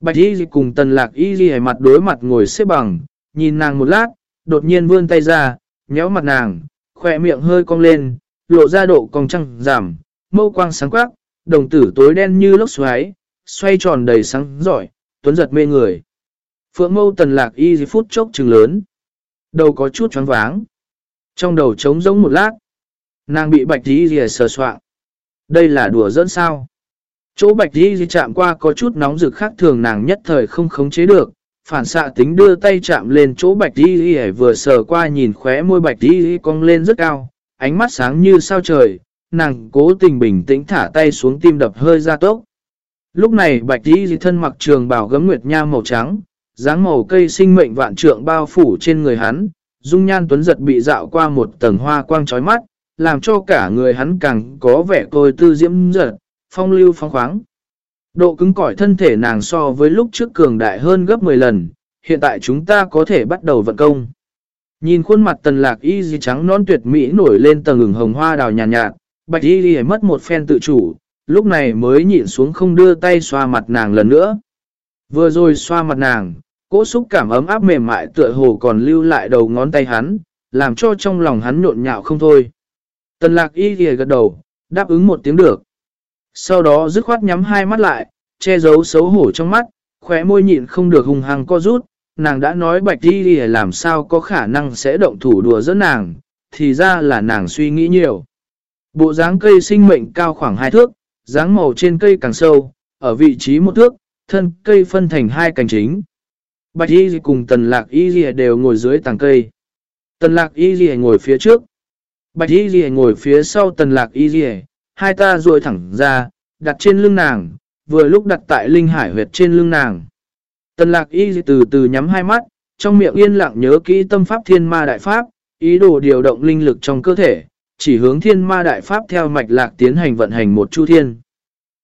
Bạch y cùng tần lạc y ghi mặt đối mặt ngồi xếp bằng, nhìn nàng một lát, đột nhiên vươn tay ra, nhéo mặt nàng, khỏe miệng hơi cong lên, lộ ra độ cong trăng giảm, mâu quang sáng quắc, đồng tử tối đen như lốc xoáy, xoay tròn đầy sáng giỏi, tuấn giật mê người. Phượng mâu tần lạc y gì phút chốc trừng lớn. Đầu có chút choáng váng. Trong đầu trống rỗng một lát. Nàng bị bạch y gì sờ soạn. Đây là đùa dẫn sao. Chỗ bạch đi chạm qua có chút nóng rực khác thường nàng nhất thời không khống chế được. Phản xạ tính đưa tay chạm lên chỗ bạch đi dì vừa sờ qua nhìn khóe môi bạch đi cong lên rất cao. Ánh mắt sáng như sao trời. Nàng cố tình bình tĩnh thả tay xuống tim đập hơi ra tốc. Lúc này bạch đi thân mặc trường bảo gấm nguyệt nha màu trắng dáng màu cây sinh mệnh vạn trượng bao phủ trên người hắn, dung nhan tuấn giật bị dạo qua một tầng hoa quang trói mắt, làm cho cả người hắn càng có vẻ côi tư diễm giật, phong lưu phong khoáng. Độ cứng cỏi thân thể nàng so với lúc trước cường đại hơn gấp 10 lần, hiện tại chúng ta có thể bắt đầu vận công. Nhìn khuôn mặt tần lạc y dì trắng non tuyệt mỹ nổi lên tầng ửng hồng hoa đào nhàn nhạt, nhạt, bạch y dì mất một phen tự chủ, lúc này mới nhịn xuống không đưa tay xoa mặt nàng lần nữa. Vừa rồi xoa mặt nàng, Cỗ xúc cảm ấm áp mềm mại tựa hồ còn lưu lại đầu ngón tay hắn, làm cho trong lòng hắn nhộn nhạo không thôi. Tần lạc y dì gật đầu, đáp ứng một tiếng được. Sau đó dứt khoát nhắm hai mắt lại, che giấu xấu hổ trong mắt, khóe môi nhịn không được hùng hăng co rút. Nàng đã nói bạch y ghề làm sao có khả năng sẽ động thủ đùa giữa nàng, thì ra là nàng suy nghĩ nhiều. Bộ dáng cây sinh mệnh cao khoảng hai thước, dáng màu trên cây càng sâu, ở vị trí một thước, thân cây phân thành hai cành chính. Bạch Y cùng Tần Lạc Y đều ngồi dưới tàng cây. Tần Lạc Y ngồi phía trước. Bạch Y ngồi phía sau Tần Lạc Y hai ta ruồi thẳng ra, đặt trên lưng nàng, vừa lúc đặt tại linh hải huyệt trên lưng nàng. Tần Lạc Y từ từ nhắm hai mắt, trong miệng yên lặng nhớ kỹ tâm pháp thiên ma đại pháp, ý đồ điều động linh lực trong cơ thể, chỉ hướng thiên ma đại pháp theo mạch lạc tiến hành vận hành một chu thiên.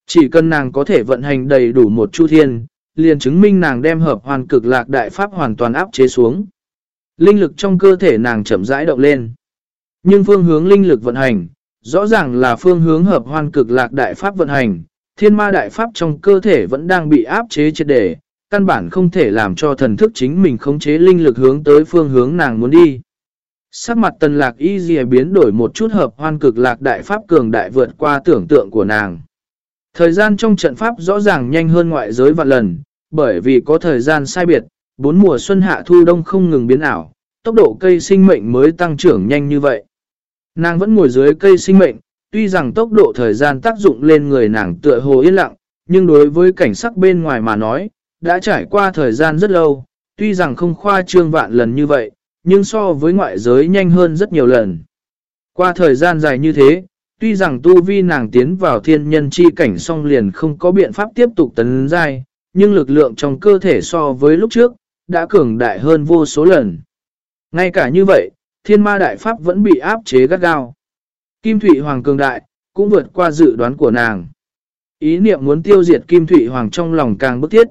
Chỉ cần nàng có thể vận hành đầy đủ một chu thiên, liền chứng minh nàng đem hợp hoàn cực lạc đại pháp hoàn toàn áp chế xuống. Linh lực trong cơ thể nàng chậm rãi động lên. Nhưng phương hướng linh lực vận hành, rõ ràng là phương hướng hợp hoan cực lạc đại pháp vận hành, thiên ma đại pháp trong cơ thể vẫn đang bị áp chế triệt để, căn bản không thể làm cho thần thức chính mình khống chế linh lực hướng tới phương hướng nàng muốn đi. Sắc mặt tần lạc y dìa biến đổi một chút hợp hoan cực lạc đại pháp cường đại vượt qua tưởng tượng của nàng. Thời gian trong trận pháp rõ ràng nhanh hơn ngoại giới vạn lần, bởi vì có thời gian sai biệt, bốn mùa xuân hạ thu đông không ngừng biến ảo, tốc độ cây sinh mệnh mới tăng trưởng nhanh như vậy. Nàng vẫn ngồi dưới cây sinh mệnh, tuy rằng tốc độ thời gian tác dụng lên người nàng tựa hồ yên lặng, nhưng đối với cảnh sắc bên ngoài mà nói, đã trải qua thời gian rất lâu, tuy rằng không khoa trương vạn lần như vậy, nhưng so với ngoại giới nhanh hơn rất nhiều lần. Qua thời gian dài như thế, Tuy rằng tu vi nàng tiến vào thiên nhân chi cảnh song liền không có biện pháp tiếp tục tấn dài, nhưng lực lượng trong cơ thể so với lúc trước, đã cường đại hơn vô số lần. Ngay cả như vậy, thiên ma đại pháp vẫn bị áp chế gắt gao. Kim Thụy Hoàng cường đại, cũng vượt qua dự đoán của nàng. Ý niệm muốn tiêu diệt Kim Thụy Hoàng trong lòng càng bức thiết.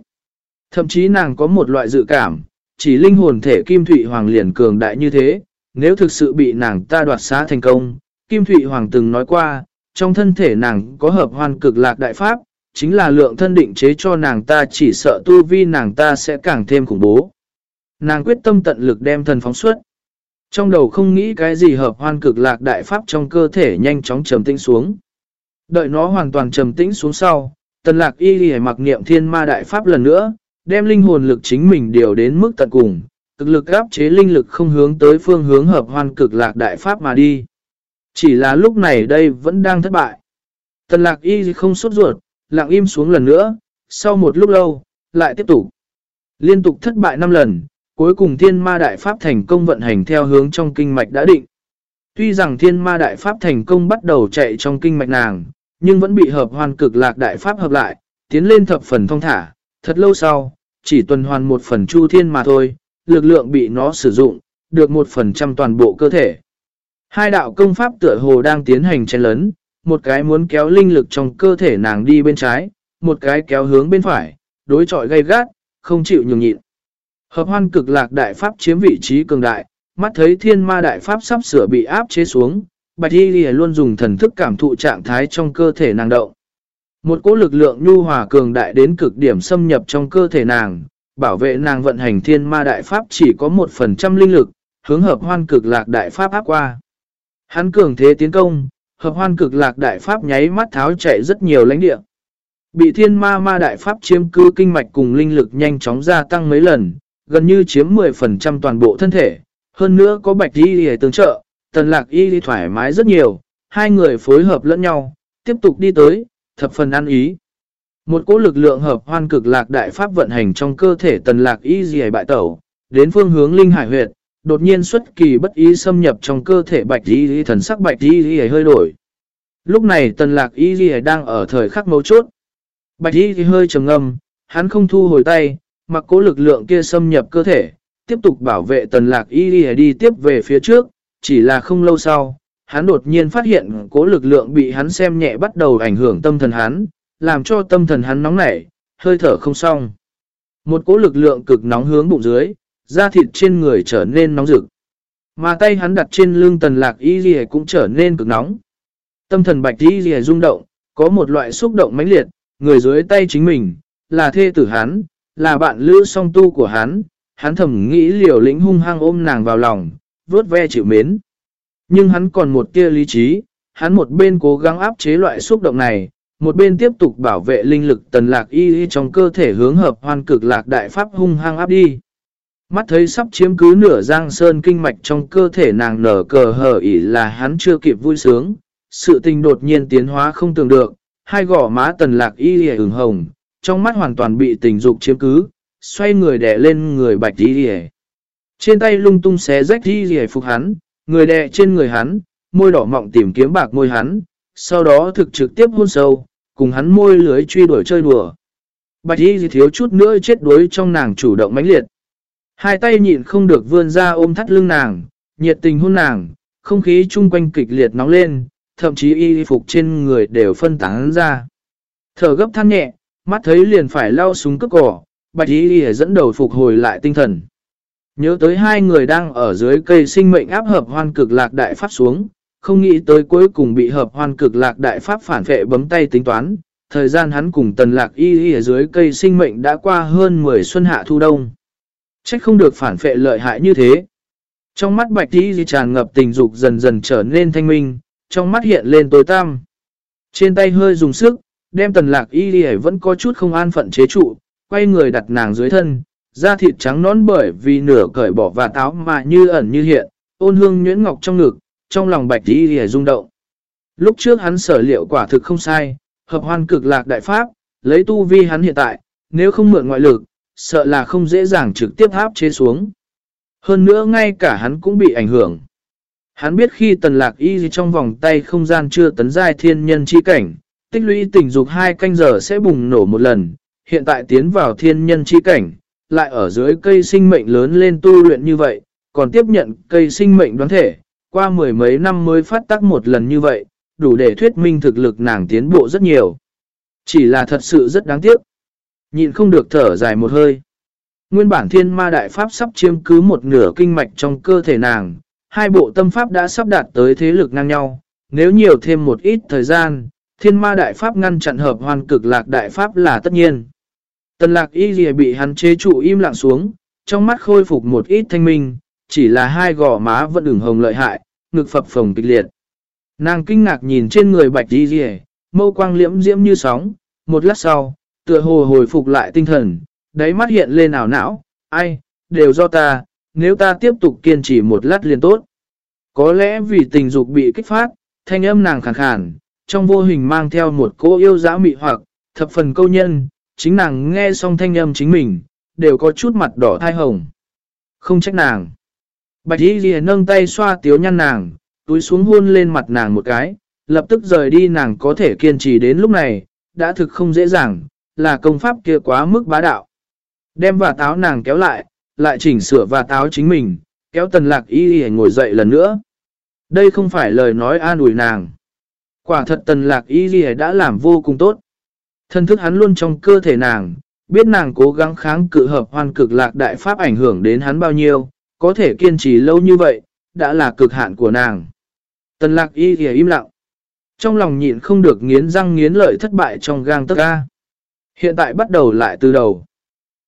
Thậm chí nàng có một loại dự cảm, chỉ linh hồn thể Kim Thụy Hoàng liền cường đại như thế, nếu thực sự bị nàng ta đoạt xá thành công, Kim Thụy Hoàng từng nói qua, trong thân thể nàng có hợp hoàn cực lạc đại pháp, chính là lượng thân định chế cho nàng ta chỉ sợ tu vi nàng ta sẽ càng thêm khủng bố. Nàng quyết tâm tận lực đem thần phóng xuất. Trong đầu không nghĩ cái gì hợp hoan cực lạc đại pháp trong cơ thể nhanh chóng trầm tĩnh xuống. Đợi nó hoàn toàn trầm tĩnh xuống sau, tần lạc y ghi mặc niệm thiên ma đại pháp lần nữa, đem linh hồn lực chính mình điều đến mức tận cùng, cực lực áp chế linh lực không hướng tới phương hướng hợp hoan cực lạc đại pháp mà đi. Chỉ là lúc này đây vẫn đang thất bại. Tần lạc y không sốt ruột, lặng im xuống lần nữa, sau một lúc lâu, lại tiếp tục. Liên tục thất bại 5 lần, cuối cùng thiên ma đại pháp thành công vận hành theo hướng trong kinh mạch đã định. Tuy rằng thiên ma đại pháp thành công bắt đầu chạy trong kinh mạch nàng, nhưng vẫn bị hợp hoàn cực lạc đại pháp hợp lại, tiến lên thập phần thông thả, thật lâu sau, chỉ tuần hoàn một phần chu thiên mà thôi, lực lượng bị nó sử dụng, được một phần trăm toàn bộ cơ thể. Hai đạo công pháp tựa hồ đang tiến hành chen lấn, một cái muốn kéo linh lực trong cơ thể nàng đi bên trái, một cái kéo hướng bên phải, đối chọi gay gắt, không chịu nhường nhịn. Hợp hoan cực lạc đại pháp chiếm vị trí cường đại, mắt thấy thiên ma đại pháp sắp sửa bị áp chế xuống, bạch y luôn dùng thần thức cảm thụ trạng thái trong cơ thể nàng động. Một cỗ lực lượng nhu hòa cường đại đến cực điểm xâm nhập trong cơ thể nàng, bảo vệ nàng vận hành thiên ma đại pháp chỉ có một phần trăm linh lực, hướng hợp hoan cực lạc đại pháp áp qua. Hắn cường thế tiến công, hợp hoan cực lạc đại pháp nháy mắt tháo chạy rất nhiều lãnh địa. Bị thiên ma ma đại pháp chiếm cư kinh mạch cùng linh lực nhanh chóng gia tăng mấy lần, gần như chiếm 10% toàn bộ thân thể. Hơn nữa có bạch y để tương trợ, tần lạc y thoải mái rất nhiều, hai người phối hợp lẫn nhau, tiếp tục đi tới, thập phần ăn ý. Một cỗ lực lượng hợp hoan cực lạc đại pháp vận hành trong cơ thể tần lạc y dì bại tẩu, đến phương hướng linh hải huyệt, đột nhiên xuất kỳ bất ý xâm nhập trong cơ thể bạch y thần sắc bạch y hơi đổi. Lúc này tần lạc y dì đang ở thời khắc mấu chốt. Bạch y hơi trầm ngâm, hắn không thu hồi tay, mặc cố lực lượng kia xâm nhập cơ thể, tiếp tục bảo vệ tần lạc y đi tiếp về phía trước, chỉ là không lâu sau, hắn đột nhiên phát hiện cố lực lượng bị hắn xem nhẹ bắt đầu ảnh hưởng tâm thần hắn, làm cho tâm thần hắn nóng nảy, hơi thở không xong. Một cố lực lượng cực nóng hướng bụng dưới, da thịt trên người trở nên nóng rực. Mà tay hắn đặt trên lưng tần lạc y dì cũng trở nên cực nóng. Tâm thần bạch y dì rung động, có một loại xúc động mãnh liệt, người dưới tay chính mình, là thê tử hắn, là bạn lữ song tu của hắn, hắn thầm nghĩ liều lĩnh hung hăng ôm nàng vào lòng, vớt ve chịu mến. Nhưng hắn còn một tia lý trí, hắn một bên cố gắng áp chế loại xúc động này, một bên tiếp tục bảo vệ linh lực tần lạc y y trong cơ thể hướng hợp hoàn cực lạc đại pháp hung hăng áp đi. Mắt thấy sắp chiếm cứ nửa giang sơn kinh mạch trong cơ thể nàng nở cờ hở ỉ là hắn chưa kịp vui sướng, sự tình đột nhiên tiến hóa không tưởng được, hai gỏ má tần lạc y y ửng hồng, trong mắt hoàn toàn bị tình dục chiếm cứ, xoay người đè lên người bạch y hề. Trên tay lung tung xé rách y hề phục hắn, người đè trên người hắn, môi đỏ mọng tìm kiếm bạc môi hắn, sau đó thực trực tiếp hôn sâu, cùng hắn môi lưới truy đuổi chơi đùa. Bạch y gì thiếu chút nữa chết đuối trong nàng chủ động mãnh liệt. Hai tay nhịn không được vươn ra ôm thắt lưng nàng, nhiệt tình hôn nàng, không khí chung quanh kịch liệt nóng lên, thậm chí y phục trên người đều phân tán ra. Thở gấp than nhẹ, mắt thấy liền phải lao súng cướp cỏ, bạch y y dẫn đầu phục hồi lại tinh thần. Nhớ tới hai người đang ở dưới cây sinh mệnh áp hợp hoan cực lạc đại pháp xuống, không nghĩ tới cuối cùng bị hợp hoan cực lạc đại pháp phản vệ bấm tay tính toán, thời gian hắn cùng tần lạc y y ở dưới cây sinh mệnh đã qua hơn 10 xuân hạ thu đông. Trách không được phản vệ lợi hại như thế. Trong mắt bạch y tràn ngập tình dục dần dần trở nên thanh minh, trong mắt hiện lên tối tăm. Trên tay hơi dùng sức, đem tần lạc y đi vẫn có chút không an phận chế trụ, quay người đặt nàng dưới thân, da thịt trắng nón bởi vì nửa cởi bỏ và táo mà như ẩn như hiện, ôn hương nhuyễn ngọc trong ngực, trong lòng bạch y đi rung động. Lúc trước hắn sở liệu quả thực không sai, hợp hoan cực lạc đại pháp, lấy tu vi hắn hiện tại, nếu không mượn ngoại lực, sợ là không dễ dàng trực tiếp áp chế xuống. Hơn nữa ngay cả hắn cũng bị ảnh hưởng. Hắn biết khi tần lạc y trong vòng tay không gian chưa tấn giai thiên nhân chi cảnh, tích lũy tình dục hai canh giờ sẽ bùng nổ một lần, hiện tại tiến vào thiên nhân chi cảnh, lại ở dưới cây sinh mệnh lớn lên tu luyện như vậy, còn tiếp nhận cây sinh mệnh đoán thể, qua mười mấy năm mới phát tác một lần như vậy, đủ để thuyết minh thực lực nàng tiến bộ rất nhiều. Chỉ là thật sự rất đáng tiếc. Nhịn không được thở dài một hơi. Nguyên bản thiên ma đại pháp sắp chiếm cứ một nửa kinh mạch trong cơ thể nàng, hai bộ tâm pháp đã sắp đạt tới thế lực ngang nhau, nếu nhiều thêm một ít thời gian, thiên ma đại pháp ngăn chặn hợp hoàn cực lạc đại pháp là tất nhiên. Tần lạc y Dìa bị hắn chế trụ im lặng xuống, trong mắt khôi phục một ít thanh minh, chỉ là hai gò má vẫn ửng hồng lợi hại, ngực phập phồng kịch liệt. Nàng kinh ngạc nhìn trên người bạch y Dìa, mâu quang liễm diễm như sóng, một lát sau, tựa hồ hồi phục lại tinh thần, đáy mắt hiện lên ảo não, ai, đều do ta, nếu ta tiếp tục kiên trì một lát liền tốt. Có lẽ vì tình dục bị kích phát, thanh âm nàng khàn khàn, trong vô hình mang theo một cô yêu dã mị hoặc, thập phần câu nhân, chính nàng nghe xong thanh âm chính mình, đều có chút mặt đỏ thai hồng. Không trách nàng. Bạch y Lìa nâng tay xoa tiếu nhăn nàng, túi xuống hôn lên mặt nàng một cái, lập tức rời đi nàng có thể kiên trì đến lúc này, đã thực không dễ dàng, là công pháp kia quá mức bá đạo. Đem và táo nàng kéo lại, lại chỉnh sửa và táo chính mình, kéo tần lạc y y ngồi dậy lần nữa. Đây không phải lời nói an ủi nàng. Quả thật tần lạc y y đã làm vô cùng tốt. Thân thức hắn luôn trong cơ thể nàng, biết nàng cố gắng kháng cự hợp hoàn cực lạc đại pháp ảnh hưởng đến hắn bao nhiêu, có thể kiên trì lâu như vậy, đã là cực hạn của nàng. Tần lạc y y im lặng. Trong lòng nhịn không được nghiến răng nghiến lợi thất bại trong gang tất ca. Hiện tại bắt đầu lại từ đầu.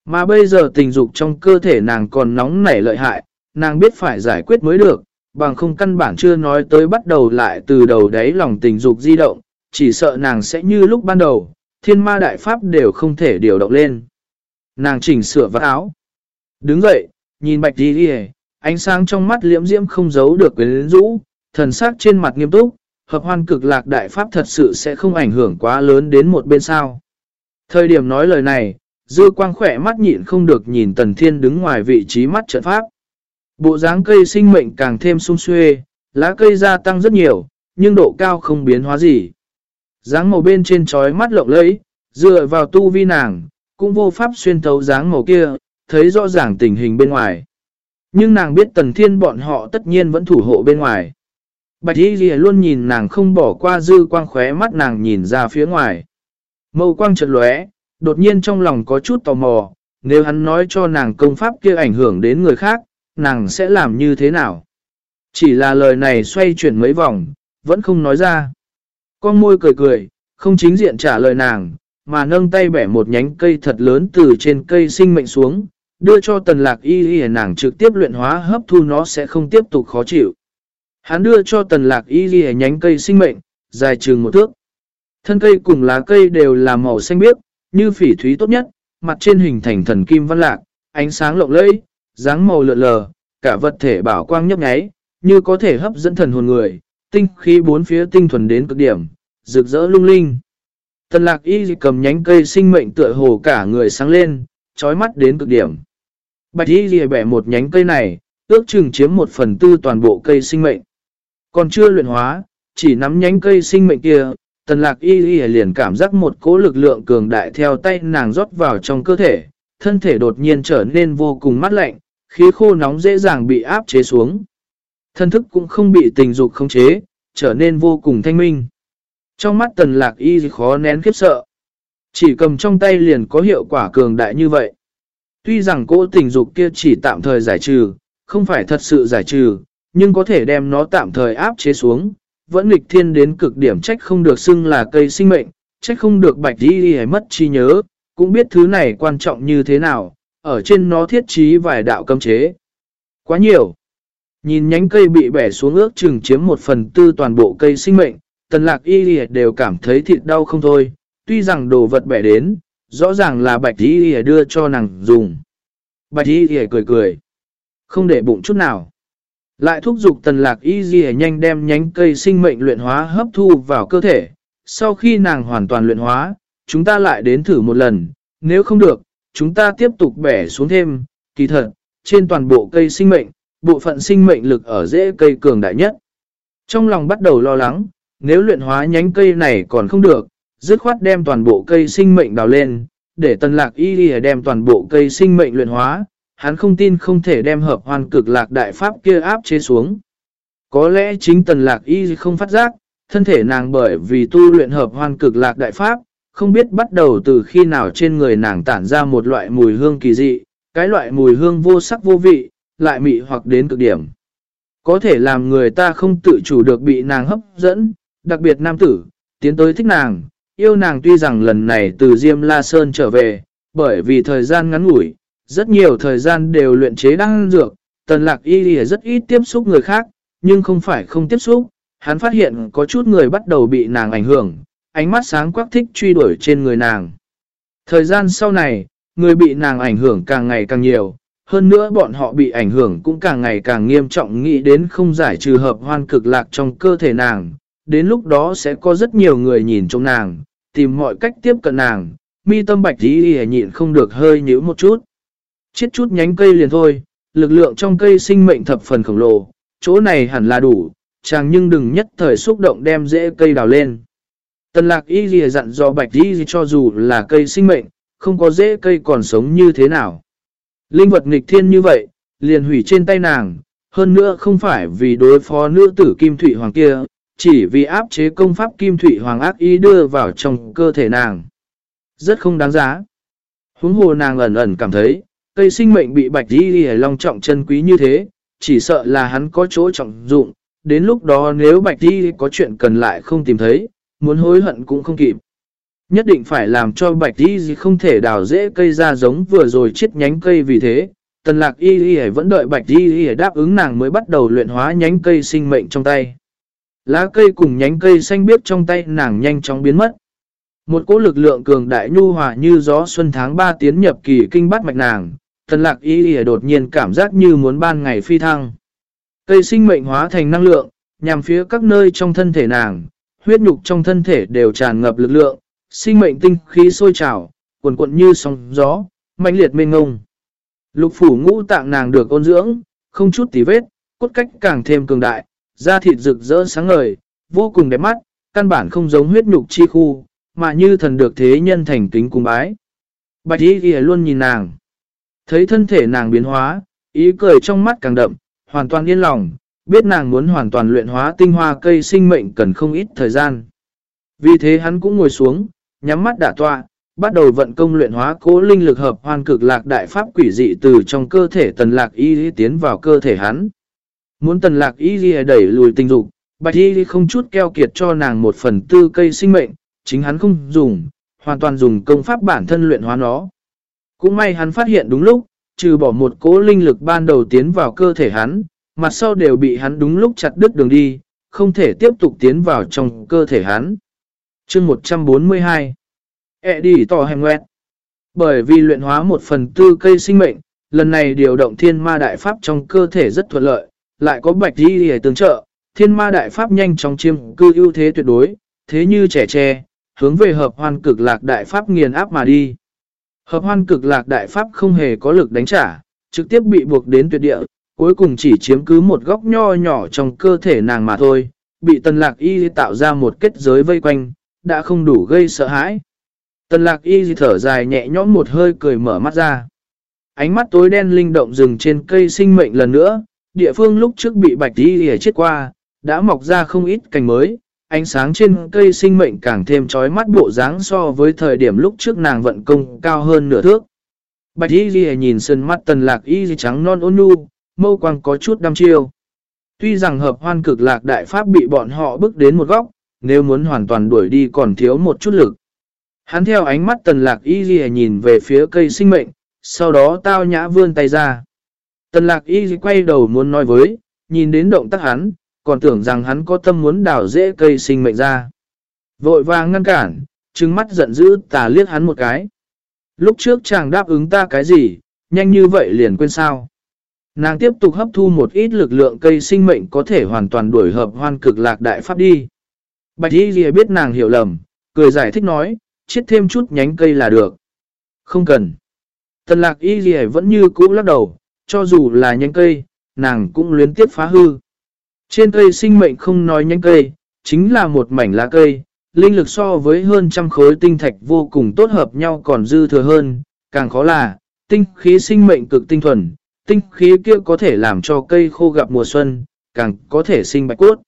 Mà bây giờ tình dục trong cơ thể nàng còn nóng nảy lợi hại, nàng biết phải giải quyết mới được, bằng không căn bản chưa nói tới bắt đầu lại từ đầu đấy lòng tình dục di động, chỉ sợ nàng sẽ như lúc ban đầu, thiên ma đại pháp đều không thể điều động lên. Nàng chỉnh sửa vắt áo. Đứng dậy, nhìn bạch đi đi ánh sáng trong mắt liễm diễm không giấu được quyến rũ, thần sắc trên mặt nghiêm túc, hợp hoan cực lạc đại pháp thật sự sẽ không ảnh hưởng quá lớn đến một bên sao. Thời điểm nói lời này, dư quang khỏe mắt nhịn không được nhìn tần thiên đứng ngoài vị trí mắt trận pháp. Bộ dáng cây sinh mệnh càng thêm sung xuê, lá cây gia tăng rất nhiều, nhưng độ cao không biến hóa gì. Dáng màu bên trên trói mắt lộng lẫy, dựa vào tu vi nàng, cũng vô pháp xuyên thấu dáng màu kia, thấy rõ ràng tình hình bên ngoài. Nhưng nàng biết tần thiên bọn họ tất nhiên vẫn thủ hộ bên ngoài. Bạch Y Ghi luôn nhìn nàng không bỏ qua dư quang khóe mắt nàng nhìn ra phía ngoài. Mâu quang chợt lóe, đột nhiên trong lòng có chút tò mò, nếu hắn nói cho nàng công pháp kia ảnh hưởng đến người khác, nàng sẽ làm như thế nào? Chỉ là lời này xoay chuyển mấy vòng, vẫn không nói ra. Con môi cười cười, không chính diện trả lời nàng, mà nâng tay bẻ một nhánh cây thật lớn từ trên cây sinh mệnh xuống, đưa cho tần lạc y y nàng trực tiếp luyện hóa hấp thu nó sẽ không tiếp tục khó chịu. Hắn đưa cho tần lạc y y nhánh cây sinh mệnh, dài chừng một thước. Thân cây cùng lá cây đều là màu xanh biếc, như phỉ thúy tốt nhất, mặt trên hình thành thần kim văn lạc, ánh sáng lộng lẫy, dáng màu lượn lờ, cả vật thể bảo quang nhấp nháy, như có thể hấp dẫn thần hồn người, tinh khí bốn phía tinh thuần đến cực điểm, rực rỡ lung linh. Tần lạc y cầm nhánh cây sinh mệnh tựa hồ cả người sáng lên, trói mắt đến cực điểm. Bạch y lìa bẻ một nhánh cây này, ước chừng chiếm một phần tư toàn bộ cây sinh mệnh. Còn chưa luyện hóa, chỉ nắm nhánh cây sinh mệnh kia, tần lạc y lìa liền cảm giác một cỗ lực lượng cường đại theo tay nàng rót vào trong cơ thể, thân thể đột nhiên trở nên vô cùng mát lạnh, khí khô nóng dễ dàng bị áp chế xuống. Thân thức cũng không bị tình dục khống chế, trở nên vô cùng thanh minh. Trong mắt tần lạc y khó nén khiếp sợ. Chỉ cầm trong tay liền có hiệu quả cường đại như vậy. Tuy rằng cỗ tình dục kia chỉ tạm thời giải trừ, không phải thật sự giải trừ, nhưng có thể đem nó tạm thời áp chế xuống. Vẫn nghịch thiên đến cực điểm trách không được xưng là cây sinh mệnh, trách không được bạch đi đi hay mất chi nhớ, cũng biết thứ này quan trọng như thế nào, ở trên nó thiết trí vài đạo cấm chế. Quá nhiều. Nhìn nhánh cây bị bẻ xuống ước chừng chiếm một phần tư toàn bộ cây sinh mệnh, tần lạc y đều cảm thấy thịt đau không thôi, tuy rằng đồ vật bẻ đến, rõ ràng là bạch y đưa cho nàng dùng. Bạch y cười cười, không để bụng chút nào. Lại thúc giục tần lạc y lìa nhanh đem nhánh cây sinh mệnh luyện hóa hấp thu vào cơ thể. Sau khi nàng hoàn toàn luyện hóa, chúng ta lại đến thử một lần, nếu không được, chúng ta tiếp tục bẻ xuống thêm, kỳ thật, trên toàn bộ cây sinh mệnh, bộ phận sinh mệnh lực ở rễ cây cường đại nhất. Trong lòng bắt đầu lo lắng, nếu luyện hóa nhánh cây này còn không được, dứt khoát đem toàn bộ cây sinh mệnh đào lên, để tần lạc y đi đem toàn bộ cây sinh mệnh luyện hóa, hắn không tin không thể đem hợp hoàn cực lạc đại pháp kia áp chế xuống. Có lẽ chính tần lạc y không phát giác, thân thể nàng bởi vì tu luyện hợp hoàn cực lạc đại pháp, không biết bắt đầu từ khi nào trên người nàng tản ra một loại mùi hương kỳ dị, cái loại mùi hương vô sắc vô vị, lại mị hoặc đến cực điểm. Có thể làm người ta không tự chủ được bị nàng hấp dẫn, đặc biệt nam tử, tiến tới thích nàng, yêu nàng tuy rằng lần này từ Diêm La Sơn trở về, bởi vì thời gian ngắn ngủi, rất nhiều thời gian đều luyện chế đăng dược, tần lạc y rất ít tiếp xúc người khác, nhưng không phải không tiếp xúc, hắn phát hiện có chút người bắt đầu bị nàng ảnh hưởng, ánh mắt sáng quắc thích truy đuổi trên người nàng. Thời gian sau này, người bị nàng ảnh hưởng càng ngày càng nhiều, hơn nữa bọn họ bị ảnh hưởng cũng càng ngày càng nghiêm trọng nghĩ đến không giải trừ hợp hoan cực lạc trong cơ thể nàng. Đến lúc đó sẽ có rất nhiều người nhìn trong nàng, tìm mọi cách tiếp cận nàng, mi tâm bạch tí nhịn không được hơi nhíu một chút. Chết chút nhánh cây liền thôi, lực lượng trong cây sinh mệnh thập phần khổng lồ, chỗ này hẳn là đủ, chàng nhưng đừng nhất thời xúc động đem rễ cây đào lên. Tần lạc y ghi dặn do bạch y cho dù là cây sinh mệnh, không có dễ cây còn sống như thế nào. Linh vật nghịch thiên như vậy, liền hủy trên tay nàng, hơn nữa không phải vì đối phó nữ tử Kim Thụy Hoàng kia, chỉ vì áp chế công pháp Kim Thụy Hoàng ác ý đưa vào trong cơ thể nàng. Rất không đáng giá. Huống hồ nàng ẩn ẩn cảm thấy, cây sinh mệnh bị bạch y đi long trọng chân quý như thế, chỉ sợ là hắn có chỗ trọng dụng, đến lúc đó nếu bạch y có chuyện cần lại không tìm thấy, muốn hối hận cũng không kịp. Nhất định phải làm cho bạch đi không thể đào dễ cây ra giống vừa rồi chết nhánh cây vì thế. Tần lạc y y vẫn đợi bạch y y đáp ứng nàng mới bắt đầu luyện hóa nhánh cây sinh mệnh trong tay. Lá cây cùng nhánh cây xanh biếc trong tay nàng nhanh chóng biến mất. Một cỗ lực lượng cường đại nhu hòa như gió xuân tháng 3 tiến nhập kỳ kinh bắt mạch nàng, tần lạc y y đột nhiên cảm giác như muốn ban ngày phi thăng. Cây sinh mệnh hóa thành năng lượng, nhằm phía các nơi trong thân thể nàng, huyết nhục trong thân thể đều tràn ngập lực lượng, sinh mệnh tinh khí sôi trào, cuồn cuộn như sóng gió, mãnh liệt mênh ngông. Lục phủ ngũ tạng nàng được ôn dưỡng, không chút tí vết, cốt cách càng thêm cường đại, da thịt rực rỡ sáng ngời, vô cùng đẹp mắt, căn bản không giống huyết nhục chi khu, mà như thần được thế nhân thành kính cung bái. Bạch y ghi luôn nhìn nàng. Thấy thân thể nàng biến hóa, ý cười trong mắt càng đậm, hoàn toàn yên lòng, biết nàng muốn hoàn toàn luyện hóa tinh hoa cây sinh mệnh cần không ít thời gian. Vì thế hắn cũng ngồi xuống, nhắm mắt đả tọa, bắt đầu vận công luyện hóa cố linh lực hợp hoàn cực lạc đại pháp quỷ dị từ trong cơ thể tần lạc y tiến vào cơ thể hắn. Muốn tần lạc y đẩy lùi tình dục, bạch y không chút keo kiệt cho nàng một phần tư cây sinh mệnh, chính hắn không dùng, hoàn toàn dùng công pháp bản thân luyện hóa nó. Cũng may hắn phát hiện đúng lúc, trừ bỏ một cố linh lực ban đầu tiến vào cơ thể hắn, mặt sau đều bị hắn đúng lúc chặt đứt đường đi, không thể tiếp tục tiến vào trong cơ thể hắn. chương 142 E đi tỏ hành nguyện. Bởi vì luyện hóa một phần tư cây sinh mệnh, lần này điều động thiên ma đại pháp trong cơ thể rất thuận lợi, lại có bạch đi để tương trợ, thiên ma đại pháp nhanh chóng chiêm cư ưu thế tuyệt đối, thế như trẻ tre, hướng về hợp hoan cực lạc đại pháp nghiền áp mà đi. Hợp hoan cực lạc đại pháp không hề có lực đánh trả, trực tiếp bị buộc đến tuyệt địa, cuối cùng chỉ chiếm cứ một góc nho nhỏ trong cơ thể nàng mà thôi, bị tần lạc y tạo ra một kết giới vây quanh, đã không đủ gây sợ hãi. Tần lạc y thở dài nhẹ nhõm một hơi cười mở mắt ra. Ánh mắt tối đen linh động rừng trên cây sinh mệnh lần nữa, địa phương lúc trước bị bạch y chết qua, đã mọc ra không ít cành mới, ánh sáng trên cây sinh mệnh càng thêm trói mắt bộ dáng so với thời điểm lúc trước nàng vận công cao hơn nửa thước. Bạch y ghi nhìn sân mắt tần lạc y trắng non ôn nhu, mâu quang có chút đăm chiêu. Tuy rằng hợp hoan cực lạc đại pháp bị bọn họ bước đến một góc, nếu muốn hoàn toàn đuổi đi còn thiếu một chút lực. Hắn theo ánh mắt tần lạc y ghi nhìn về phía cây sinh mệnh, sau đó tao nhã vươn tay ra. Tần lạc y quay đầu muốn nói với, nhìn đến động tác hắn, còn tưởng rằng hắn có tâm muốn đào dễ cây sinh mệnh ra. Vội vàng ngăn cản, trừng mắt giận dữ tà liếc hắn một cái. Lúc trước chàng đáp ứng ta cái gì, nhanh như vậy liền quên sao. Nàng tiếp tục hấp thu một ít lực lượng cây sinh mệnh có thể hoàn toàn đuổi hợp hoan cực lạc đại pháp đi. Bạch Y Lìa biết nàng hiểu lầm, cười giải thích nói, chiết thêm chút nhánh cây là được. Không cần. Tần lạc Y Lìa vẫn như cũ lắc đầu, cho dù là nhánh cây, nàng cũng luyến tiếp phá hư. Trên cây sinh mệnh không nói nhánh cây, chính là một mảnh lá cây, linh lực so với hơn trăm khối tinh thạch vô cùng tốt hợp nhau còn dư thừa hơn, càng khó là, tinh khí sinh mệnh cực tinh thuần, tinh khí kia có thể làm cho cây khô gặp mùa xuân, càng có thể sinh bạch cốt.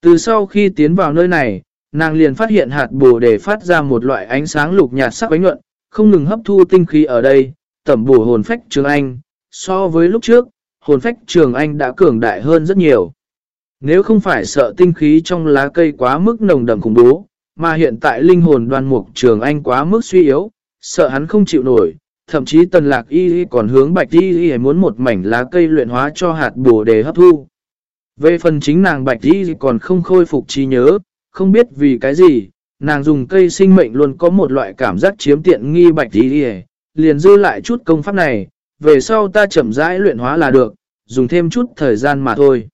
Từ sau khi tiến vào nơi này, nàng liền phát hiện hạt bồ để phát ra một loại ánh sáng lục nhạt sắc bánh nhuận, không ngừng hấp thu tinh khí ở đây, tẩm bổ hồn phách trường anh. So với lúc trước, hồn phách trường anh đã cường đại hơn rất nhiều. Nếu không phải sợ tinh khí trong lá cây quá mức nồng đậm khủng bố, mà hiện tại linh hồn đoàn mục trường anh quá mức suy yếu, sợ hắn không chịu nổi, thậm chí tần lạc y còn hướng bạch y y muốn một mảnh lá cây luyện hóa cho hạt bổ để hấp thu. Về phần chính nàng bạch y còn không khôi phục trí nhớ, không biết vì cái gì, nàng dùng cây sinh mệnh luôn có một loại cảm giác chiếm tiện nghi bạch y liền dư lại chút công pháp này, về sau ta chậm rãi luyện hóa là được, dùng thêm chút thời gian mà thôi.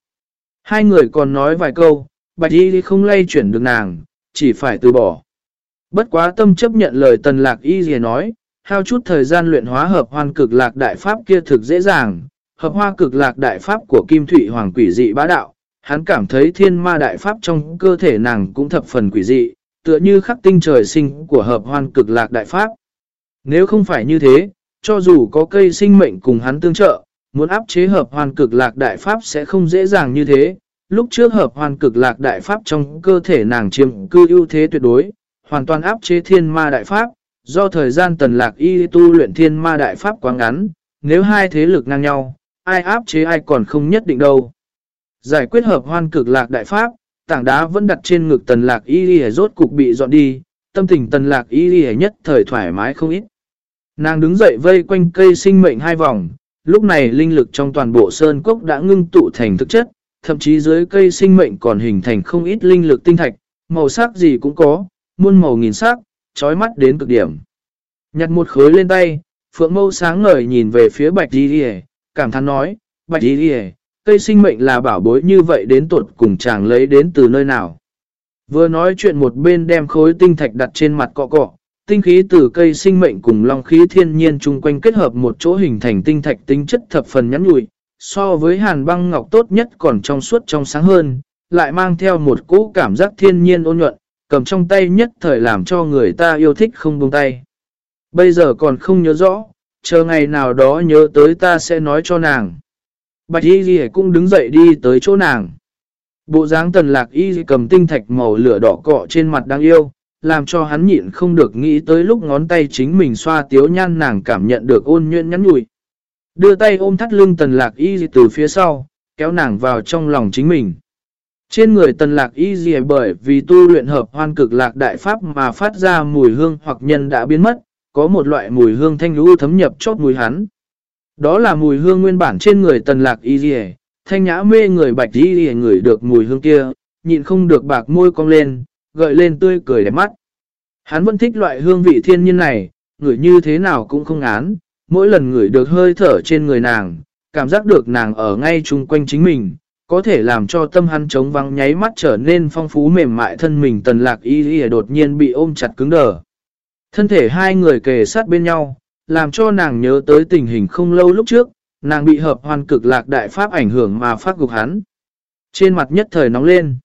Hai người còn nói vài câu, bạch y không lay chuyển được nàng, chỉ phải từ bỏ. Bất quá tâm chấp nhận lời tần lạc y gì nói, hao chút thời gian luyện hóa hợp hoan cực lạc đại pháp kia thực dễ dàng. Hợp hoa cực lạc đại pháp của Kim Thụy Hoàng quỷ dị bá đạo, hắn cảm thấy thiên ma đại pháp trong cơ thể nàng cũng thập phần quỷ dị, tựa như khắc tinh trời sinh của hợp hoan cực lạc đại pháp. Nếu không phải như thế, cho dù có cây sinh mệnh cùng hắn tương trợ, muốn áp chế hợp hoàn cực lạc đại pháp sẽ không dễ dàng như thế. Lúc trước hợp hoàn cực lạc đại pháp trong cơ thể nàng chiếm cư ưu thế tuyệt đối, hoàn toàn áp chế thiên ma đại pháp, do thời gian tần lạc y tu luyện thiên ma đại pháp quá ngắn, nếu hai thế lực ngang nhau, ai áp chế ai còn không nhất định đâu. Giải quyết hợp hoan cực lạc đại pháp, tảng đá vẫn đặt trên ngực tần lạc y đi rốt cục bị dọn đi, tâm tình tần lạc y đi nhất thời thoải mái không ít. Nàng đứng dậy vây quanh cây sinh mệnh hai vòng, lúc này linh lực trong toàn bộ sơn cốc đã ngưng tụ thành thực chất, thậm chí dưới cây sinh mệnh còn hình thành không ít linh lực tinh thạch, màu sắc gì cũng có, muôn màu nghìn sắc, trói mắt đến cực điểm. Nhặt một khối lên tay, Phượng Mâu sáng ngời nhìn về phía Bạch Đi Đi cảm thán nói, Bạch Đi Đi cây sinh mệnh là bảo bối như vậy đến tuột cùng chàng lấy đến từ nơi nào. Vừa nói chuyện một bên đem khối tinh thạch đặt trên mặt cọ cọ, tinh khí từ cây sinh mệnh cùng long khí thiên nhiên chung quanh kết hợp một chỗ hình thành tinh thạch tinh chất thập phần nhắn nhụi, so với hàn băng ngọc tốt nhất còn trong suốt trong sáng hơn, lại mang theo một cỗ cảm giác thiên nhiên ôn nhuận, cầm trong tay nhất thời làm cho người ta yêu thích không buông tay. Bây giờ còn không nhớ rõ, chờ ngày nào đó nhớ tới ta sẽ nói cho nàng. Bạch Y Ghi cũng đứng dậy đi tới chỗ nàng. Bộ dáng tần lạc Y cầm tinh thạch màu lửa đỏ cọ trên mặt đáng yêu, làm cho hắn nhịn không được nghĩ tới lúc ngón tay chính mình xoa tiếu nhan nàng cảm nhận được ôn nhuyễn nhắn nhủi. Đưa tay ôm thắt lưng tần lạc Y từ phía sau, kéo nàng vào trong lòng chính mình. Trên người tần lạc y dì bởi vì tu luyện hợp hoan cực lạc đại pháp mà phát ra mùi hương hoặc nhân đã biến mất, có một loại mùi hương thanh lũ thấm nhập chót mùi hắn. Đó là mùi hương nguyên bản trên người tần lạc y dì thanh nhã mê người bạch y dì ngửi được mùi hương kia, nhịn không được bạc môi cong lên, gợi lên tươi cười đẹp mắt. Hắn vẫn thích loại hương vị thiên nhiên này, ngửi như thế nào cũng không án, mỗi lần ngửi được hơi thở trên người nàng, cảm giác được nàng ở ngay chung quanh chính mình, có thể làm cho tâm hắn trống vắng nháy mắt trở nên phong phú mềm mại thân mình tần lạc y y đột nhiên bị ôm chặt cứng đờ. Thân thể hai người kề sát bên nhau, làm cho nàng nhớ tới tình hình không lâu lúc trước, nàng bị hợp hoàn cực lạc đại pháp ảnh hưởng mà phát gục hắn. Trên mặt nhất thời nóng lên.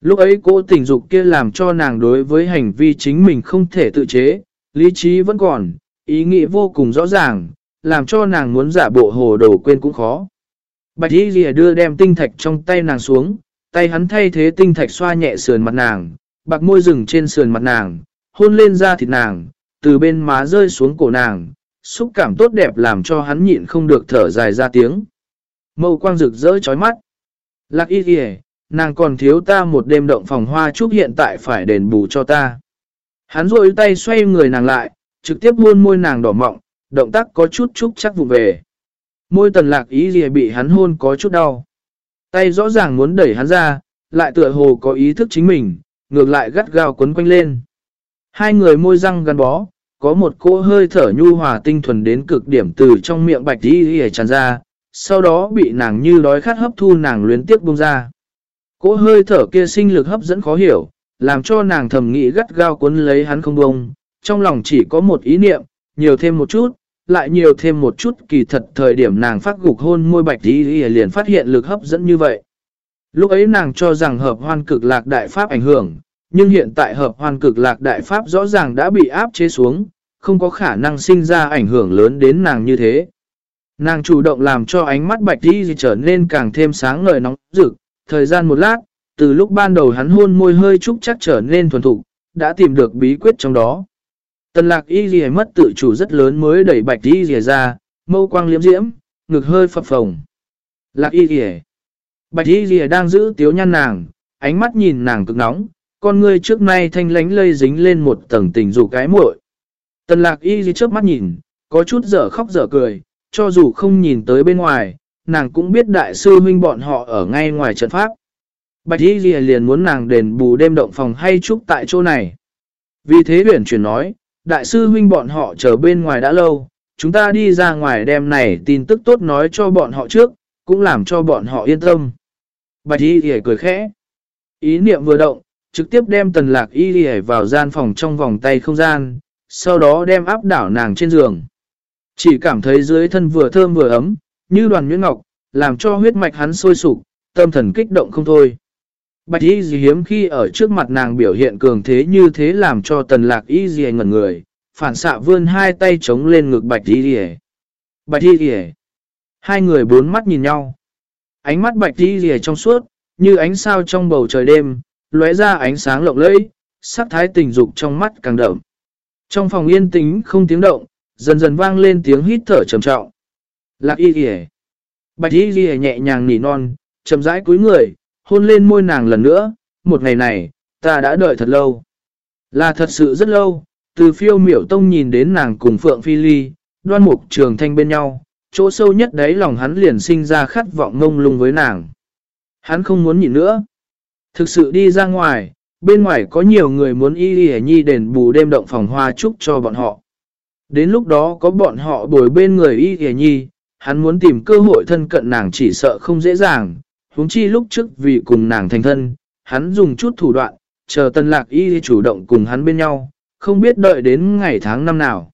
Lúc ấy cô tình dục kia làm cho nàng đối với hành vi chính mình không thể tự chế, lý trí vẫn còn, ý nghĩ vô cùng rõ ràng, làm cho nàng muốn giả bộ hồ đồ quên cũng khó. Bạch y lìa đưa đem tinh thạch trong tay nàng xuống, tay hắn thay thế tinh thạch xoa nhẹ sườn mặt nàng, bạc môi rừng trên sườn mặt nàng, hôn lên da thịt nàng, từ bên má rơi xuống cổ nàng, xúc cảm tốt đẹp làm cho hắn nhịn không được thở dài ra tiếng. Mâu quang rực rỡ chói mắt. Lạc y lìa, nàng còn thiếu ta một đêm động phòng hoa chúc hiện tại phải đền bù cho ta. Hắn rôi tay xoay người nàng lại, trực tiếp hôn môi nàng đỏ mọng, động tác có chút chút chắc vụ về. Môi tần lạc ý gì bị hắn hôn có chút đau. Tay rõ ràng muốn đẩy hắn ra, lại tựa hồ có ý thức chính mình, ngược lại gắt gao quấn quanh lên. Hai người môi răng gắn bó, có một cỗ hơi thở nhu hòa tinh thuần đến cực điểm từ trong miệng bạch đi hề tràn ra, sau đó bị nàng như đói khát hấp thu nàng luyến tiếp bông ra. Cỗ hơi thở kia sinh lực hấp dẫn khó hiểu, làm cho nàng thầm nghĩ gắt gao cuốn lấy hắn không bông, trong lòng chỉ có một ý niệm, nhiều thêm một chút, lại nhiều thêm một chút kỳ thật thời điểm nàng phát gục hôn môi bạch đi liền phát hiện lực hấp dẫn như vậy. Lúc ấy nàng cho rằng hợp hoan cực lạc đại pháp ảnh hưởng, nhưng hiện tại hợp hoan cực lạc đại pháp rõ ràng đã bị áp chế xuống, không có khả năng sinh ra ảnh hưởng lớn đến nàng như thế. Nàng chủ động làm cho ánh mắt bạch đi trở nên càng thêm sáng ngời nóng rực, thời gian một lát, từ lúc ban đầu hắn hôn môi hơi trúc chắc trở nên thuần thục, đã tìm được bí quyết trong đó. Tần lạc y gì mất tự chủ rất lớn mới đẩy bạch y gì ra, mâu quang liếm diễm, ngực hơi phập phồng. Lạc y gì Bạch y gì đang giữ tiếu nhăn nàng, ánh mắt nhìn nàng cực nóng, con ngươi trước nay thanh lánh lây dính lên một tầng tình dù cái muội. Tần lạc y gì trước mắt nhìn, có chút dở khóc dở cười, cho dù không nhìn tới bên ngoài, nàng cũng biết đại sư huynh bọn họ ở ngay ngoài trận pháp. Bạch y gì liền muốn nàng đền bù đêm động phòng hay trúc tại chỗ này. Vì thế huyển chuyển nói, đại sư huynh bọn họ chờ bên ngoài đã lâu, chúng ta đi ra ngoài đem này tin tức tốt nói cho bọn họ trước, cũng làm cho bọn họ yên tâm. Bạch y thì cười khẽ. Ý niệm vừa động, trực tiếp đem tần lạc y thì vào gian phòng trong vòng tay không gian, sau đó đem áp đảo nàng trên giường. Chỉ cảm thấy dưới thân vừa thơm vừa ấm, như đoàn nhuyễn ngọc, làm cho huyết mạch hắn sôi sục, tâm thần kích động không thôi. Bạch y gì hiếm khi ở trước mặt nàng biểu hiện cường thế như thế làm cho tần lạc y gì ngẩn người, phản xạ vươn hai tay chống lên ngực bạch y gì Bạch y gì Hai người bốn mắt nhìn nhau. Ánh mắt bạch y gì trong suốt, như ánh sao trong bầu trời đêm, lóe ra ánh sáng lộng lẫy, sắc thái tình dục trong mắt càng đậm. Trong phòng yên tĩnh không tiếng động, dần dần vang lên tiếng hít thở trầm trọng. Lạc y gì Bạch y gì nhẹ nhàng nỉ non, chậm rãi cúi người, hôn lên môi nàng lần nữa, một ngày này, ta đã đợi thật lâu. Là thật sự rất lâu, từ phiêu miểu tông nhìn đến nàng cùng Phượng Phi Ly, đoan mục trường thanh bên nhau, chỗ sâu nhất đấy lòng hắn liền sinh ra khát vọng ngông lung với nàng. Hắn không muốn nhịn nữa. Thực sự đi ra ngoài, bên ngoài có nhiều người muốn y y nhi đền bù đêm động phòng hoa chúc cho bọn họ. Đến lúc đó có bọn họ bồi bên người y y nhi, hắn muốn tìm cơ hội thân cận nàng chỉ sợ không dễ dàng, huống chi lúc trước vì cùng nàng thành thân, hắn dùng chút thủ đoạn, chờ tân lạc y chủ động cùng hắn bên nhau, không biết đợi đến ngày tháng năm nào.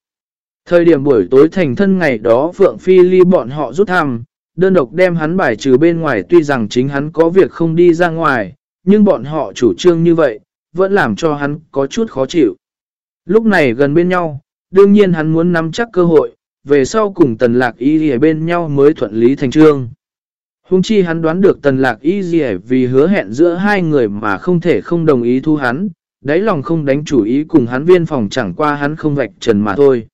Thời điểm buổi tối thành thân ngày đó Phượng Phi ly bọn họ rút thăm, đơn độc đem hắn bài trừ bên ngoài tuy rằng chính hắn có việc không đi ra ngoài, nhưng bọn họ chủ trương như vậy, vẫn làm cho hắn có chút khó chịu. Lúc này gần bên nhau, đương nhiên hắn muốn nắm chắc cơ hội, về sau cùng tần lạc y ở bên nhau mới thuận lý thành trương. Hùng chi hắn đoán được tần lạc y gì vì hứa hẹn giữa hai người mà không thể không đồng ý thu hắn, đáy lòng không đánh chủ ý cùng hắn viên phòng chẳng qua hắn không vạch trần mà thôi.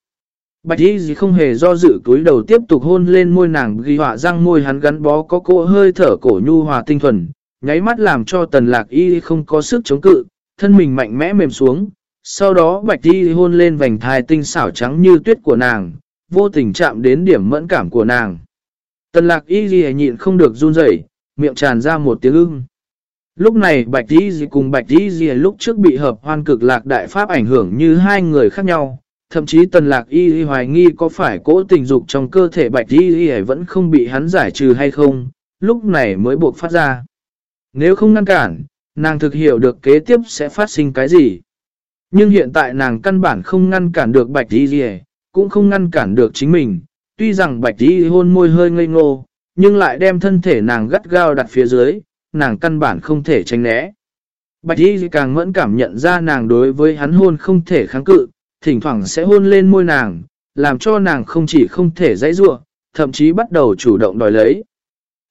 Bạch y gì không hề do dự túi đầu tiếp tục hôn lên môi nàng ghi họa răng môi hắn gắn bó có cỗ hơi thở cổ nhu hòa tinh thuần, nháy mắt làm cho tần lạc y không có sức chống cự, thân mình mạnh mẽ mềm xuống. Sau đó bạch y hôn lên vành thai tinh xảo trắng như tuyết của nàng, vô tình chạm đến điểm mẫn cảm của nàng. Tần lạc y gì nhịn không được run rẩy miệng tràn ra một tiếng ưng. Lúc này bạch y gì cùng bạch y gì lúc trước bị hợp hoan cực lạc đại pháp ảnh hưởng như hai người khác nhau. Thậm chí tần lạc y gì hoài nghi có phải cỗ tình dục trong cơ thể bạch y gì vẫn không bị hắn giải trừ hay không, lúc này mới buộc phát ra. Nếu không ngăn cản, nàng thực hiểu được kế tiếp sẽ phát sinh cái gì. Nhưng hiện tại nàng căn bản không ngăn cản được bạch y gì, cũng không ngăn cản được chính mình tuy rằng bạch đi hôn môi hơi ngây ngô, nhưng lại đem thân thể nàng gắt gao đặt phía dưới, nàng căn bản không thể tránh né. Bạch đi càng mẫn cảm nhận ra nàng đối với hắn hôn không thể kháng cự, thỉnh thoảng sẽ hôn lên môi nàng, làm cho nàng không chỉ không thể dãy ruộng, thậm chí bắt đầu chủ động đòi lấy.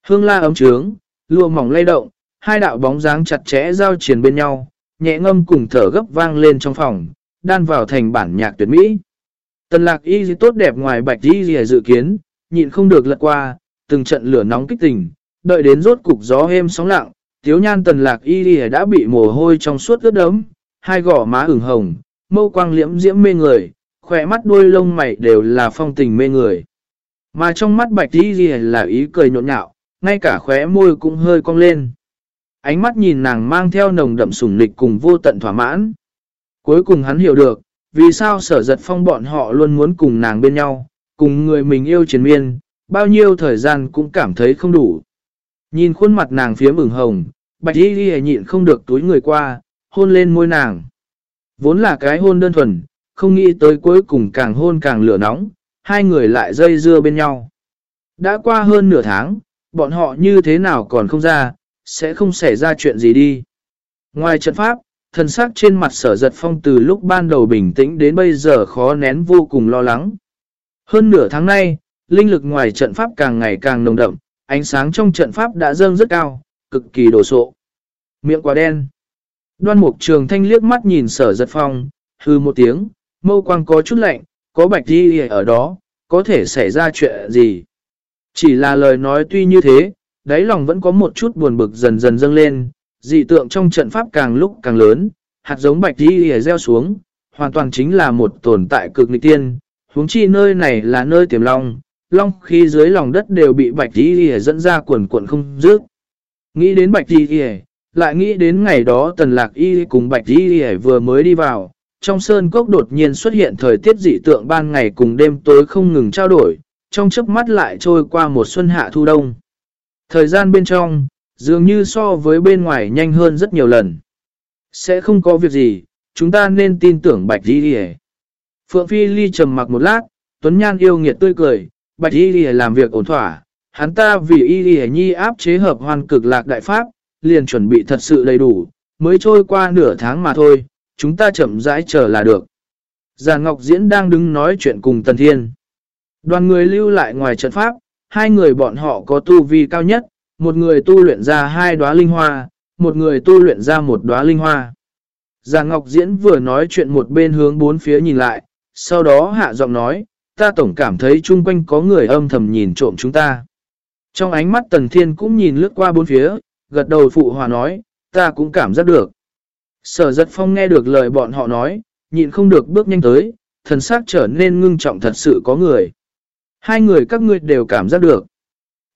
Hương la ấm trướng, lụa mỏng lay động, hai đạo bóng dáng chặt chẽ giao chiến bên nhau, nhẹ ngâm cùng thở gấp vang lên trong phòng, đan vào thành bản nhạc tuyệt mỹ. Tần lạc y gì tốt đẹp ngoài bạch y gì dự kiến, nhịn không được lật qua, từng trận lửa nóng kích tình, đợi đến rốt cục gió êm sóng lặng, tiếu nhan tần lạc y gì đã bị mồ hôi trong suốt ướt đấm, hai gỏ má ửng hồng, mâu quang liễm diễm mê người, khỏe mắt đuôi lông mày đều là phong tình mê người. Mà trong mắt bạch y gì là ý cười nhộn nhạo, ngay cả khóe môi cũng hơi cong lên. Ánh mắt nhìn nàng mang theo nồng đậm sủng lịch cùng vô tận thỏa mãn. Cuối cùng hắn hiểu được, vì sao sở giật phong bọn họ luôn muốn cùng nàng bên nhau, cùng người mình yêu triền miên, bao nhiêu thời gian cũng cảm thấy không đủ. Nhìn khuôn mặt nàng phía mừng hồng, bạch y ghi nhịn không được túi người qua, hôn lên môi nàng. Vốn là cái hôn đơn thuần, không nghĩ tới cuối cùng càng hôn càng lửa nóng, hai người lại dây dưa bên nhau. Đã qua hơn nửa tháng, bọn họ như thế nào còn không ra, sẽ không xảy ra chuyện gì đi. Ngoài trận pháp, thần sắc trên mặt sở giật phong từ lúc ban đầu bình tĩnh đến bây giờ khó nén vô cùng lo lắng. Hơn nửa tháng nay, linh lực ngoài trận pháp càng ngày càng nồng đậm, ánh sáng trong trận pháp đã dâng rất cao, cực kỳ đồ sộ. Miệng quá đen. Đoan mục trường thanh liếc mắt nhìn sở giật phong, hư một tiếng, mâu quang có chút lạnh, có bạch đi ở đó, có thể xảy ra chuyện gì. Chỉ là lời nói tuy như thế, đáy lòng vẫn có một chút buồn bực dần dần dâng lên, dị tượng trong trận pháp càng lúc càng lớn, hạt giống bạch đi gieo xuống, hoàn toàn chính là một tồn tại cực nịch tiên, huống chi nơi này là nơi tiềm long, long khi dưới lòng đất đều bị bạch đi dẫn ra quần quần không dứt. Nghĩ đến bạch đi lại nghĩ đến ngày đó tần lạc y cùng bạch đi vừa mới đi vào, trong sơn cốc đột nhiên xuất hiện thời tiết dị tượng ban ngày cùng đêm tối không ngừng trao đổi, trong chớp mắt lại trôi qua một xuân hạ thu đông. Thời gian bên trong, dường như so với bên ngoài nhanh hơn rất nhiều lần. Sẽ không có việc gì, chúng ta nên tin tưởng Bạch Di lìa Phượng Phi Ly trầm mặc một lát, Tuấn Nhan yêu nghiệt tươi cười, Bạch Di lìa làm việc ổn thỏa, hắn ta vì Y lìa Nhi áp chế hợp hoàn cực lạc đại pháp, liền chuẩn bị thật sự đầy đủ, mới trôi qua nửa tháng mà thôi, chúng ta chậm rãi chờ là được. Già Ngọc Diễn đang đứng nói chuyện cùng Tần Thiên. Đoàn người lưu lại ngoài trận pháp, hai người bọn họ có tu vi cao nhất, một người tu luyện ra hai đóa linh hoa, một người tu luyện ra một đóa linh hoa. Già Ngọc Diễn vừa nói chuyện một bên hướng bốn phía nhìn lại, sau đó hạ giọng nói, ta tổng cảm thấy chung quanh có người âm thầm nhìn trộm chúng ta. Trong ánh mắt tần thiên cũng nhìn lướt qua bốn phía, gật đầu phụ hòa nói, ta cũng cảm giác được. Sở giật phong nghe được lời bọn họ nói, nhịn không được bước nhanh tới, thần xác trở nên ngưng trọng thật sự có người. Hai người các ngươi đều cảm giác được.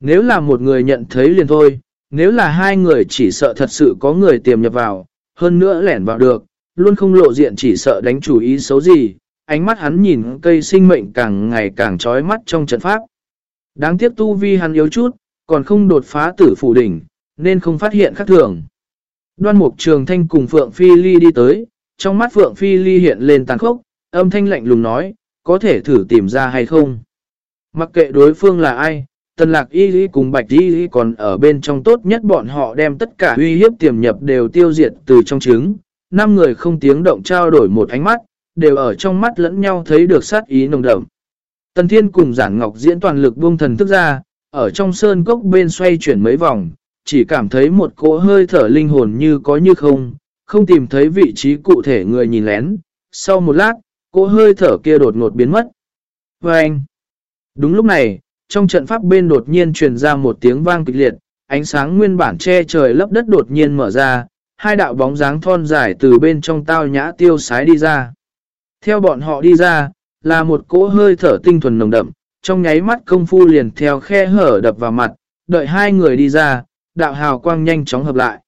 Nếu là một người nhận thấy liền thôi, nếu là hai người chỉ sợ thật sự có người tiềm nhập vào, hơn nữa lẻn vào được, luôn không lộ diện chỉ sợ đánh chủ ý xấu gì, ánh mắt hắn nhìn cây sinh mệnh càng ngày càng trói mắt trong trận pháp. Đáng tiếc tu vi hắn yếu chút, còn không đột phá tử phủ đỉnh, nên không phát hiện khác thường. Đoan mục trường thanh cùng Phượng Phi Ly đi tới, trong mắt Phượng Phi Ly hiện lên tàn khốc, âm thanh lạnh lùng nói, có thể thử tìm ra hay không. Mặc kệ đối phương là ai, tần lạc y lý cùng bạch y lý còn ở bên trong tốt nhất bọn họ đem tất cả uy hiếp tiềm nhập đều tiêu diệt từ trong trứng. Năm người không tiếng động trao đổi một ánh mắt, đều ở trong mắt lẫn nhau thấy được sát ý nồng đậm. Tần Thiên cùng Giản Ngọc diễn toàn lực buông thần thức ra, ở trong sơn cốc bên xoay chuyển mấy vòng, chỉ cảm thấy một cỗ hơi thở linh hồn như có như không, không tìm thấy vị trí cụ thể người nhìn lén. Sau một lát, cỗ hơi thở kia đột ngột biến mất. Và anh, đúng lúc này, trong trận pháp bên đột nhiên truyền ra một tiếng vang kịch liệt, ánh sáng nguyên bản che trời lấp đất đột nhiên mở ra, hai đạo bóng dáng thon dài từ bên trong tao nhã tiêu sái đi ra. Theo bọn họ đi ra, là một cỗ hơi thở tinh thuần nồng đậm, trong nháy mắt công phu liền theo khe hở đập vào mặt, đợi hai người đi ra, đạo hào quang nhanh chóng hợp lại.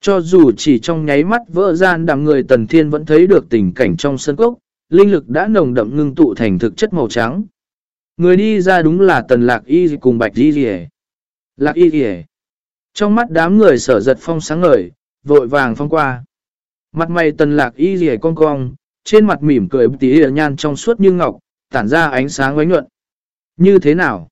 Cho dù chỉ trong nháy mắt vỡ gian đám người tần thiên vẫn thấy được tình cảnh trong sân cốc, linh lực đã nồng đậm ngưng tụ thành thực chất màu trắng. Người đi ra đúng là tần lạc y cùng bạch y rỉ. Lạc y rỉ. Trong mắt đám người sở giật phong sáng ngời, vội vàng phong qua. Mặt mày tần lạc y rỉ cong cong, trên mặt mỉm cười tí nhan trong suốt như ngọc, tản ra ánh sáng ánh nhuận. Như thế nào?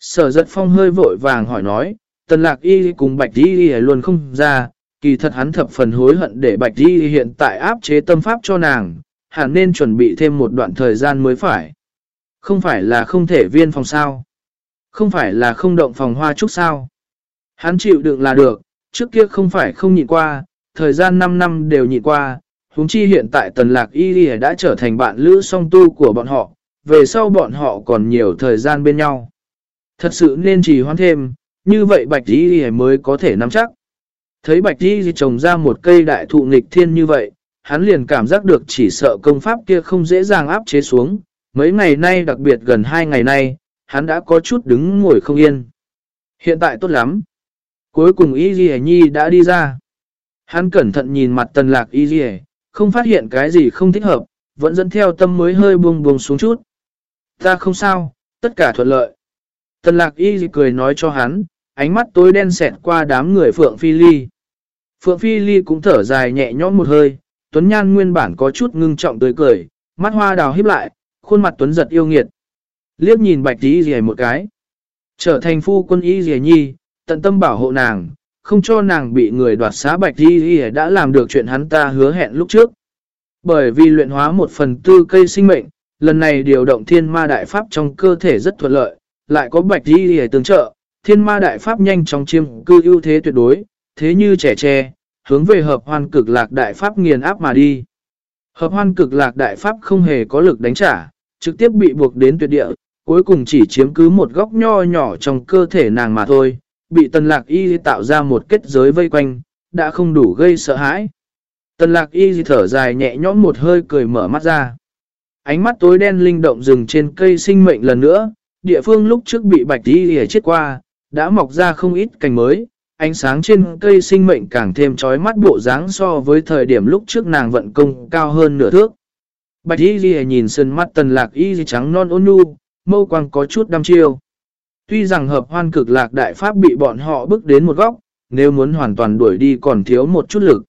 Sở giật phong hơi vội vàng hỏi nói, tần lạc y cùng bạch y luôn không ra, kỳ thật hắn thập phần hối hận để bạch y hiện tại áp chế tâm pháp cho nàng, hẳn nên chuẩn bị thêm một đoạn thời gian mới phải. Không phải là không thể viên phòng sao? Không phải là không động phòng hoa trúc sao? Hắn chịu đựng là được, trước kia không phải không nhịn qua, thời gian 5 năm đều nhịn qua, huống chi hiện tại tần lạc y đã trở thành bạn lữ song tu của bọn họ, về sau bọn họ còn nhiều thời gian bên nhau. Thật sự nên trì hoãn thêm, như vậy bạch y mới có thể nắm chắc. Thấy bạch y trồng ra một cây đại thụ nghịch thiên như vậy, hắn liền cảm giác được chỉ sợ công pháp kia không dễ dàng áp chế xuống. Mấy ngày nay đặc biệt gần hai ngày nay, hắn đã có chút đứng ngồi không yên. Hiện tại tốt lắm. Cuối cùng Y Ghi Nhi đã đi ra. Hắn cẩn thận nhìn mặt tần lạc Y Ghi không phát hiện cái gì không thích hợp, vẫn dẫn theo tâm mới hơi buông buông xuống chút. Ta không sao, tất cả thuận lợi. Tần lạc Y Ghi cười nói cho hắn, ánh mắt tối đen xẹt qua đám người Phượng Phi Ly. Phượng Phi Ly cũng thở dài nhẹ nhõm một hơi, Tuấn Nhan nguyên bản có chút ngưng trọng tươi cười, mắt hoa đào híp lại, khuôn mặt Tuấn giật yêu nghiệt. Liếc nhìn bạch tí rìa một cái. Trở thành phu quân y rìa nhi, tận tâm bảo hộ nàng, không cho nàng bị người đoạt xá bạch tí rìa đã làm được chuyện hắn ta hứa hẹn lúc trước. Bởi vì luyện hóa một phần tư cây sinh mệnh, lần này điều động thiên ma đại pháp trong cơ thể rất thuận lợi, lại có bạch tí rìa tương trợ, thiên ma đại pháp nhanh chóng chiêm cư ưu thế tuyệt đối, thế như trẻ tre, hướng về hợp hoan cực lạc đại pháp nghiền áp mà đi. Hợp hoan cực lạc đại pháp không hề có lực đánh trả, trực tiếp bị buộc đến tuyệt địa, cuối cùng chỉ chiếm cứ một góc nho nhỏ trong cơ thể nàng mà thôi, bị tần lạc y tạo ra một kết giới vây quanh, đã không đủ gây sợ hãi. Tần lạc y thở dài nhẹ nhõm một hơi cười mở mắt ra. Ánh mắt tối đen linh động rừng trên cây sinh mệnh lần nữa, địa phương lúc trước bị bạch y chết qua, đã mọc ra không ít cành mới, Ánh sáng trên cây sinh mệnh càng thêm trói mắt bộ dáng so với thời điểm lúc trước nàng vận công cao hơn nửa thước. Bạch y ghi nhìn sơn mắt tần lạc y trắng non ôn nhu, mâu quang có chút đăm chiêu. Tuy rằng hợp hoan cực lạc đại pháp bị bọn họ bước đến một góc, nếu muốn hoàn toàn đuổi đi còn thiếu một chút lực.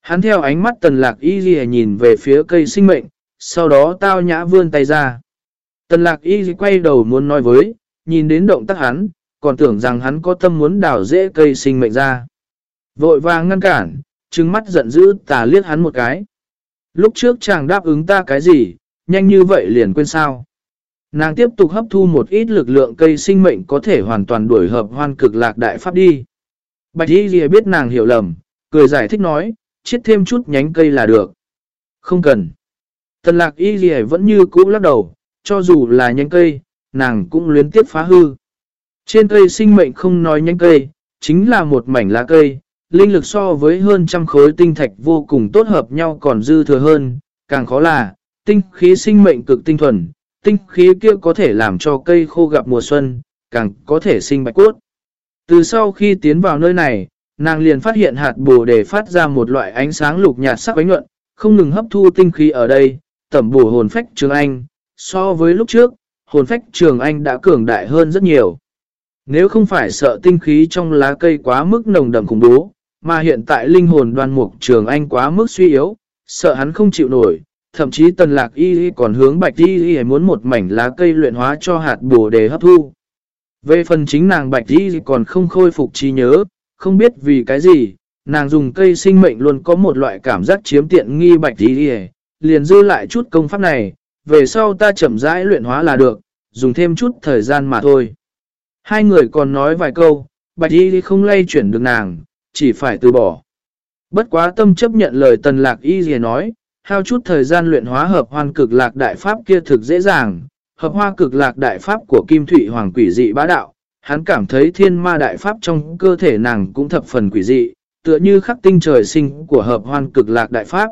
Hắn theo ánh mắt tần lạc y ghi nhìn về phía cây sinh mệnh, sau đó tao nhã vươn tay ra. Tần lạc y quay đầu muốn nói với, nhìn đến động tác hắn, còn tưởng rằng hắn có tâm muốn đào dễ cây sinh mệnh ra. Vội vàng ngăn cản, trừng mắt giận dữ tà liếc hắn một cái. Lúc trước chàng đáp ứng ta cái gì, nhanh như vậy liền quên sao. Nàng tiếp tục hấp thu một ít lực lượng cây sinh mệnh có thể hoàn toàn đuổi hợp hoan cực lạc đại pháp đi. Bạch Y Ghi biết nàng hiểu lầm, cười giải thích nói, chiết thêm chút nhánh cây là được. Không cần. Tần lạc Y Ghi vẫn như cũ lắc đầu, cho dù là nhánh cây, nàng cũng luyến tiếp phá hư. Trên cây sinh mệnh không nói nhánh cây, chính là một mảnh lá cây, linh lực so với hơn trăm khối tinh thạch vô cùng tốt hợp nhau còn dư thừa hơn, càng khó là, tinh khí sinh mệnh cực tinh thuần, tinh khí kia có thể làm cho cây khô gặp mùa xuân, càng có thể sinh bạch cốt. Từ sau khi tiến vào nơi này, nàng liền phát hiện hạt bồ đề phát ra một loại ánh sáng lục nhạt sắc ánh nhuận, không ngừng hấp thu tinh khí ở đây, tẩm bổ hồn phách trường anh. So với lúc trước, hồn phách trường anh đã cường đại hơn rất nhiều. Nếu không phải sợ tinh khí trong lá cây quá mức nồng đậm khủng bố, mà hiện tại linh hồn đoan mục trường anh quá mức suy yếu, sợ hắn không chịu nổi, thậm chí tần lạc y còn hướng bạch y y muốn một mảnh lá cây luyện hóa cho hạt bồ đề hấp thu. Về phần chính nàng bạch y còn không khôi phục trí nhớ, không biết vì cái gì, nàng dùng cây sinh mệnh luôn có một loại cảm giác chiếm tiện nghi bạch y liền dư lại chút công pháp này, về sau ta chậm rãi luyện hóa là được, dùng thêm chút thời gian mà thôi. Hai người còn nói vài câu, bạch y không lay chuyển được nàng, chỉ phải từ bỏ. Bất quá tâm chấp nhận lời tần lạc y gì nói, hao chút thời gian luyện hóa hợp hoan cực lạc đại pháp kia thực dễ dàng, hợp hoa cực lạc đại pháp của Kim Thụy Hoàng quỷ dị bá đạo, hắn cảm thấy thiên ma đại pháp trong cơ thể nàng cũng thập phần quỷ dị, tựa như khắc tinh trời sinh của hợp hoan cực lạc đại pháp.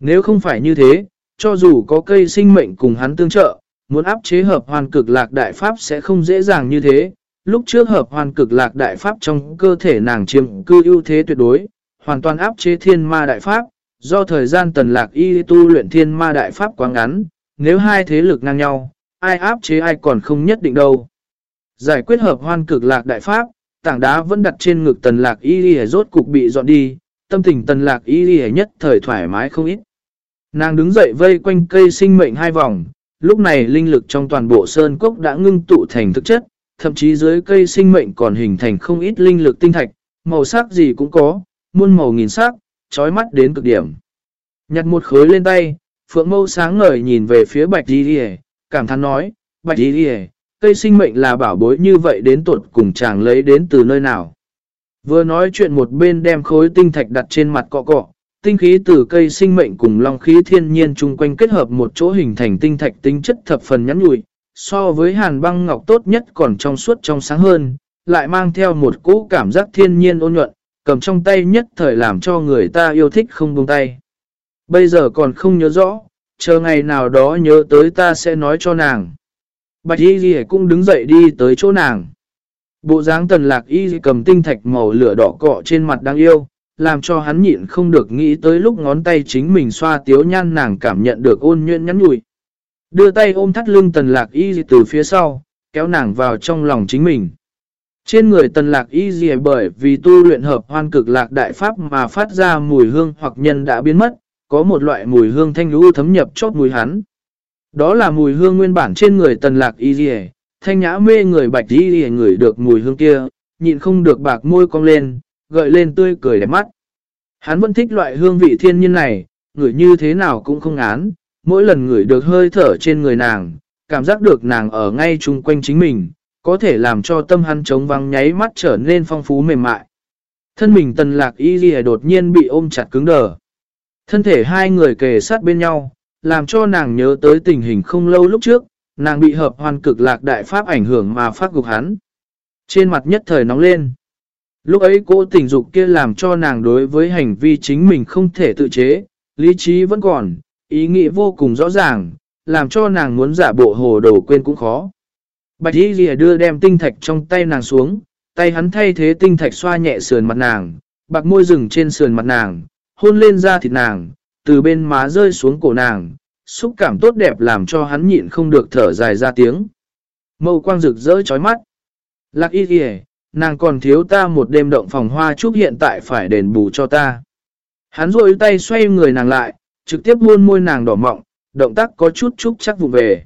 Nếu không phải như thế, cho dù có cây sinh mệnh cùng hắn tương trợ, muốn áp chế hợp hoan cực lạc đại pháp sẽ không dễ dàng như thế. Lúc trước hợp hoàn cực lạc đại pháp trong cơ thể nàng chiếm cư ưu thế tuyệt đối, hoàn toàn áp chế thiên ma đại pháp, do thời gian tần lạc y tu luyện thiên ma đại pháp quá ngắn, nếu hai thế lực ngang nhau, ai áp chế ai còn không nhất định đâu. Giải quyết hợp hoan cực lạc đại pháp, tảng đá vẫn đặt trên ngực tần lạc y y rốt cục bị dọn đi, tâm tình tần lạc y y nhất thời thoải mái không ít. Nàng đứng dậy vây quanh cây sinh mệnh hai vòng, lúc này linh lực trong toàn bộ sơn cốc đã ngưng tụ thành thực chất, thậm chí dưới cây sinh mệnh còn hình thành không ít linh lực tinh thạch, màu sắc gì cũng có, muôn màu nghìn sắc, trói mắt đến cực điểm. Nhặt một khối lên tay, phượng mâu sáng ngời nhìn về phía bạch đi đi cảm thán nói, bạch đi đi cây sinh mệnh là bảo bối như vậy đến tuột cùng chàng lấy đến từ nơi nào. Vừa nói chuyện một bên đem khối tinh thạch đặt trên mặt cọ cọ, tinh khí từ cây sinh mệnh cùng long khí thiên nhiên chung quanh kết hợp một chỗ hình thành tinh thạch tinh chất thập phần nhắn nhụi, so với hàn băng ngọc tốt nhất còn trong suốt trong sáng hơn, lại mang theo một cỗ cảm giác thiên nhiên ôn nhuận, cầm trong tay nhất thời làm cho người ta yêu thích không buông tay. Bây giờ còn không nhớ rõ, chờ ngày nào đó nhớ tới ta sẽ nói cho nàng. Bạch y ghi cũng đứng dậy đi tới chỗ nàng. Bộ dáng tần lạc y cầm tinh thạch màu lửa đỏ cọ trên mặt đáng yêu, làm cho hắn nhịn không được nghĩ tới lúc ngón tay chính mình xoa tiếu nhan nàng cảm nhận được ôn nhuận nhắn nhủi. Đưa tay ôm thắt lưng tần lạc y từ phía sau, kéo nàng vào trong lòng chính mình. Trên người tần lạc y dì bởi vì tu luyện hợp hoan cực lạc đại pháp mà phát ra mùi hương hoặc nhân đã biến mất, có một loại mùi hương thanh lũ thấm nhập chốt mùi hắn. Đó là mùi hương nguyên bản trên người tần lạc y dì thanh nhã mê người bạch y dì ngửi được mùi hương kia, nhịn không được bạc môi cong lên, gợi lên tươi cười đẹp mắt. Hắn vẫn thích loại hương vị thiên nhiên này, ngửi như thế nào cũng không án, mỗi lần ngửi được hơi thở trên người nàng, cảm giác được nàng ở ngay chung quanh chính mình, có thể làm cho tâm hắn trống vắng nháy mắt trở nên phong phú mềm mại. Thân mình tần lạc y ghi đột nhiên bị ôm chặt cứng đờ. Thân thể hai người kề sát bên nhau, làm cho nàng nhớ tới tình hình không lâu lúc trước, nàng bị hợp hoàn cực lạc đại pháp ảnh hưởng mà phát gục hắn. Trên mặt nhất thời nóng lên. Lúc ấy cô tình dục kia làm cho nàng đối với hành vi chính mình không thể tự chế, lý trí vẫn còn, ý nghĩ vô cùng rõ ràng, làm cho nàng muốn giả bộ hồ đồ quên cũng khó. Bạch y lìa đưa đem tinh thạch trong tay nàng xuống, tay hắn thay thế tinh thạch xoa nhẹ sườn mặt nàng, bạc môi rừng trên sườn mặt nàng, hôn lên da thịt nàng, từ bên má rơi xuống cổ nàng, xúc cảm tốt đẹp làm cho hắn nhịn không được thở dài ra tiếng. Mâu quang rực rỡ chói mắt. Lạc y lìa, nàng còn thiếu ta một đêm động phòng hoa chúc hiện tại phải đền bù cho ta. Hắn rôi tay xoay người nàng lại, trực tiếp hôn môi nàng đỏ mọng, động tác có chút chút chắc vụ về.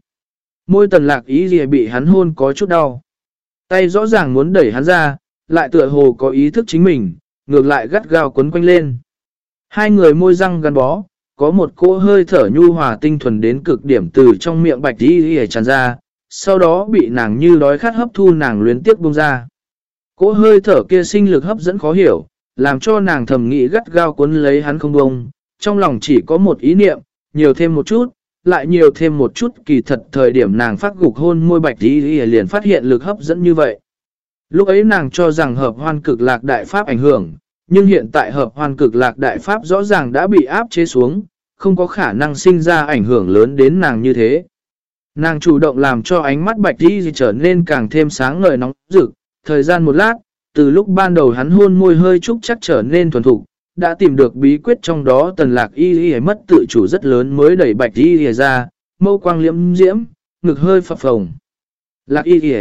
Môi tần lạc ý gì bị hắn hôn có chút đau. Tay rõ ràng muốn đẩy hắn ra, lại tựa hồ có ý thức chính mình, ngược lại gắt gao quấn quanh lên. Hai người môi răng gắn bó, có một cỗ hơi thở nhu hòa tinh thuần đến cực điểm từ trong miệng bạch đi hề tràn ra, sau đó bị nàng như đói khát hấp thu nàng luyến tiếc bông ra. Cỗ hơi thở kia sinh lực hấp dẫn khó hiểu, làm cho nàng thầm nghĩ gắt gao cuốn lấy hắn không bông, trong lòng chỉ có một ý niệm, nhiều thêm một chút, lại nhiều thêm một chút kỳ thật thời điểm nàng phát gục hôn môi bạch đi liền phát hiện lực hấp dẫn như vậy. Lúc ấy nàng cho rằng hợp hoan cực lạc đại pháp ảnh hưởng, nhưng hiện tại hợp hoan cực lạc đại pháp rõ ràng đã bị áp chế xuống, không có khả năng sinh ra ảnh hưởng lớn đến nàng như thế. Nàng chủ động làm cho ánh mắt bạch đi trở nên càng thêm sáng ngời nóng rực, thời gian một lát, từ lúc ban đầu hắn hôn môi hơi chút chắc trở nên thuần thục, đã tìm được bí quyết trong đó tần lạc y y mất tự chủ rất lớn mới đẩy bạch y y ra, mâu quang liễm diễm, ngực hơi phập phồng. Lạc y y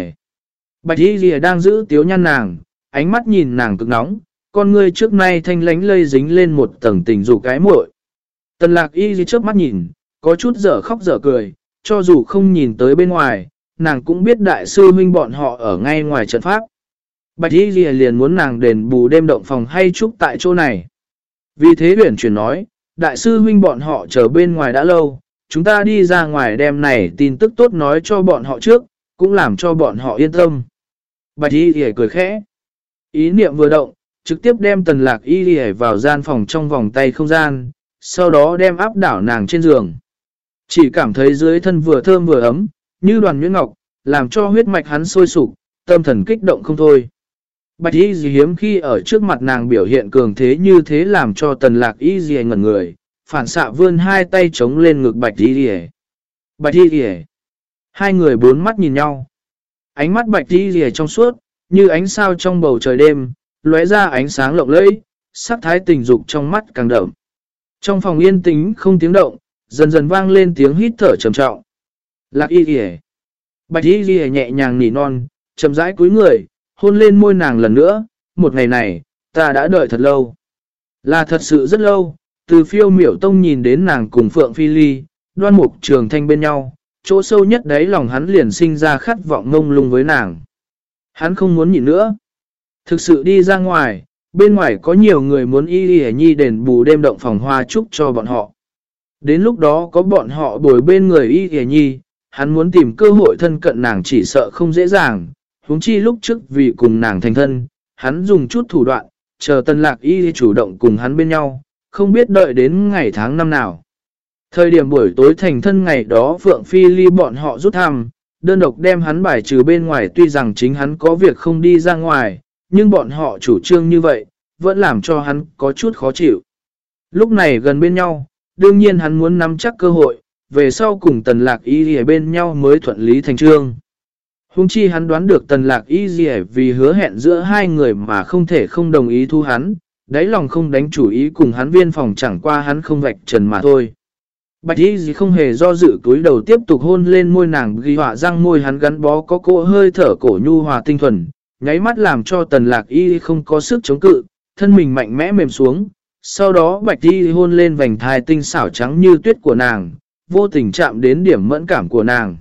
Bạch y y đang giữ tiếu nhăn nàng, ánh mắt nhìn nàng cực nóng, con ngươi trước nay thanh lánh lây dính lên một tầng tình dục cái muội. Tần lạc y y trước mắt nhìn, có chút dở khóc dở cười, cho dù không nhìn tới bên ngoài, nàng cũng biết đại sư huynh bọn họ ở ngay ngoài trận pháp. Bạch y y liền muốn nàng đền bù đêm động phòng hay trúc tại chỗ này. Vì thế huyển chuyển nói, đại sư huynh bọn họ chờ bên ngoài đã lâu, chúng ta đi ra ngoài đem này tin tức tốt nói cho bọn họ trước, cũng làm cho bọn họ yên tâm. Bạch y thì cười khẽ. Ý niệm vừa động, trực tiếp đem tần lạc y thì vào gian phòng trong vòng tay không gian, sau đó đem áp đảo nàng trên giường. Chỉ cảm thấy dưới thân vừa thơm vừa ấm, như đoàn nhuyễn ngọc, làm cho huyết mạch hắn sôi sục, tâm thần kích động không thôi. Bạch y gì hiếm khi ở trước mặt nàng biểu hiện cường thế như thế làm cho tần lạc y gì ngẩn người, phản xạ vươn hai tay chống lên ngực bạch y gì Bạch y gì Hai người bốn mắt nhìn nhau. Ánh mắt bạch y gì trong suốt, như ánh sao trong bầu trời đêm, lóe ra ánh sáng lộng lẫy, sắc thái tình dục trong mắt càng đậm. Trong phòng yên tĩnh không tiếng động, dần dần vang lên tiếng hít thở trầm trọng. Lạc y gì Bạch y gì nhẹ nhàng nỉ non, chậm rãi cúi người, hôn lên môi nàng lần nữa, một ngày này, ta đã đợi thật lâu. Là thật sự rất lâu, từ phiêu miểu tông nhìn đến nàng cùng Phượng Phi Ly, đoan mục trường thanh bên nhau, chỗ sâu nhất đấy lòng hắn liền sinh ra khát vọng ngông lung với nàng. Hắn không muốn nhịn nữa. Thực sự đi ra ngoài, bên ngoài có nhiều người muốn y y nhi đền bù đêm động phòng hoa chúc cho bọn họ. Đến lúc đó có bọn họ bồi bên người y y nhi, hắn muốn tìm cơ hội thân cận nàng chỉ sợ không dễ dàng, huống chi lúc trước vì cùng nàng thành thân, hắn dùng chút thủ đoạn, chờ tân lạc y chủ động cùng hắn bên nhau, không biết đợi đến ngày tháng năm nào. Thời điểm buổi tối thành thân ngày đó Phượng Phi Ly bọn họ rút thăm, đơn độc đem hắn bài trừ bên ngoài tuy rằng chính hắn có việc không đi ra ngoài, nhưng bọn họ chủ trương như vậy, vẫn làm cho hắn có chút khó chịu. Lúc này gần bên nhau, đương nhiên hắn muốn nắm chắc cơ hội, về sau cùng tần lạc y ở bên nhau mới thuận lý thành trương. Hùng chi hắn đoán được tần lạc y gì vì hứa hẹn giữa hai người mà không thể không đồng ý thu hắn, đáy lòng không đánh chủ ý cùng hắn viên phòng chẳng qua hắn không vạch trần mà thôi. Bạch y gì không hề do dự túi đầu tiếp tục hôn lên môi nàng ghi họa răng môi hắn gắn bó có cỗ hơi thở cổ nhu hòa tinh thuần, nháy mắt làm cho tần lạc y không có sức chống cự, thân mình mạnh mẽ mềm xuống. Sau đó bạch y hôn lên vành thai tinh xảo trắng như tuyết của nàng, vô tình chạm đến điểm mẫn cảm của nàng.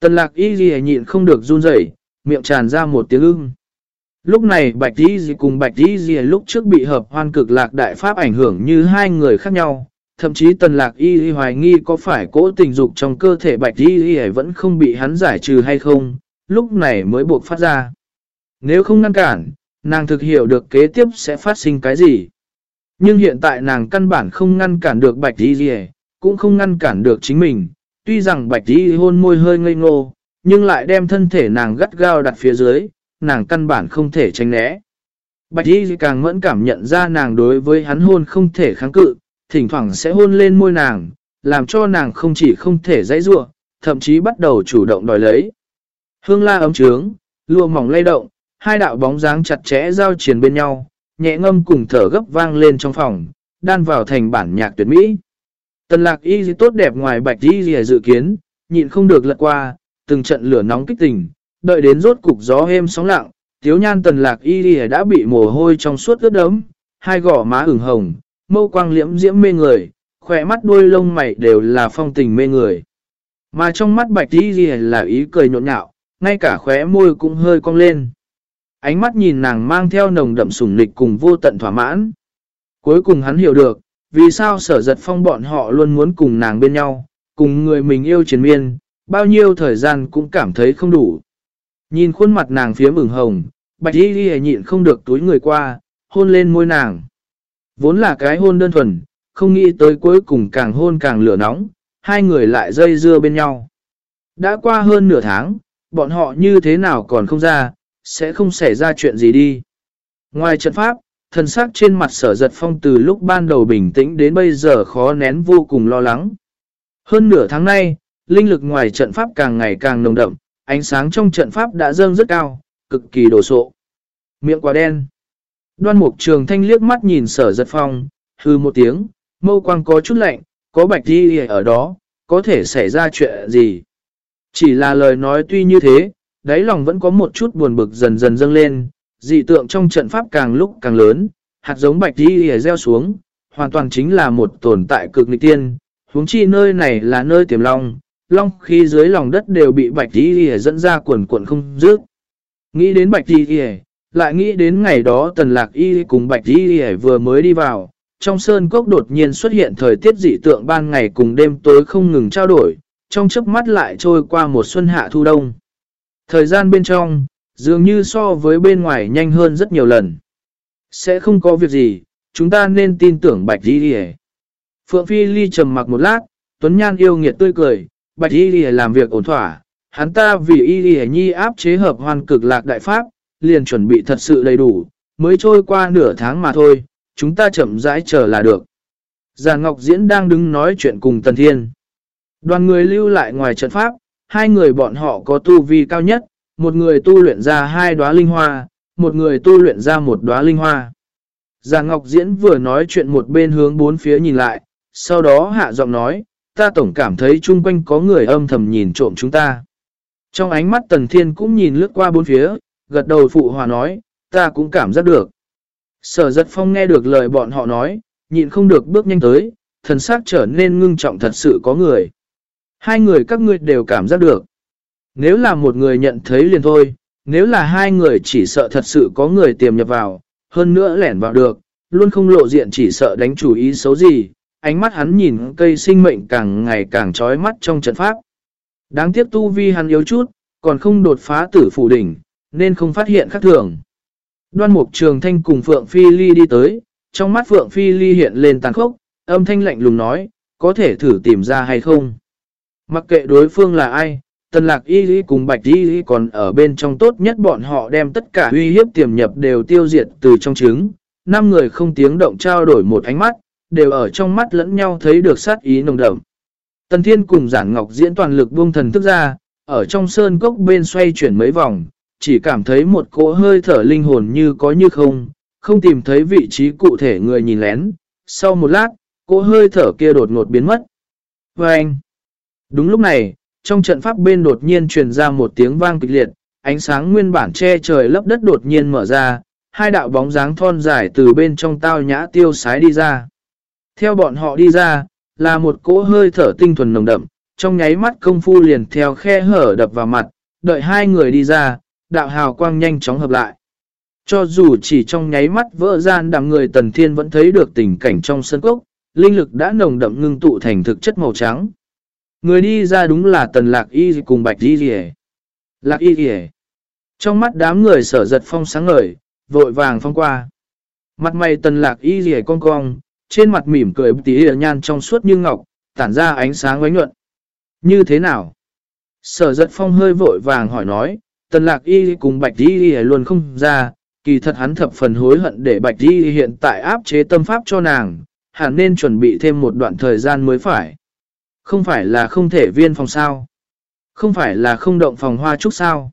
Tần lạc y gì nhịn không được run rẩy miệng tràn ra một tiếng ưng. Lúc này bạch y gì cùng bạch y gì lúc trước bị hợp hoan cực lạc đại pháp ảnh hưởng như hai người khác nhau. Thậm chí tần lạc y gì hoài nghi có phải cố tình dục trong cơ thể bạch y gì vẫn không bị hắn giải trừ hay không, lúc này mới buộc phát ra. Nếu không ngăn cản, nàng thực hiểu được kế tiếp sẽ phát sinh cái gì. Nhưng hiện tại nàng căn bản không ngăn cản được bạch y gì, cũng không ngăn cản được chính mình Tuy rằng bạch đi hôn môi hơi ngây ngô, nhưng lại đem thân thể nàng gắt gao đặt phía dưới, nàng căn bản không thể tránh né. Bạch y càng mẫn cảm nhận ra nàng đối với hắn hôn không thể kháng cự, thỉnh thoảng sẽ hôn lên môi nàng, làm cho nàng không chỉ không thể dãy ruộng, thậm chí bắt đầu chủ động đòi lấy. Hương la ấm trướng, lùa mỏng lay động, hai đạo bóng dáng chặt chẽ giao chiến bên nhau, nhẹ ngâm cùng thở gấp vang lên trong phòng, đan vào thành bản nhạc tuyệt mỹ. Tần lạc y gì tốt đẹp ngoài bạch y gì dự kiến, nhịn không được lật qua, từng trận lửa nóng kích tình, đợi đến rốt cục gió êm sóng lặng, tiếu nhan tần lạc y gì đã bị mồ hôi trong suốt ướt đấm, hai gỏ má ửng hồng, mâu quang liễm diễm mê người, khỏe mắt đuôi lông mày đều là phong tình mê người. Mà trong mắt bạch y gì là ý cười nhộn nhạo, ngay cả khóe môi cũng hơi cong lên. Ánh mắt nhìn nàng mang theo nồng đậm sủng nịch cùng vô tận thỏa mãn. Cuối cùng hắn hiểu được, vì sao sở giật phong bọn họ luôn muốn cùng nàng bên nhau, cùng người mình yêu triền miên, bao nhiêu thời gian cũng cảm thấy không đủ. Nhìn khuôn mặt nàng phía ửng hồng, bạch y ghi nhịn không được túi người qua, hôn lên môi nàng. Vốn là cái hôn đơn thuần, không nghĩ tới cuối cùng càng hôn càng lửa nóng, hai người lại dây dưa bên nhau. Đã qua hơn nửa tháng, bọn họ như thế nào còn không ra, sẽ không xảy ra chuyện gì đi. Ngoài trận pháp, thần sắc trên mặt sở giật phong từ lúc ban đầu bình tĩnh đến bây giờ khó nén vô cùng lo lắng. Hơn nửa tháng nay, linh lực ngoài trận pháp càng ngày càng nồng đậm, ánh sáng trong trận pháp đã dâng rất cao, cực kỳ đồ sộ. Miệng quả đen. Đoan mục trường thanh liếc mắt nhìn sở giật phong, hư một tiếng, mâu quang có chút lạnh, có bạch đi ở đó, có thể xảy ra chuyện gì. Chỉ là lời nói tuy như thế, đáy lòng vẫn có một chút buồn bực dần dần dâng lên, dị tượng trong trận pháp càng lúc càng lớn, hạt giống bạch đi gieo xuống, hoàn toàn chính là một tồn tại cực nịch tiên, huống chi nơi này là nơi tiềm long, long khi dưới lòng đất đều bị bạch đi dẫn ra quần quần không dứt. Nghĩ đến bạch đi lại nghĩ đến ngày đó tần lạc y cùng bạch đi vừa mới đi vào, trong sơn cốc đột nhiên xuất hiện thời tiết dị tượng ban ngày cùng đêm tối không ngừng trao đổi, trong chớp mắt lại trôi qua một xuân hạ thu đông. Thời gian bên trong, dường như so với bên ngoài nhanh hơn rất nhiều lần. Sẽ không có việc gì, chúng ta nên tin tưởng Bạch Di lì Phượng Phi Ly trầm mặc một lát, Tuấn Nhan yêu nghiệt tươi cười, Bạch Di lì làm việc ổn thỏa, hắn ta vì Y lì Nhi áp chế hợp hoàn cực lạc đại pháp, liền chuẩn bị thật sự đầy đủ, mới trôi qua nửa tháng mà thôi, chúng ta chậm rãi chờ là được. Già Ngọc Diễn đang đứng nói chuyện cùng Tần Thiên. Đoàn người lưu lại ngoài trận pháp, hai người bọn họ có tu vi cao nhất, một người tu luyện ra hai đóa linh hoa, một người tu luyện ra một đóa linh hoa. Già Ngọc Diễn vừa nói chuyện một bên hướng bốn phía nhìn lại, sau đó hạ giọng nói, ta tổng cảm thấy chung quanh có người âm thầm nhìn trộm chúng ta. Trong ánh mắt Tần Thiên cũng nhìn lướt qua bốn phía, gật đầu phụ hòa nói, ta cũng cảm giác được. Sở giật phong nghe được lời bọn họ nói, nhịn không được bước nhanh tới, thần xác trở nên ngưng trọng thật sự có người. Hai người các ngươi đều cảm giác được. Nếu là một người nhận thấy liền thôi, nếu là hai người chỉ sợ thật sự có người tiềm nhập vào, hơn nữa lẻn vào được, luôn không lộ diện chỉ sợ đánh chủ ý xấu gì. Ánh mắt hắn nhìn cây sinh mệnh càng ngày càng trói mắt trong trận pháp. Đáng tiếc tu vi hắn yếu chút, còn không đột phá tử phủ đỉnh, nên không phát hiện khác thường. Đoan mục trường thanh cùng Phượng Phi Ly đi tới, trong mắt Phượng Phi Ly hiện lên tàn khốc, âm thanh lạnh lùng nói, có thể thử tìm ra hay không. Mặc kệ đối phương là ai, tần lạc y lý cùng bạch y lý còn ở bên trong tốt nhất bọn họ đem tất cả uy hiếp tiềm nhập đều tiêu diệt từ trong trứng. Năm người không tiếng động trao đổi một ánh mắt, đều ở trong mắt lẫn nhau thấy được sát ý nồng đậm. Tần Thiên cùng Giản Ngọc diễn toàn lực buông thần thức ra, ở trong sơn cốc bên xoay chuyển mấy vòng, chỉ cảm thấy một cỗ hơi thở linh hồn như có như không, không tìm thấy vị trí cụ thể người nhìn lén. Sau một lát, cỗ hơi thở kia đột ngột biến mất. Và anh, đúng lúc này, trong trận pháp bên đột nhiên truyền ra một tiếng vang kịch liệt, ánh sáng nguyên bản che trời lấp đất đột nhiên mở ra, hai đạo bóng dáng thon dài từ bên trong tao nhã tiêu sái đi ra. Theo bọn họ đi ra, là một cỗ hơi thở tinh thuần nồng đậm, trong nháy mắt công phu liền theo khe hở đập vào mặt, đợi hai người đi ra, đạo hào quang nhanh chóng hợp lại. Cho dù chỉ trong nháy mắt vỡ gian đám người tần thiên vẫn thấy được tình cảnh trong sân cốc, linh lực đã nồng đậm ngưng tụ thành thực chất màu trắng. Người đi ra đúng là tần lạc y cùng bạch y rìa. Lạc y rìa. Trong mắt đám người sở giật phong sáng ngời, vội vàng phong qua. Mặt mày tần lạc y rìa cong cong, trên mặt mỉm cười tí hề nhan trong suốt như ngọc, tản ra ánh sáng ánh nhuận. Như thế nào? Sở giật phong hơi vội vàng hỏi nói, tần lạc y cùng bạch y luôn không ra, kỳ thật hắn thập phần hối hận để bạch y hiện tại áp chế tâm pháp cho nàng, hẳn nên chuẩn bị thêm một đoạn thời gian mới phải. Không phải là không thể viên phòng sao? Không phải là không động phòng hoa trúc sao?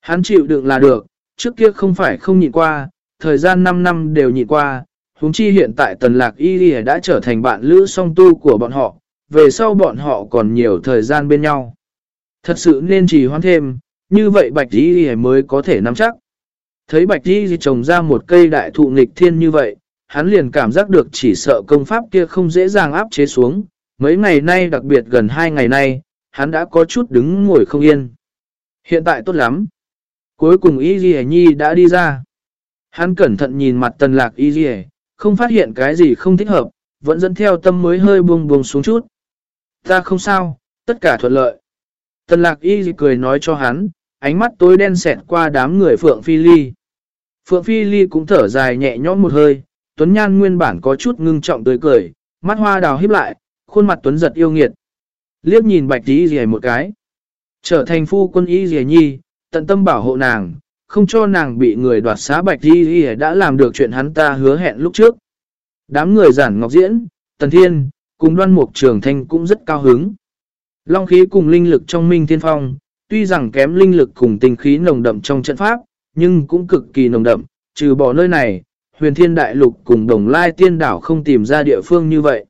Hắn chịu đựng là được, trước kia không phải không nhịn qua, thời gian 5 năm đều nhịn qua, huống chi hiện tại tần lạc y đã trở thành bạn lữ song tu của bọn họ, về sau bọn họ còn nhiều thời gian bên nhau. Thật sự nên trì hoãn thêm, như vậy bạch y mới có thể nắm chắc. Thấy bạch y trồng ra một cây đại thụ nghịch thiên như vậy, hắn liền cảm giác được chỉ sợ công pháp kia không dễ dàng áp chế xuống. Mấy ngày nay đặc biệt gần hai ngày nay, hắn đã có chút đứng ngồi không yên. Hiện tại tốt lắm. Cuối cùng Y Ghi Nhi đã đi ra. Hắn cẩn thận nhìn mặt tần lạc Y Ghi không phát hiện cái gì không thích hợp, vẫn dẫn theo tâm mới hơi buông buông xuống chút. Ta không sao, tất cả thuận lợi. Tần lạc Y cười nói cho hắn, ánh mắt tối đen xẹt qua đám người Phượng Phi Ly. Phượng Phi Ly cũng thở dài nhẹ nhõm một hơi, Tuấn Nhan nguyên bản có chút ngưng trọng tươi cười, mắt hoa đào híp lại, khuôn mặt Tuấn giật yêu nghiệt. Liếc nhìn bạch tí gì một cái. Trở thành phu quân y rìa nhi, tận tâm bảo hộ nàng, không cho nàng bị người đoạt xá bạch tí rìa đã làm được chuyện hắn ta hứa hẹn lúc trước. Đám người giản ngọc diễn, tần thiên, cùng đoan mục trường thanh cũng rất cao hứng. Long khí cùng linh lực trong minh thiên phong, tuy rằng kém linh lực cùng tinh khí nồng đậm trong trận pháp, nhưng cũng cực kỳ nồng đậm, trừ bỏ nơi này, huyền thiên đại lục cùng đồng lai tiên đảo không tìm ra địa phương như vậy.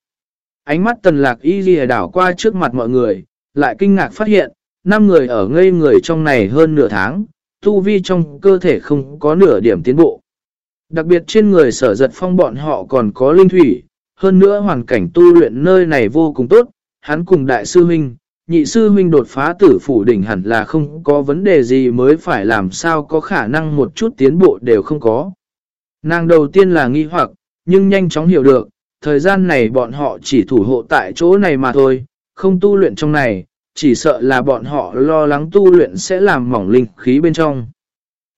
Ánh mắt tần lạc y ghi đảo qua trước mặt mọi người, lại kinh ngạc phát hiện, năm người ở ngây người trong này hơn nửa tháng, tu vi trong cơ thể không có nửa điểm tiến bộ. Đặc biệt trên người sở giật phong bọn họ còn có linh thủy, hơn nữa hoàn cảnh tu luyện nơi này vô cùng tốt, hắn cùng đại sư huynh, nhị sư huynh đột phá tử phủ đỉnh hẳn là không có vấn đề gì mới phải làm sao có khả năng một chút tiến bộ đều không có. Nàng đầu tiên là nghi hoặc, nhưng nhanh chóng hiểu được, thời gian này bọn họ chỉ thủ hộ tại chỗ này mà thôi, không tu luyện trong này, chỉ sợ là bọn họ lo lắng tu luyện sẽ làm mỏng linh khí bên trong.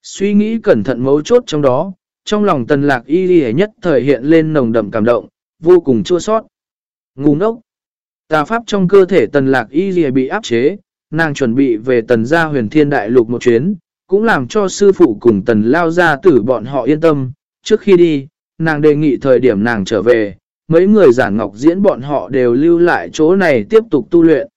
Suy nghĩ cẩn thận mấu chốt trong đó, trong lòng tần lạc y đi nhất thời hiện lên nồng đậm cảm động, vô cùng chua sót. Ngu ngốc! Tà pháp trong cơ thể tần lạc y gì bị áp chế, nàng chuẩn bị về tần gia huyền thiên đại lục một chuyến, cũng làm cho sư phụ cùng tần lao gia tử bọn họ yên tâm. Trước khi đi, nàng đề nghị thời điểm nàng trở về, mấy người giản ngọc diễn bọn họ đều lưu lại chỗ này tiếp tục tu luyện.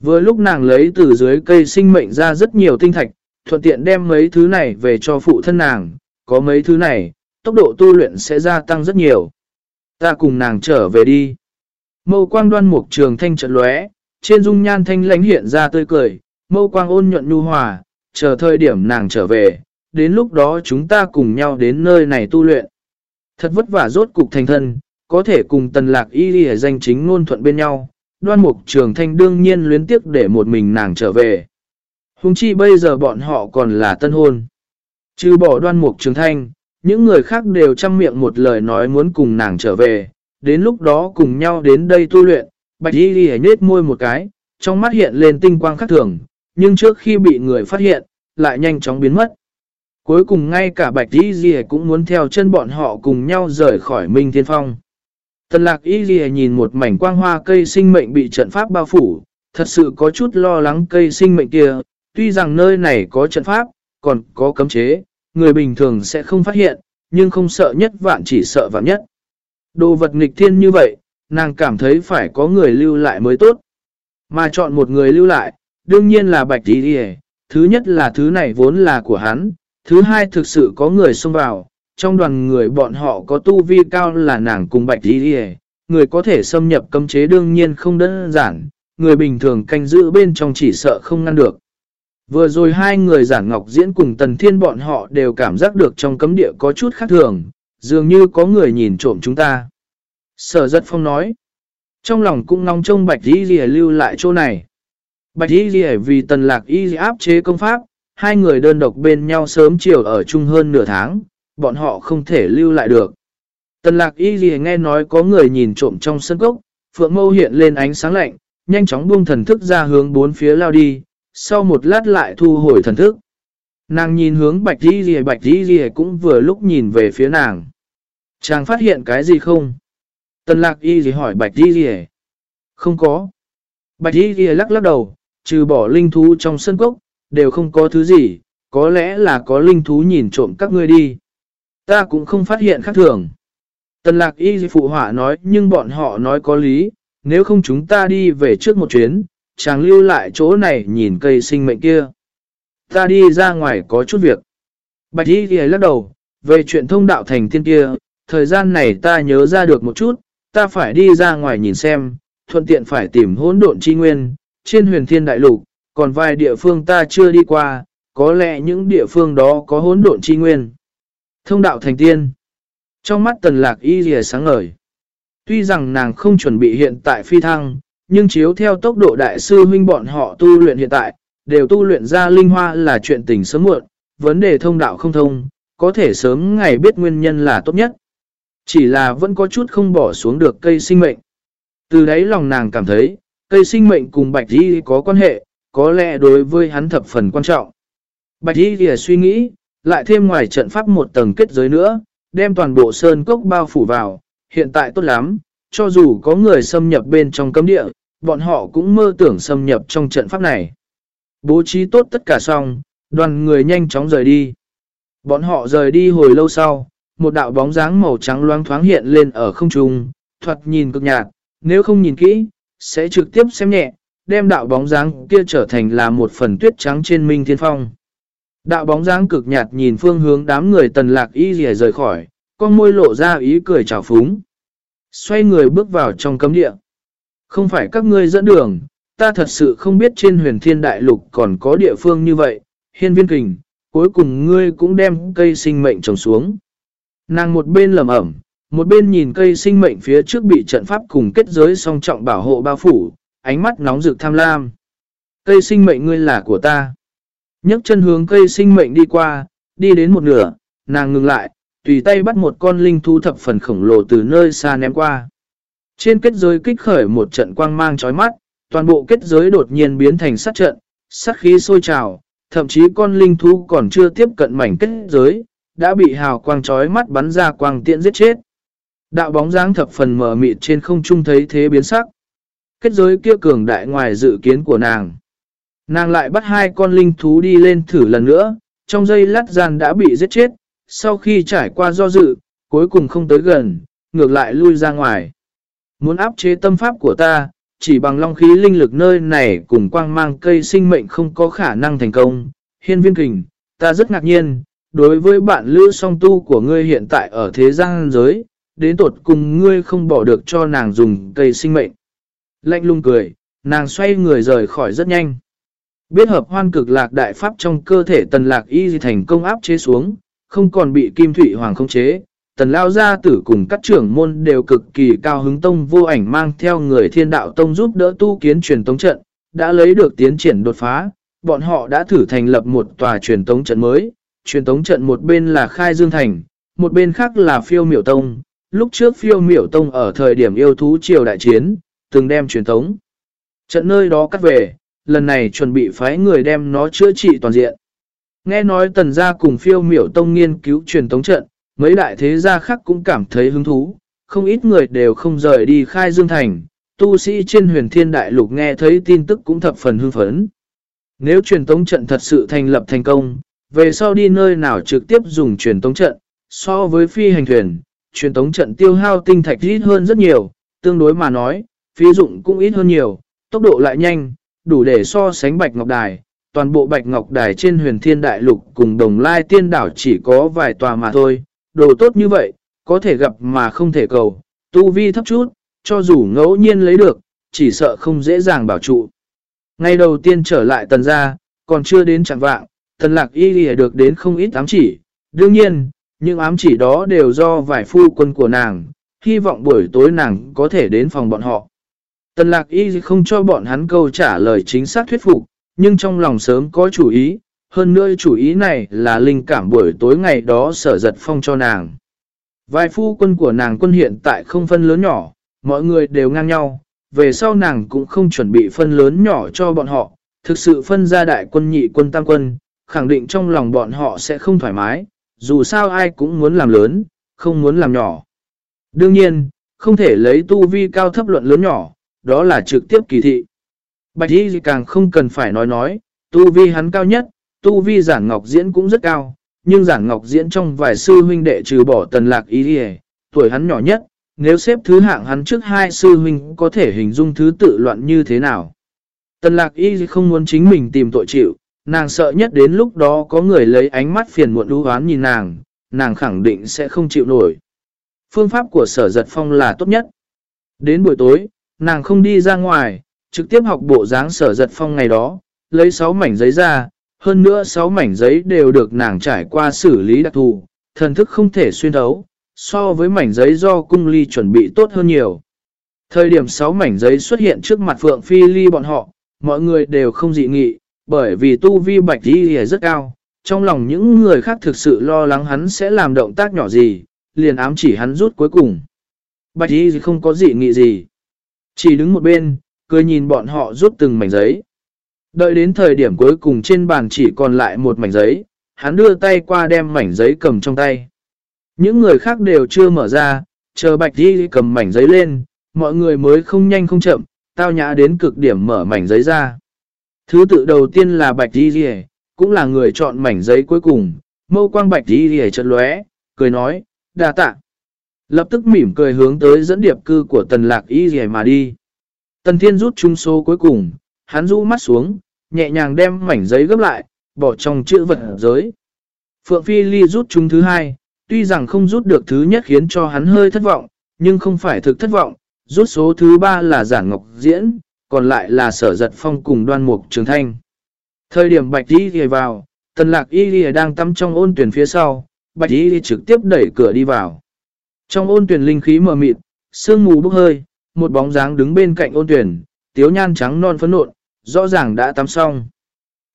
Vừa lúc nàng lấy từ dưới cây sinh mệnh ra rất nhiều tinh thạch, thuận tiện đem mấy thứ này về cho phụ thân nàng, có mấy thứ này, tốc độ tu luyện sẽ gia tăng rất nhiều. Ta cùng nàng trở về đi. Mâu quang đoan mục trường thanh trận lóe, trên dung nhan thanh lãnh hiện ra tươi cười, mâu quang ôn nhuận nhu hòa, chờ thời điểm nàng trở về, đến lúc đó chúng ta cùng nhau đến nơi này tu luyện. Thật vất vả rốt cục thành thân, có thể cùng tần lạc y đi danh chính ngôn thuận bên nhau, đoan mục trường thanh đương nhiên luyến tiếc để một mình nàng trở về. Hùng chi bây giờ bọn họ còn là tân hôn. Trừ bỏ đoan mục trường thanh, những người khác đều chăm miệng một lời nói muốn cùng nàng trở về, đến lúc đó cùng nhau đến đây tu luyện, bạch y đi nết môi một cái, trong mắt hiện lên tinh quang khắc thường, nhưng trước khi bị người phát hiện, lại nhanh chóng biến mất. Cuối cùng ngay cả bạch y Di cũng muốn theo chân bọn họ cùng nhau rời khỏi Minh Thiên Phong. Tần lạc y ghi nhìn một mảnh quang hoa cây sinh mệnh bị trận pháp bao phủ, thật sự có chút lo lắng cây sinh mệnh kia, tuy rằng nơi này có trận pháp, còn có cấm chế, người bình thường sẽ không phát hiện, nhưng không sợ nhất vạn chỉ sợ vạn nhất. Đồ vật nghịch thiên như vậy, nàng cảm thấy phải có người lưu lại mới tốt. Mà chọn một người lưu lại, đương nhiên là bạch y ghi, Thứ nhất là thứ này vốn là của hắn, thứ hai thực sự có người xông vào, trong đoàn người bọn họ có tu vi cao là nàng cùng bạch đi Người có thể xâm nhập cấm chế đương nhiên không đơn giản, người bình thường canh giữ bên trong chỉ sợ không ngăn được. Vừa rồi hai người giản ngọc diễn cùng tần thiên bọn họ đều cảm giác được trong cấm địa có chút khác thường, dường như có người nhìn trộm chúng ta. Sở giật phong nói, trong lòng cũng nóng trông bạch y lìa lưu lại chỗ này. Bạch y lìa vì tần lạc y áp chế công pháp, hai người đơn độc bên nhau sớm chiều ở chung hơn nửa tháng, bọn họ không thể lưu lại được. Tần lạc y gì nghe nói có người nhìn trộm trong sân cốc, phượng mâu hiện lên ánh sáng lạnh, nhanh chóng buông thần thức ra hướng bốn phía lao đi, sau một lát lại thu hồi thần thức. Nàng nhìn hướng bạch y rìa bạch y rìa cũng vừa lúc nhìn về phía nàng. Chàng phát hiện cái gì không? Tần lạc y gì hỏi bạch y rìa. Không có. Bạch y rìa lắc lắc đầu, trừ bỏ linh thú trong sân cốc, đều không có thứ gì, có lẽ là có linh thú nhìn trộm các ngươi đi. Ta cũng không phát hiện khác thường. Tần lạc y phụ họa nói nhưng bọn họ nói có lý, nếu không chúng ta đi về trước một chuyến, chàng lưu lại chỗ này nhìn cây sinh mệnh kia. Ta đi ra ngoài có chút việc. Bạch y thì lắc đầu, về chuyện thông đạo thành tiên kia, thời gian này ta nhớ ra được một chút, ta phải đi ra ngoài nhìn xem, thuận tiện phải tìm hỗn độn chi nguyên, trên huyền thiên đại lục, còn vài địa phương ta chưa đi qua, có lẽ những địa phương đó có hỗn độn chi nguyên. Thông đạo thành tiên. Trong mắt tần lạc y rìa sáng ngời. Tuy rằng nàng không chuẩn bị hiện tại phi thăng, nhưng chiếu theo tốc độ đại sư huynh bọn họ tu luyện hiện tại, đều tu luyện ra linh hoa là chuyện tình sớm muộn, vấn đề thông đạo không thông, có thể sớm ngày biết nguyên nhân là tốt nhất. Chỉ là vẫn có chút không bỏ xuống được cây sinh mệnh. Từ đấy lòng nàng cảm thấy, cây sinh mệnh cùng Bạch Di có quan hệ, có lẽ đối với hắn thập phần quan trọng. Bạch Di thì suy nghĩ, lại thêm ngoài trận pháp một tầng kết giới nữa, đem toàn bộ sơn cốc bao phủ vào, hiện tại tốt lắm, cho dù có người xâm nhập bên trong cấm địa, bọn họ cũng mơ tưởng xâm nhập trong trận pháp này. Bố trí tốt tất cả xong, đoàn người nhanh chóng rời đi. Bọn họ rời đi hồi lâu sau, một đạo bóng dáng màu trắng loáng thoáng hiện lên ở không trung, thoạt nhìn cực nhạt, nếu không nhìn kỹ, sẽ trực tiếp xem nhẹ, đem đạo bóng dáng kia trở thành là một phần tuyết trắng trên minh thiên phong. Đạo bóng dáng cực nhạt nhìn phương hướng đám người tần lạc y rìa rời khỏi, con môi lộ ra ý cười trào phúng. Xoay người bước vào trong cấm địa. Không phải các ngươi dẫn đường, ta thật sự không biết trên huyền thiên đại lục còn có địa phương như vậy. Hiên viên kình, cuối cùng ngươi cũng đem cây sinh mệnh trồng xuống. Nàng một bên lầm ẩm, một bên nhìn cây sinh mệnh phía trước bị trận pháp cùng kết giới song trọng bảo hộ bao phủ, ánh mắt nóng rực tham lam. Cây sinh mệnh ngươi là của ta nhấc chân hướng cây sinh mệnh đi qua, đi đến một nửa, nàng ngừng lại, tùy tay bắt một con linh thú thập phần khổng lồ từ nơi xa ném qua. Trên kết giới kích khởi một trận quang mang chói mắt, toàn bộ kết giới đột nhiên biến thành sát trận, sát khí sôi trào, thậm chí con linh thú còn chưa tiếp cận mảnh kết giới, đã bị hào quang chói mắt bắn ra quang tiện giết chết. Đạo bóng dáng thập phần mở mịt trên không trung thấy thế biến sắc. Kết giới kia cường đại ngoài dự kiến của nàng. Nàng lại bắt hai con linh thú đi lên thử lần nữa, trong giây lát gian đã bị giết chết, sau khi trải qua do dự, cuối cùng không tới gần, ngược lại lui ra ngoài. Muốn áp chế tâm pháp của ta, chỉ bằng long khí linh lực nơi này cùng quang mang cây sinh mệnh không có khả năng thành công. Hiên viên kình, ta rất ngạc nhiên, đối với bạn lữ song tu của ngươi hiện tại ở thế gian giới, đến tột cùng ngươi không bỏ được cho nàng dùng cây sinh mệnh. Lạnh lung cười, nàng xoay người rời khỏi rất nhanh. Biết hợp hoan cực lạc đại pháp trong cơ thể tần lạc y thành công áp chế xuống, không còn bị kim thủy hoàng không chế. Tần lao gia tử cùng các trưởng môn đều cực kỳ cao hứng tông vô ảnh mang theo người thiên đạo tông giúp đỡ tu kiến truyền tống trận, đã lấy được tiến triển đột phá. Bọn họ đã thử thành lập một tòa truyền tống trận mới. Truyền tống trận một bên là Khai Dương Thành, một bên khác là Phiêu Miểu Tông. Lúc trước Phiêu Miểu Tông ở thời điểm yêu thú triều đại chiến, từng đem truyền tống. Trận nơi đó cắt về, lần này chuẩn bị phái người đem nó chữa trị toàn diện. Nghe nói tần gia cùng phiêu miểu tông nghiên cứu truyền tống trận, mấy đại thế gia khác cũng cảm thấy hứng thú, không ít người đều không rời đi khai dương thành, tu sĩ trên huyền thiên đại lục nghe thấy tin tức cũng thập phần hưng phấn. Nếu truyền tống trận thật sự thành lập thành công, về sau đi nơi nào trực tiếp dùng truyền tống trận, so với phi hành thuyền, truyền tống trận tiêu hao tinh thạch ít hơn rất nhiều, tương đối mà nói, phí dụng cũng ít hơn nhiều, tốc độ lại nhanh, đủ để so sánh bạch ngọc đài, toàn bộ bạch ngọc đài trên huyền thiên đại lục cùng đồng lai tiên đảo chỉ có vài tòa mà thôi. Đồ tốt như vậy, có thể gặp mà không thể cầu, tu vi thấp chút, cho dù ngẫu nhiên lấy được, chỉ sợ không dễ dàng bảo trụ. Ngày đầu tiên trở lại tần gia, còn chưa đến chẳng vạng, tần lạc y lìa được đến không ít ám chỉ. Đương nhiên, những ám chỉ đó đều do vài phu quân của nàng, hy vọng buổi tối nàng có thể đến phòng bọn họ. Tần lạc y không cho bọn hắn câu trả lời chính xác thuyết phục, nhưng trong lòng sớm có chủ ý, hơn nữa chủ ý này là linh cảm buổi tối ngày đó sở giật phong cho nàng. Vài phu quân của nàng quân hiện tại không phân lớn nhỏ, mọi người đều ngang nhau, về sau nàng cũng không chuẩn bị phân lớn nhỏ cho bọn họ, thực sự phân ra đại quân nhị quân tam quân, khẳng định trong lòng bọn họ sẽ không thoải mái, dù sao ai cũng muốn làm lớn, không muốn làm nhỏ. Đương nhiên, không thể lấy tu vi cao thấp luận lớn nhỏ, đó là trực tiếp kỳ thị. Bạch Y càng không cần phải nói nói, tu vi hắn cao nhất, tu vi giản ngọc diễn cũng rất cao, nhưng giản ngọc diễn trong vài sư huynh đệ trừ bỏ tần lạc ý đi tuổi hắn nhỏ nhất, nếu xếp thứ hạng hắn trước hai sư huynh có thể hình dung thứ tự loạn như thế nào. Tần lạc y không muốn chính mình tìm tội chịu, nàng sợ nhất đến lúc đó có người lấy ánh mắt phiền muộn đu hoán nhìn nàng, nàng khẳng định sẽ không chịu nổi. Phương pháp của sở giật phong là tốt nhất. Đến buổi tối, nàng không đi ra ngoài, trực tiếp học bộ dáng sở giật phong ngày đó, lấy 6 mảnh giấy ra, hơn nữa 6 mảnh giấy đều được nàng trải qua xử lý đặc thù, thần thức không thể xuyên thấu, so với mảnh giấy do cung ly chuẩn bị tốt hơn nhiều. Thời điểm 6 mảnh giấy xuất hiện trước mặt Phượng Phi Ly bọn họ, mọi người đều không dị nghị, bởi vì tu vi bạch đi rất cao. Trong lòng những người khác thực sự lo lắng hắn sẽ làm động tác nhỏ gì, liền ám chỉ hắn rút cuối cùng. Bạch y không có dị nghị gì. Chỉ đứng một bên, cười nhìn bọn họ rút từng mảnh giấy. Đợi đến thời điểm cuối cùng trên bàn chỉ còn lại một mảnh giấy, hắn đưa tay qua đem mảnh giấy cầm trong tay. Những người khác đều chưa mở ra, chờ bạch đi cầm mảnh giấy lên, mọi người mới không nhanh không chậm, tao nhã đến cực điểm mở mảnh giấy ra. Thứ tự đầu tiên là bạch đi cũng là người chọn mảnh giấy cuối cùng, mâu quang bạch đi rìa chợt lóe, cười nói, đà tạ. Lập tức mỉm cười hướng tới dẫn điệp cư của tần lạc y hề mà đi. Tần thiên rút trung số cuối cùng, hắn rũ mắt xuống, nhẹ nhàng đem mảnh giấy gấp lại, bỏ trong chữ vật giới. Phượng Phi Ly rút chúng thứ hai, tuy rằng không rút được thứ nhất khiến cho hắn hơi thất vọng, nhưng không phải thực thất vọng, rút số thứ ba là giản ngọc diễn, còn lại là sở giật phong cùng đoan mục trường thanh. Thời điểm bạch y ghi vào, tần lạc y ghi đang tắm trong ôn tuyển phía sau, bạch y ghi trực tiếp đẩy cửa đi vào. Trong ôn tuyển linh khí mờ mịt, sương mù bốc hơi, một bóng dáng đứng bên cạnh ôn tuyển, tiếu nhan trắng non phấn nộn, rõ ràng đã tắm xong.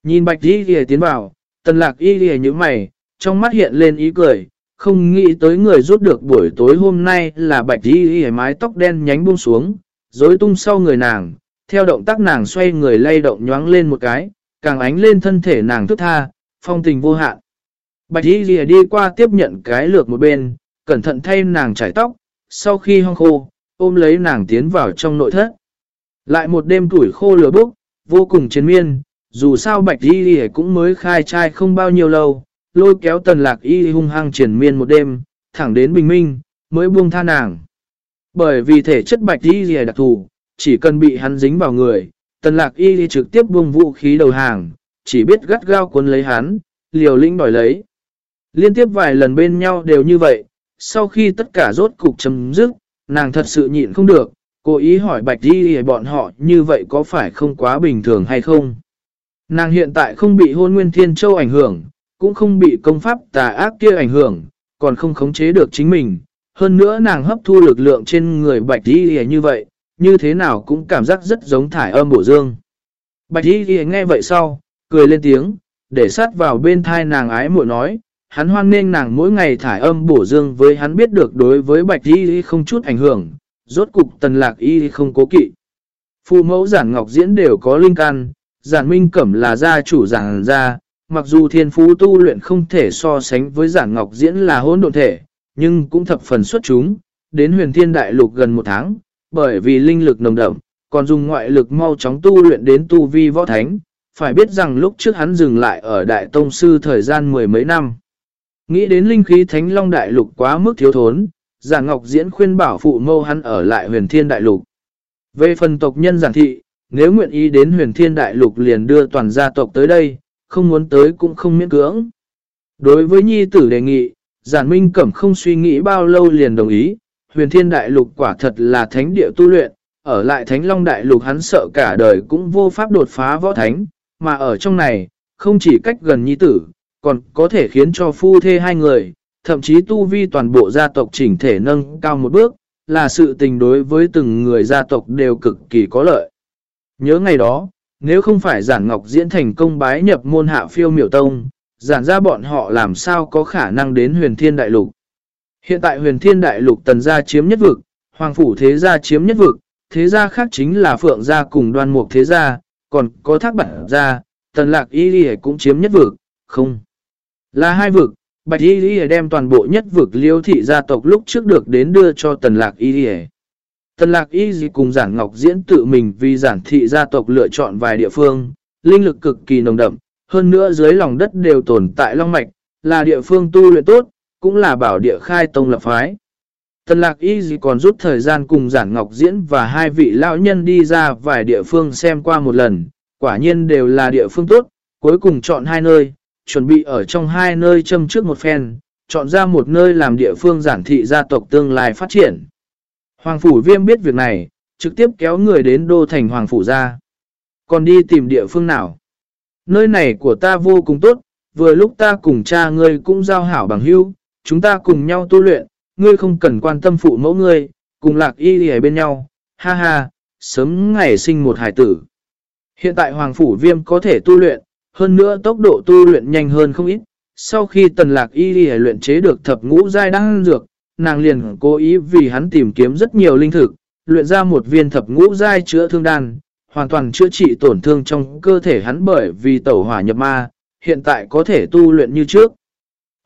Nhìn bạch y ghi tiến vào, tần lạc y ghi như mày, trong mắt hiện lên ý cười, không nghĩ tới người rút được buổi tối hôm nay là bạch y ghi mái tóc đen nhánh buông xuống, rối tung sau người nàng, theo động tác nàng xoay người lay động nhoáng lên một cái, càng ánh lên thân thể nàng thức tha, phong tình vô hạn. Bạch y ghi đi qua tiếp nhận cái lược một bên, cẩn thận thay nàng trải tóc, sau khi hong khô, ôm lấy nàng tiến vào trong nội thất. Lại một đêm tuổi khô lửa bốc, vô cùng chiến miên, dù sao bạch y y cũng mới khai trai không bao nhiêu lâu, lôi kéo tần lạc y hung hăng triển miên một đêm, thẳng đến bình minh, mới buông tha nàng. Bởi vì thể chất bạch y đặc thù, chỉ cần bị hắn dính vào người, tần lạc y trực tiếp buông vũ khí đầu hàng, chỉ biết gắt gao cuốn lấy hắn, liều lĩnh đòi lấy. Liên tiếp vài lần bên nhau đều như vậy, sau khi tất cả rốt cục chấm dứt, nàng thật sự nhịn không được, cố ý hỏi bạch y bọn họ như vậy có phải không quá bình thường hay không. Nàng hiện tại không bị hôn nguyên thiên châu ảnh hưởng, cũng không bị công pháp tà ác kia ảnh hưởng, còn không khống chế được chính mình. Hơn nữa nàng hấp thu lực lượng trên người bạch đi như vậy, như thế nào cũng cảm giác rất giống thải âm bổ dương. Bạch đi nghe vậy sau, cười lên tiếng, để sát vào bên thai nàng ái muội nói, hắn hoan nên nàng mỗi ngày thải âm bổ dương với hắn biết được đối với bạch y không chút ảnh hưởng, rốt cục tần lạc y không cố kỵ. Phụ mẫu giản ngọc diễn đều có linh can, giản minh cẩm là gia chủ giản gia, mặc dù thiên phú tu luyện không thể so sánh với giản ngọc diễn là hỗn độn thể, nhưng cũng thập phần xuất chúng, đến huyền thiên đại lục gần một tháng, bởi vì linh lực nồng đậm, còn dùng ngoại lực mau chóng tu luyện đến tu vi võ thánh, phải biết rằng lúc trước hắn dừng lại ở đại tông sư thời gian mười mấy năm. Nghĩ đến linh khí thánh long đại lục quá mức thiếu thốn, giản ngọc diễn khuyên bảo phụ mâu hắn ở lại huyền thiên đại lục. Về phần tộc nhân giản thị, nếu nguyện ý đến huyền thiên đại lục liền đưa toàn gia tộc tới đây, không muốn tới cũng không miễn cưỡng. Đối với nhi tử đề nghị, giản minh cẩm không suy nghĩ bao lâu liền đồng ý, huyền thiên đại lục quả thật là thánh địa tu luyện, ở lại thánh long đại lục hắn sợ cả đời cũng vô pháp đột phá võ thánh, mà ở trong này, không chỉ cách gần nhi tử, còn có thể khiến cho phu thê hai người, thậm chí tu vi toàn bộ gia tộc chỉnh thể nâng cao một bước, là sự tình đối với từng người gia tộc đều cực kỳ có lợi. Nhớ ngày đó, nếu không phải giản ngọc diễn thành công bái nhập môn hạ phiêu miểu tông, giản ra bọn họ làm sao có khả năng đến huyền thiên đại lục. Hiện tại huyền thiên đại lục tần gia chiếm nhất vực, hoàng phủ thế gia chiếm nhất vực, thế gia khác chính là phượng gia cùng đoan mục thế gia, còn có thác bản gia, tần lạc y cũng chiếm nhất vực, không. Là hai vực, bạch y đi đem toàn bộ nhất vực liêu thị gia tộc lúc trước được đến đưa cho tần lạc y đi Tần lạc y gì cùng giản ngọc diễn tự mình vì giản thị gia tộc lựa chọn vài địa phương, linh lực cực kỳ nồng đậm, hơn nữa dưới lòng đất đều tồn tại long mạch, là địa phương tu luyện tốt, cũng là bảo địa khai tông lập phái. Tần lạc y Dì còn rút thời gian cùng giản ngọc diễn và hai vị lão nhân đi ra vài địa phương xem qua một lần, quả nhiên đều là địa phương tốt, cuối cùng chọn hai nơi, chuẩn bị ở trong hai nơi châm trước một phen, chọn ra một nơi làm địa phương giản thị gia tộc tương lai phát triển. Hoàng Phủ Viêm biết việc này, trực tiếp kéo người đến đô thành Hoàng Phủ ra. Còn đi tìm địa phương nào? Nơi này của ta vô cùng tốt, vừa lúc ta cùng cha ngươi cũng giao hảo bằng hữu, chúng ta cùng nhau tu luyện, ngươi không cần quan tâm phụ mẫu ngươi, cùng lạc y ở bên nhau, ha ha, sớm ngày sinh một hải tử. Hiện tại Hoàng Phủ Viêm có thể tu luyện, hơn nữa tốc độ tu luyện nhanh hơn không ít. Sau khi tần lạc y luyện chế được thập ngũ giai đăng dược, nàng liền cố ý vì hắn tìm kiếm rất nhiều linh thực, luyện ra một viên thập ngũ giai chữa thương đan, hoàn toàn chữa trị tổn thương trong cơ thể hắn bởi vì tẩu hỏa nhập ma, hiện tại có thể tu luyện như trước.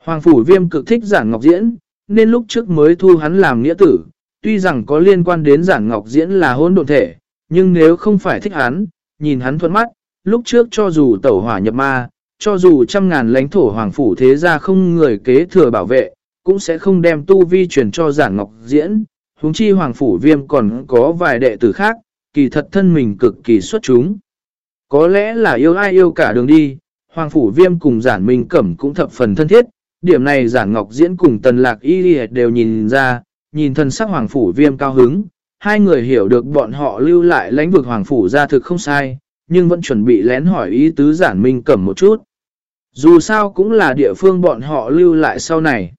Hoàng Phủ Viêm cực thích giản ngọc diễn, nên lúc trước mới thu hắn làm nghĩa tử, tuy rằng có liên quan đến giản ngọc diễn là hôn độn thể, nhưng nếu không phải thích hắn, nhìn hắn thuận mắt, lúc trước cho dù tẩu hỏa nhập ma, cho dù trăm ngàn lãnh thổ hoàng phủ thế gia không người kế thừa bảo vệ, cũng sẽ không đem tu vi truyền cho giản ngọc diễn, huống chi hoàng phủ viêm còn có vài đệ tử khác, kỳ thật thân mình cực kỳ xuất chúng. Có lẽ là yêu ai yêu cả đường đi, hoàng phủ viêm cùng giản minh cẩm cũng thập phần thân thiết, điểm này giản ngọc diễn cùng tần lạc y đều nhìn ra, nhìn thân sắc hoàng phủ viêm cao hứng, hai người hiểu được bọn họ lưu lại lãnh vực hoàng phủ ra thực không sai, nhưng vẫn chuẩn bị lén hỏi ý tứ giản minh cẩm một chút. Dù sao cũng là địa phương bọn họ lưu lại sau này.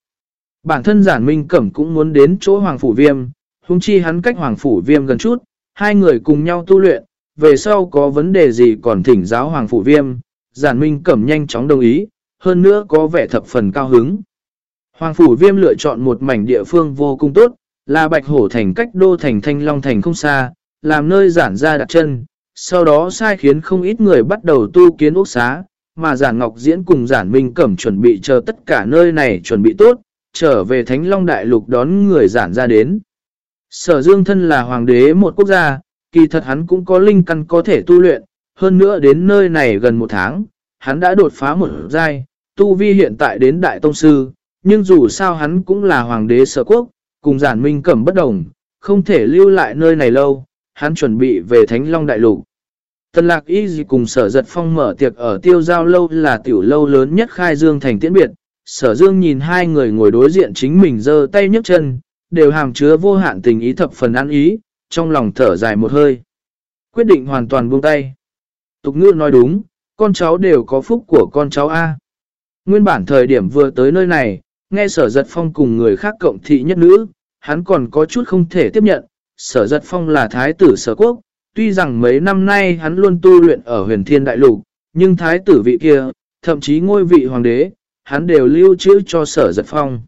Bản thân giản minh cẩm cũng muốn đến chỗ hoàng phủ viêm, hung chi hắn cách hoàng phủ viêm gần chút, hai người cùng nhau tu luyện, về sau có vấn đề gì còn thỉnh giáo hoàng phủ viêm, giản minh cẩm nhanh chóng đồng ý, hơn nữa có vẻ thập phần cao hứng. Hoàng phủ viêm lựa chọn một mảnh địa phương vô cùng tốt, là bạch hổ thành cách đô thành thanh long thành không xa, làm nơi giản ra đặt chân, sau đó sai khiến không ít người bắt đầu tu kiến ốc xá, mà giản ngọc diễn cùng giản minh cẩm chuẩn bị chờ tất cả nơi này chuẩn bị tốt, trở về thánh long đại lục đón người giản ra đến. Sở dương thân là hoàng đế một quốc gia, kỳ thật hắn cũng có linh căn có thể tu luyện, hơn nữa đến nơi này gần một tháng, hắn đã đột phá một giai, tu vi hiện tại đến đại tông sư, nhưng dù sao hắn cũng là hoàng đế sở quốc, cùng giản minh cẩm bất đồng, không thể lưu lại nơi này lâu, hắn chuẩn bị về Thánh Long Đại Lục. Tần lạc y gì cùng sở giật phong mở tiệc ở tiêu giao lâu là tiểu lâu lớn nhất khai dương thành tiễn biệt. Sở dương nhìn hai người ngồi đối diện chính mình giơ tay nhấc chân, đều hàm chứa vô hạn tình ý thập phần ăn ý, trong lòng thở dài một hơi. Quyết định hoàn toàn buông tay. Tục ngữ nói đúng, con cháu đều có phúc của con cháu A. Nguyên bản thời điểm vừa tới nơi này, nghe sở giật phong cùng người khác cộng thị nhất nữ, hắn còn có chút không thể tiếp nhận. Sở giật phong là thái tử sở quốc, tuy rằng mấy năm nay hắn luôn tu luyện ở huyền thiên đại lục, nhưng thái tử vị kia, thậm chí ngôi vị hoàng đế, hắn đều lưu trữ cho sở giật phong.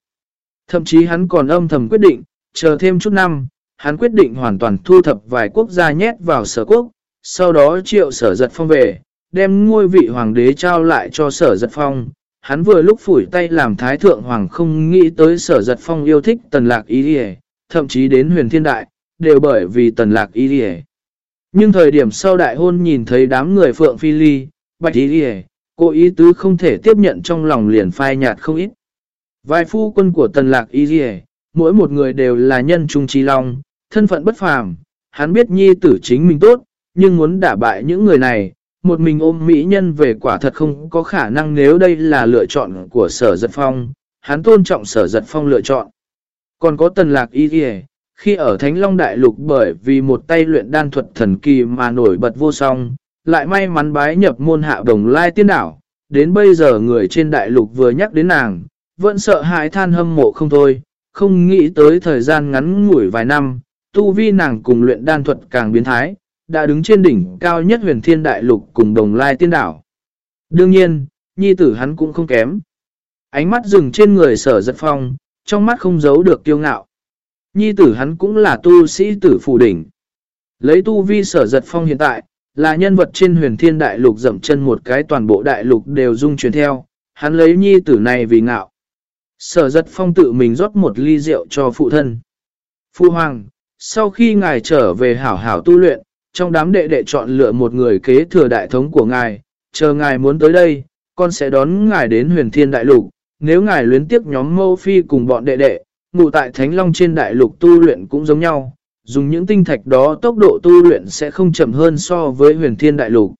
Thậm chí hắn còn âm thầm quyết định, chờ thêm chút năm, hắn quyết định hoàn toàn thu thập vài quốc gia nhét vào sở quốc, sau đó triệu sở giật phong về, đem ngôi vị hoàng đế trao lại cho sở giật phong. Hắn vừa lúc phủi tay làm thái thượng hoàng không nghĩ tới sở giật phong yêu thích tần lạc ý đi thậm chí đến huyền thiên đại, đều bởi vì tần lạc y đi Nhưng thời điểm sau đại hôn nhìn thấy đám người phượng phi ly, bạch y đi cô ý tứ không thể tiếp nhận trong lòng liền phai nhạt không ít. Vài phu quân của tần lạc y đi mỗi một người đều là nhân trung trí long, thân phận bất phàm, hắn biết nhi tử chính mình tốt, nhưng muốn đả bại những người này, một mình ôm mỹ nhân về quả thật không có khả năng nếu đây là lựa chọn của sở giật phong, hắn tôn trọng sở giật phong lựa chọn. Còn có tần lạc y kìa, khi ở Thánh Long Đại Lục bởi vì một tay luyện đan thuật thần kỳ mà nổi bật vô song, lại may mắn bái nhập môn hạ đồng lai tiên đảo, đến bây giờ người trên đại lục vừa nhắc đến nàng, vẫn sợ hãi than hâm mộ không thôi, không nghĩ tới thời gian ngắn ngủi vài năm, tu vi nàng cùng luyện đan thuật càng biến thái, đã đứng trên đỉnh cao nhất huyền thiên đại lục cùng đồng lai tiên đảo. Đương nhiên, nhi tử hắn cũng không kém. Ánh mắt dừng trên người sở giật phong, trong mắt không giấu được kiêu ngạo. Nhi tử hắn cũng là tu sĩ tử phủ đỉnh. Lấy tu vi sở giật phong hiện tại, là nhân vật trên huyền thiên đại lục dậm chân một cái toàn bộ đại lục đều dung truyền theo, hắn lấy nhi tử này vì ngạo. Sở giật phong tự mình rót một ly rượu cho phụ thân. Phu hoàng, sau khi ngài trở về hảo hảo tu luyện, trong đám đệ đệ chọn lựa một người kế thừa đại thống của ngài, chờ ngài muốn tới đây, con sẽ đón ngài đến huyền thiên đại lục. Nếu ngài luyến tiếp nhóm mâu phi cùng bọn đệ đệ, ngủ tại Thánh Long trên đại lục tu luyện cũng giống nhau, dùng những tinh thạch đó tốc độ tu luyện sẽ không chậm hơn so với huyền thiên đại lục.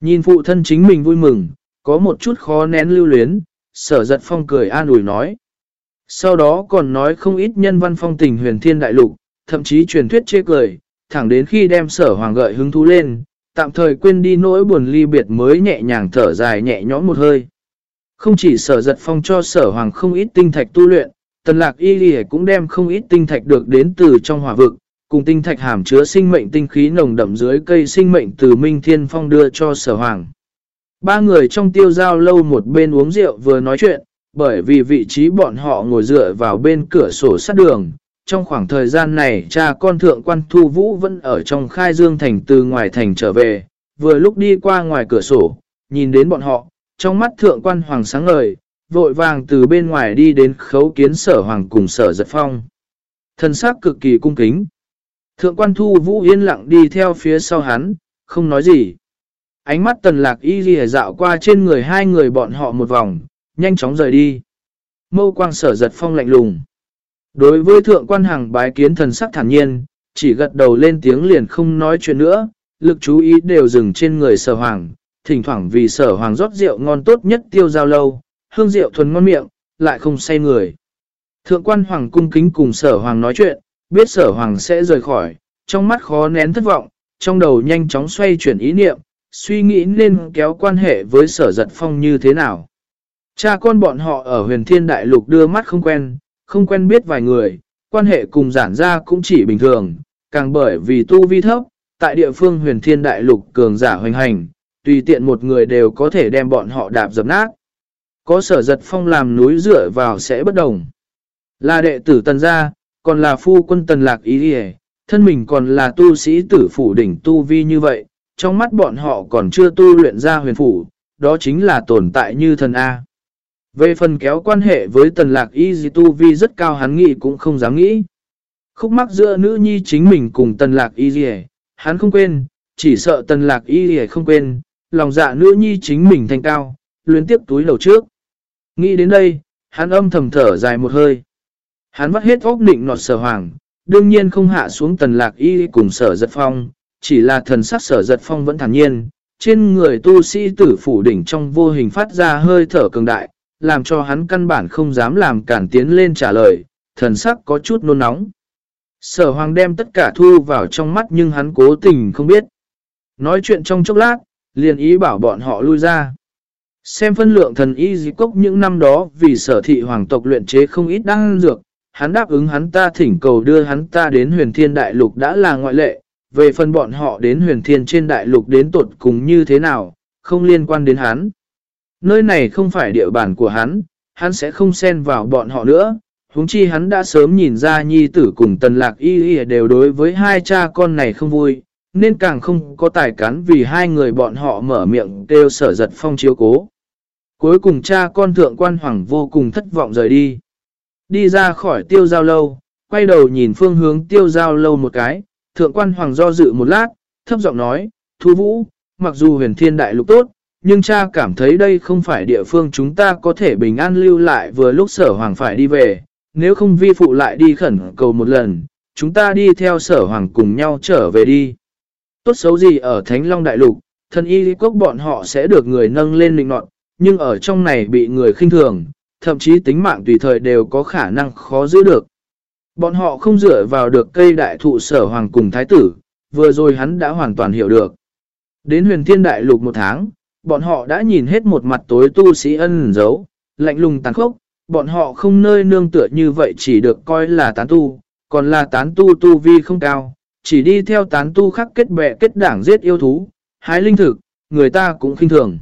Nhìn phụ thân chính mình vui mừng, có một chút khó nén lưu luyến, sở giật phong cười an ủi nói. Sau đó còn nói không ít nhân văn phong tình huyền thiên đại lục, thậm chí truyền thuyết chê cười, thẳng đến khi đem sở hoàng gợi hứng thú lên, tạm thời quên đi nỗi buồn ly biệt mới nhẹ nhàng thở dài nhẹ nhõm một hơi. Không chỉ sở giật phong cho sở hoàng không ít tinh thạch tu luyện, tần lạc y lì cũng đem không ít tinh thạch được đến từ trong hỏa vực, cùng tinh thạch hàm chứa sinh mệnh tinh khí nồng đậm dưới cây sinh mệnh từ Minh Thiên Phong đưa cho sở hoàng. Ba người trong tiêu giao lâu một bên uống rượu vừa nói chuyện, bởi vì vị trí bọn họ ngồi dựa vào bên cửa sổ sát đường. Trong khoảng thời gian này cha con thượng quan thu vũ vẫn ở trong khai dương thành từ ngoài thành trở về, vừa lúc đi qua ngoài cửa sổ, nhìn đến bọn họ, trong mắt thượng quan hoàng sáng ngời, vội vàng từ bên ngoài đi đến khấu kiến sở hoàng cùng sở giật phong. thần sắc cực kỳ cung kính. Thượng quan thu vũ yên lặng đi theo phía sau hắn, không nói gì. ánh mắt tần lạc y ghi dạo qua trên người hai người bọn họ một vòng, nhanh chóng rời đi. Mâu quang sở giật phong lạnh lùng. Đối với thượng quan hàng bái kiến thần sắc thản nhiên, chỉ gật đầu lên tiếng liền không nói chuyện nữa, lực chú ý đều dừng trên người sở hoàng, thỉnh thoảng vì sở hoàng rót rượu ngon tốt nhất tiêu giao lâu, hương rượu thuần ngon miệng, lại không say người. Thượng quan hoàng cung kính cùng sở hoàng nói chuyện, biết sở hoàng sẽ rời khỏi, trong mắt khó nén thất vọng, trong đầu nhanh chóng xoay chuyển ý niệm, suy nghĩ nên kéo quan hệ với sở giật phong như thế nào. Cha con bọn họ ở huyền thiên đại lục đưa mắt không quen, không quen biết vài người, quan hệ cùng giản ra cũng chỉ bình thường, càng bởi vì tu vi thấp, tại địa phương huyền thiên đại lục cường giả hoành hành, tùy tiện một người đều có thể đem bọn họ đạp dập nát. Có sở giật phong làm núi dựa vào sẽ bất đồng. Là đệ tử tần gia, còn là phu quân tần lạc ý hề, thân mình còn là tu sĩ tử phủ đỉnh tu vi như vậy, trong mắt bọn họ còn chưa tu luyện ra huyền phủ, đó chính là tồn tại như thần A. Về phần kéo quan hệ với tần lạc y dì tu vi rất cao hắn nghĩ cũng không dám nghĩ. Khúc mắc giữa nữ nhi chính mình cùng tần lạc y dì hắn không quên, chỉ sợ tần lạc y dì không quên, lòng dạ nữ nhi chính mình thành cao, luyến tiếp túi đầu trước. Nghĩ đến đây, hắn âm thầm thở dài một hơi. Hắn vắt hết óc định nọt sở hoàng, đương nhiên không hạ xuống tần lạc y cùng sở giật phong, chỉ là thần sắc sở giật phong vẫn thản nhiên. Trên người tu sĩ tử phủ đỉnh trong vô hình phát ra hơi thở cường đại, làm cho hắn căn bản không dám làm cản tiến lên trả lời, thần sắc có chút nôn nóng. Sở hoàng đem tất cả thu vào trong mắt nhưng hắn cố tình không biết. Nói chuyện trong chốc lát, liền ý bảo bọn họ lui ra. Xem phân lượng thần y dĩ cốc những năm đó vì sở thị hoàng tộc luyện chế không ít đăng dược, hắn đáp ứng hắn ta thỉnh cầu đưa hắn ta đến huyền thiên đại lục đã là ngoại lệ, về phần bọn họ đến huyền thiên trên đại lục đến tột cùng như thế nào, không liên quan đến hắn. Nơi này không phải địa bàn của hắn, hắn sẽ không xen vào bọn họ nữa. Húng chi hắn đã sớm nhìn ra nhi tử cùng tần lạc y y đều đối với hai cha con này không vui, nên càng không có tài cán vì hai người bọn họ mở miệng kêu sở giật phong chiếu cố. Cuối cùng cha con thượng quan hoàng vô cùng thất vọng rời đi. Đi ra khỏi tiêu giao lâu, quay đầu nhìn phương hướng tiêu giao lâu một cái, thượng quan hoàng do dự một lát, thấp giọng nói, thu vũ, mặc dù huyền thiên đại lục tốt, nhưng cha cảm thấy đây không phải địa phương chúng ta có thể bình an lưu lại vừa lúc sở hoàng phải đi về, nếu không vi phụ lại đi khẩn cầu một lần, chúng ta đi theo sở hoàng cùng nhau trở về đi. Tốt xấu gì ở Thánh Long Đại Lục, thân y quốc bọn họ sẽ được người nâng lên linh nọt, nhưng ở trong này bị người khinh thường, thậm chí tính mạng tùy thời đều có khả năng khó giữ được. Bọn họ không dựa vào được cây đại thụ sở hoàng cùng thái tử, vừa rồi hắn đã hoàn toàn hiểu được. Đến huyền thiên đại lục một tháng, bọn họ đã nhìn hết một mặt tối tu sĩ ân giấu, lạnh lùng tàn khốc, bọn họ không nơi nương tựa như vậy chỉ được coi là tán tu, còn là tán tu tu vi không cao, chỉ đi theo tán tu khắc kết bè kết đảng giết yêu thú, hái linh thực, người ta cũng khinh thường.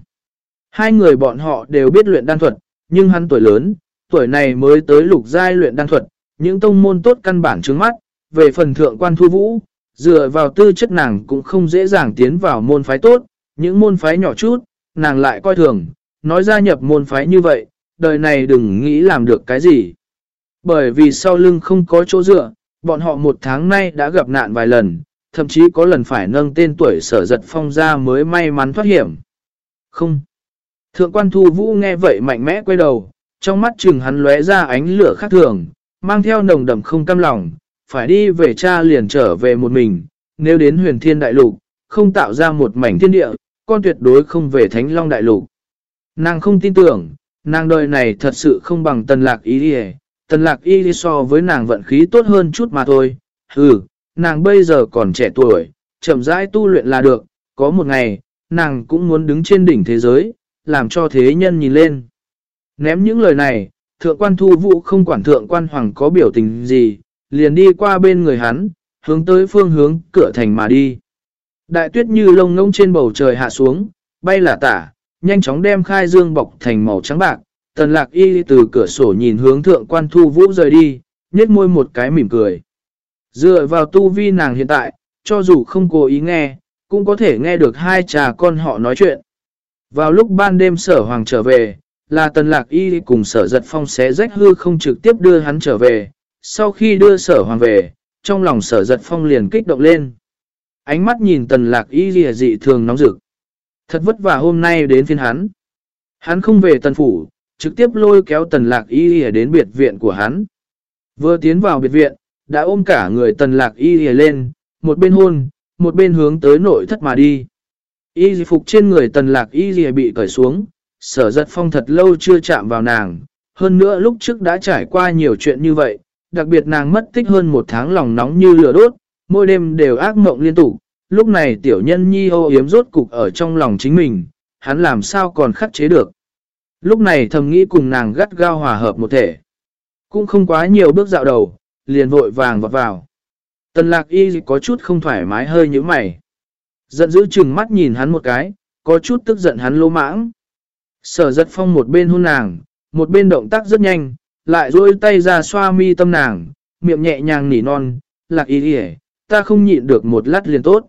Hai người bọn họ đều biết luyện đan thuật, nhưng hắn tuổi lớn, tuổi này mới tới lục giai luyện đan thuật, những tông môn tốt căn bản trước mắt, về phần thượng quan thu vũ, dựa vào tư chất nàng cũng không dễ dàng tiến vào môn phái tốt, những môn phái nhỏ chút, nàng lại coi thường, nói gia nhập môn phái như vậy, đời này đừng nghĩ làm được cái gì. Bởi vì sau lưng không có chỗ dựa, bọn họ một tháng nay đã gặp nạn vài lần, thậm chí có lần phải nâng tên tuổi sở giật phong ra mới may mắn thoát hiểm. Không. Thượng quan thu vũ nghe vậy mạnh mẽ quay đầu, trong mắt chừng hắn lóe ra ánh lửa khác thường, mang theo nồng đậm không cam lòng, phải đi về cha liền trở về một mình, nếu đến huyền thiên đại lục, không tạo ra một mảnh thiên địa, con tuyệt đối không về thánh long đại lục. Nàng không tin tưởng, nàng đời này thật sự không bằng tần lạc ý đi tần lạc y đi so với nàng vận khí tốt hơn chút mà thôi. Ừ, nàng bây giờ còn trẻ tuổi, chậm rãi tu luyện là được, có một ngày, nàng cũng muốn đứng trên đỉnh thế giới, làm cho thế nhân nhìn lên. Ném những lời này, thượng quan thu vũ không quản thượng quan hoàng có biểu tình gì, liền đi qua bên người hắn, hướng tới phương hướng cửa thành mà đi. Đại tuyết như lông ngông trên bầu trời hạ xuống, bay là tả, nhanh chóng đem khai dương bọc thành màu trắng bạc. Tần lạc y từ cửa sổ nhìn hướng thượng quan thu vũ rời đi, nhét môi một cái mỉm cười. Dựa vào tu vi nàng hiện tại, cho dù không cố ý nghe, cũng có thể nghe được hai trà con họ nói chuyện. Vào lúc ban đêm sở hoàng trở về, là tần lạc y cùng sở giật phong xé rách hư không trực tiếp đưa hắn trở về. Sau khi đưa sở hoàng về, trong lòng sở giật phong liền kích động lên. Ánh mắt nhìn tần lạc y lìa dị thường nóng rực. Thật vất vả hôm nay đến phiên hắn. Hắn không về tần phủ, trực tiếp lôi kéo tần lạc y đến biệt viện của hắn. Vừa tiến vào biệt viện, đã ôm cả người tần lạc y lên, một bên hôn, một bên hướng tới nội thất mà đi. Y phục trên người tần lạc y bị cởi xuống, sở giật phong thật lâu chưa chạm vào nàng. Hơn nữa lúc trước đã trải qua nhiều chuyện như vậy, đặc biệt nàng mất tích hơn một tháng lòng nóng như lửa đốt, mỗi đêm đều ác mộng liên tục. Lúc này tiểu nhân nhi ô yếm rốt cục ở trong lòng chính mình, hắn làm sao còn khắc chế được. Lúc này thầm nghĩ cùng nàng gắt gao hòa hợp một thể. Cũng không quá nhiều bước dạo đầu, liền vội vàng vọt vào. Tần lạc y có chút không thoải mái hơi như mày. Giận dữ chừng mắt nhìn hắn một cái, có chút tức giận hắn lô mãng. Sở giật phong một bên hôn nàng, một bên động tác rất nhanh, lại rôi tay ra xoa mi tâm nàng, miệng nhẹ nhàng nỉ non, lạc y đi ta không nhịn được một lát liền tốt.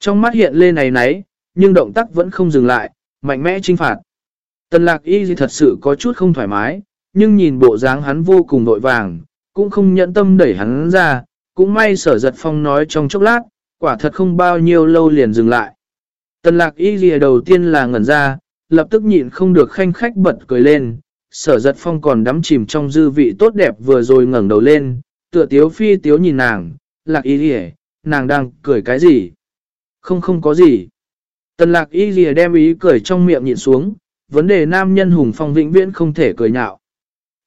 Trong mắt hiện lên này nấy, nhưng động tác vẫn không dừng lại, mạnh mẽ trinh phạt. Tần lạc y thật sự có chút không thoải mái, nhưng nhìn bộ dáng hắn vô cùng nội vàng, cũng không nhận tâm đẩy hắn ra, cũng may sở giật phong nói trong chốc lát, quả thật không bao nhiêu lâu liền dừng lại. Tần lạc y ghi đầu tiên là ngẩn ra, lập tức nhịn không được khanh khách bật cười lên, sở giật phong còn đắm chìm trong dư vị tốt đẹp vừa rồi ngẩn đầu lên, tựa tiếu phi tiếu nhìn nàng, lạc y ghi nàng đang cười cái gì? Không không có gì. Tần lạc y ghi đem ý cười trong miệng nhịn xuống, vấn đề nam nhân hùng phong vĩnh viễn không thể cười nhạo.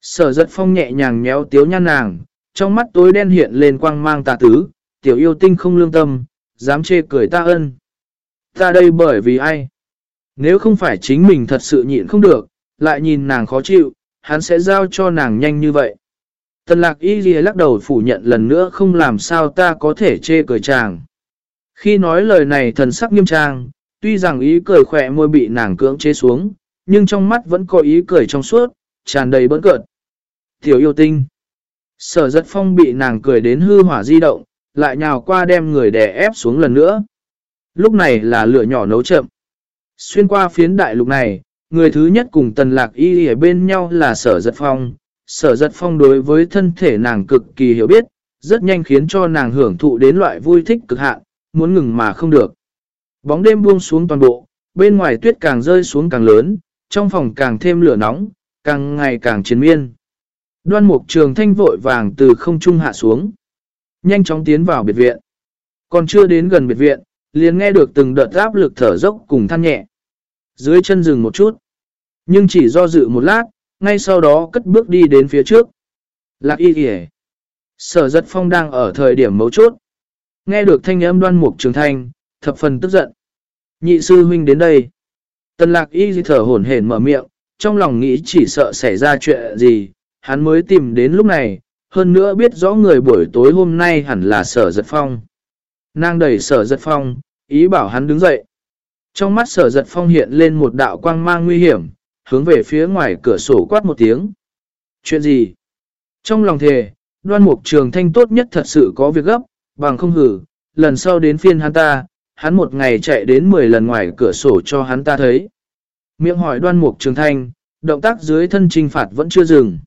Sở giật phong nhẹ nhàng nhéo tiếu nhan nàng, trong mắt tối đen hiện lên quang mang tà tứ, tiểu yêu tinh không lương tâm, dám chê cười ta ân. Ta đây bởi vì ai? Nếu không phải chính mình thật sự nhịn không được, lại nhìn nàng khó chịu, hắn sẽ giao cho nàng nhanh như vậy. Tần lạc y ghi lắc đầu phủ nhận lần nữa không làm sao ta có thể chê cười chàng. Khi nói lời này thần sắc nghiêm trang, tuy rằng ý cười khỏe môi bị nàng cưỡng chế xuống, nhưng trong mắt vẫn có ý cười trong suốt, tràn đầy bỡn cợt. Tiểu yêu tinh. Sở giật phong bị nàng cười đến hư hỏa di động, lại nhào qua đem người đè ép xuống lần nữa. Lúc này là lửa nhỏ nấu chậm. Xuyên qua phiến đại lục này, người thứ nhất cùng tần lạc y ở bên nhau là sở giật phong. Sở giật phong đối với thân thể nàng cực kỳ hiểu biết, rất nhanh khiến cho nàng hưởng thụ đến loại vui thích cực hạn, muốn ngừng mà không được. Bóng đêm buông xuống toàn bộ, bên ngoài tuyết càng rơi xuống càng lớn, trong phòng càng thêm lửa nóng, càng ngày càng chiến miên. Đoan mục trường thanh vội vàng từ không trung hạ xuống. Nhanh chóng tiến vào biệt viện. Còn chưa đến gần biệt viện, liền nghe được từng đợt áp lực thở dốc cùng than nhẹ. Dưới chân dừng một chút. Nhưng chỉ do dự một lát, ngay sau đó cất bước đi đến phía trước. Lạc y kìa. Sở giật phong đang ở thời điểm mấu chốt. Nghe được thanh âm đoan mục trường thanh, thập phần tức giận. Nhị sư huynh đến đây. Tần lạc y thở hổn hển mở miệng, trong lòng nghĩ chỉ sợ xảy ra chuyện gì, hắn mới tìm đến lúc này, hơn nữa biết rõ người buổi tối hôm nay hẳn là sở giật phong. Nàng đẩy sở giật phong, ý bảo hắn đứng dậy. Trong mắt sở giật phong hiện lên một đạo quang mang nguy hiểm, hướng về phía ngoài cửa sổ quát một tiếng. Chuyện gì? Trong lòng thề, đoan mục trường thanh tốt nhất thật sự có việc gấp, bằng không hử, lần sau đến phiên hắn ta, hắn một ngày chạy đến 10 lần ngoài cửa sổ cho hắn ta thấy. Miệng hỏi đoan mục trường thanh, động tác dưới thân trinh phạt vẫn chưa dừng.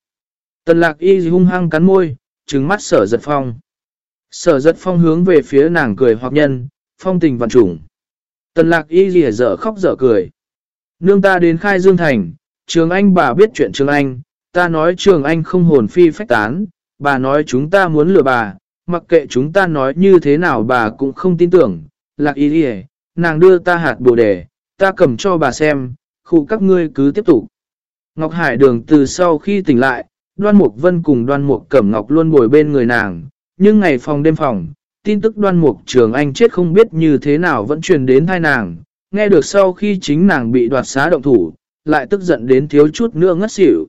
Tần lạc y hung hăng cắn môi, trứng mắt sở giật phong. Sở giật phong hướng về phía nàng cười hoặc nhân, phong tình vạn trùng. Tần lạc y rỉa dở khóc dở cười. Nương ta đến khai dương thành, trường anh bà biết chuyện trường anh, ta nói trường anh không hồn phi phách tán, bà nói chúng ta muốn lừa bà, mặc kệ chúng ta nói như thế nào bà cũng không tin tưởng. Lạc y rỉa, nàng đưa ta hạt bồ đề, ta cầm cho bà xem, khu các ngươi cứ tiếp tục. Ngọc Hải đường từ sau khi tỉnh lại, đoan mục vân cùng đoan mục cẩm ngọc luôn bồi bên người nàng, nhưng ngày phòng đêm phòng, tin tức đoan mục trường anh chết không biết như thế nào vẫn truyền đến thai nàng, nghe được sau khi chính nàng bị đoạt xá động thủ, lại tức giận đến thiếu chút nữa ngất xỉu.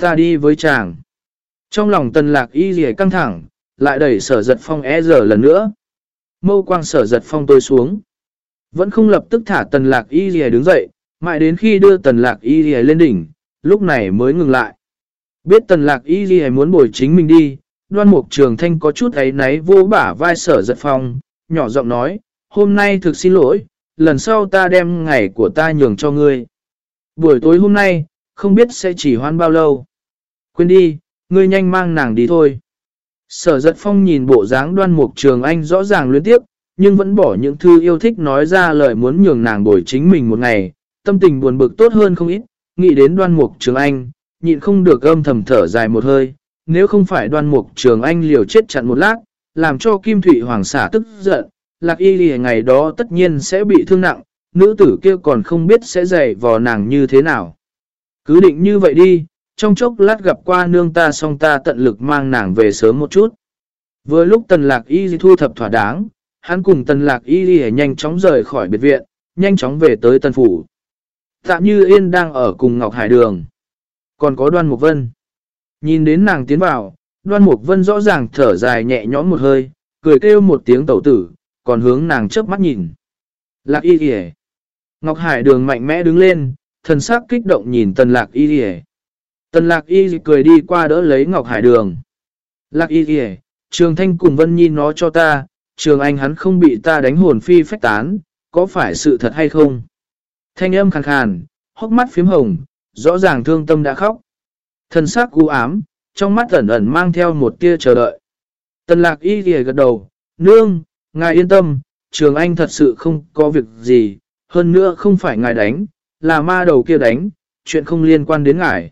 Ta đi với chàng. Trong lòng tần lạc y dì căng thẳng, lại đẩy sở giật phong e giờ lần nữa. Mâu quang sở giật phong tôi xuống. Vẫn không lập tức thả tần lạc y dì đứng dậy, mãi đến khi đưa tần lạc y dì lên đỉnh, lúc này mới ngừng lại. Biết tần lạc y gì muốn bồi chính mình đi, đoan mục trường thanh có chút ấy náy vô bả vai sở giật phong, nhỏ giọng nói, hôm nay thực xin lỗi, lần sau ta đem ngày của ta nhường cho ngươi. Buổi tối hôm nay, không biết sẽ chỉ hoan bao lâu. Quên đi, ngươi nhanh mang nàng đi thôi. Sở giật phong nhìn bộ dáng đoan mục trường anh rõ ràng luyến tiếp, nhưng vẫn bỏ những thư yêu thích nói ra lời muốn nhường nàng bồi chính mình một ngày, tâm tình buồn bực tốt hơn không ít, nghĩ đến đoan mục trường anh, nhịn không được âm thầm thở dài một hơi, nếu không phải đoan mục trường anh liều chết chặn một lát, làm cho Kim Thụy Hoàng xả tức giận, lạc y lì ngày đó tất nhiên sẽ bị thương nặng, nữ tử kia còn không biết sẽ dày vò nàng như thế nào. Cứ định như vậy đi, trong chốc lát gặp qua nương ta xong ta tận lực mang nàng về sớm một chút. Vừa lúc tần lạc y thu thập thỏa đáng, hắn cùng tần lạc y nhanh chóng rời khỏi biệt viện, nhanh chóng về tới tần phủ. Tạm như yên đang ở cùng Ngọc Hải Đường. Còn có đoan mục vân. Nhìn đến nàng tiến vào, đoan mục vân rõ ràng thở dài nhẹ nhõm một hơi, cười kêu một tiếng tẩu tử, còn hướng nàng chớp mắt nhìn. Lạc y kìa. Ngọc Hải Đường mạnh mẽ đứng lên, thần sắc kích động nhìn tần lạc y kìa. Tần lạc y cười đi qua đỡ lấy Ngọc Hải Đường. Lạc y kìa, trường thanh cùng Vân Nhi nó cho ta, trường anh hắn không bị ta đánh hồn phi phách tán, có phải sự thật hay không? Thanh âm khàn khàn, hốc mắt phím hồng, rõ ràng thương tâm đã khóc. Thần sắc u ám, trong mắt ẩn ẩn mang theo một tia chờ đợi. Tần lạc y ghề gật đầu, nương, ngài yên tâm, trường anh thật sự không có việc gì, hơn nữa không phải ngài đánh, là ma đầu kia đánh, chuyện không liên quan đến ngài.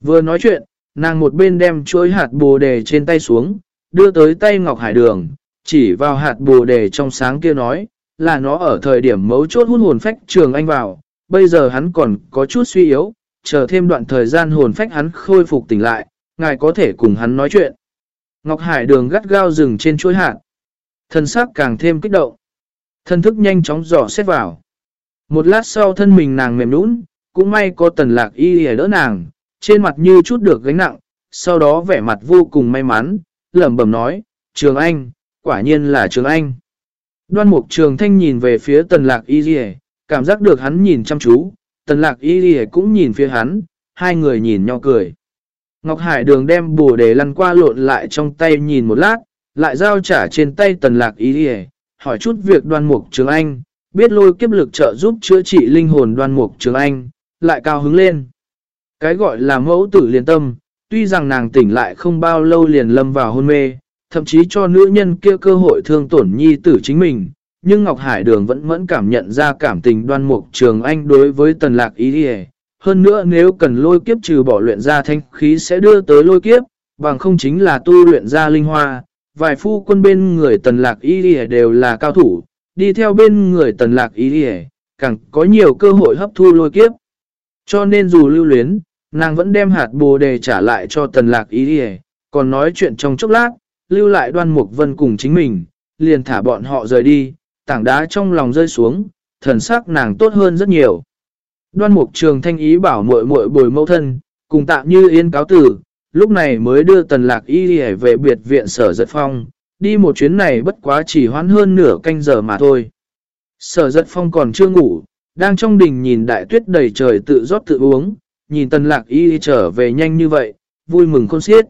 Vừa nói chuyện, nàng một bên đem chuối hạt bồ đề trên tay xuống, đưa tới tay Ngọc Hải Đường, chỉ vào hạt bồ đề trong sáng kia nói, là nó ở thời điểm mấu chốt hút hồn phách trường anh vào, bây giờ hắn còn có chút suy yếu, chờ thêm đoạn thời gian hồn phách hắn khôi phục tỉnh lại, ngài có thể cùng hắn nói chuyện. Ngọc Hải đường gắt gao rừng trên chuỗi hạt. Thân xác càng thêm kích động. Thân thức nhanh chóng dò xét vào. Một lát sau thân mình nàng mềm nũng, cũng may có tần lạc y hề đỡ nàng, trên mặt như chút được gánh nặng, sau đó vẻ mặt vô cùng may mắn, lẩm bẩm nói, Trường Anh, quả nhiên là Trường Anh. Đoan mục Trường Thanh nhìn về phía tần lạc y hề, cảm giác được hắn nhìn chăm chú, tần lạc y đi cũng nhìn phía hắn, hai người nhìn nhau cười. Ngọc Hải đường đem bùa để lăn qua lộn lại trong tay nhìn một lát, lại giao trả trên tay tần lạc y đi hỏi chút việc đoan mục Trường Anh, biết lôi kiếp lực trợ giúp chữa trị linh hồn đoan mục Trường Anh, lại cao hứng lên. Cái gọi là mẫu tử liên tâm, tuy rằng nàng tỉnh lại không bao lâu liền lâm vào hôn mê, thậm chí cho nữ nhân kia cơ hội thương tổn nhi tử chính mình, nhưng Ngọc Hải Đường vẫn mẫn cảm nhận ra cảm tình đoan mục trường anh đối với tần lạc ý đi Hơn nữa nếu cần lôi kiếp trừ bỏ luyện ra thanh khí sẽ đưa tới lôi kiếp, bằng không chính là tu luyện ra linh hoa. Vài phu quân bên người tần lạc ý đi đều là cao thủ, đi theo bên người tần lạc ý đi càng có nhiều cơ hội hấp thu lôi kiếp. Cho nên dù lưu luyến, nàng vẫn đem hạt bồ đề trả lại cho tần lạc ý đi còn nói chuyện trong chốc lát, lưu lại đoan mục vân cùng chính mình, liền thả bọn họ rời đi, tảng đá trong lòng rơi xuống, thần sắc nàng tốt hơn rất nhiều. Đoan mục trường thanh ý bảo muội muội bồi mẫu thân, cùng tạm như yên cáo tử, lúc này mới đưa tần lạc y về biệt viện sở giật phong, đi một chuyến này bất quá chỉ hoãn hơn nửa canh giờ mà thôi. Sở giật phong còn chưa ngủ, đang trong đình nhìn đại tuyết đầy trời tự rót tự uống, nhìn tần lạc y trở về nhanh như vậy, vui mừng khôn xiết.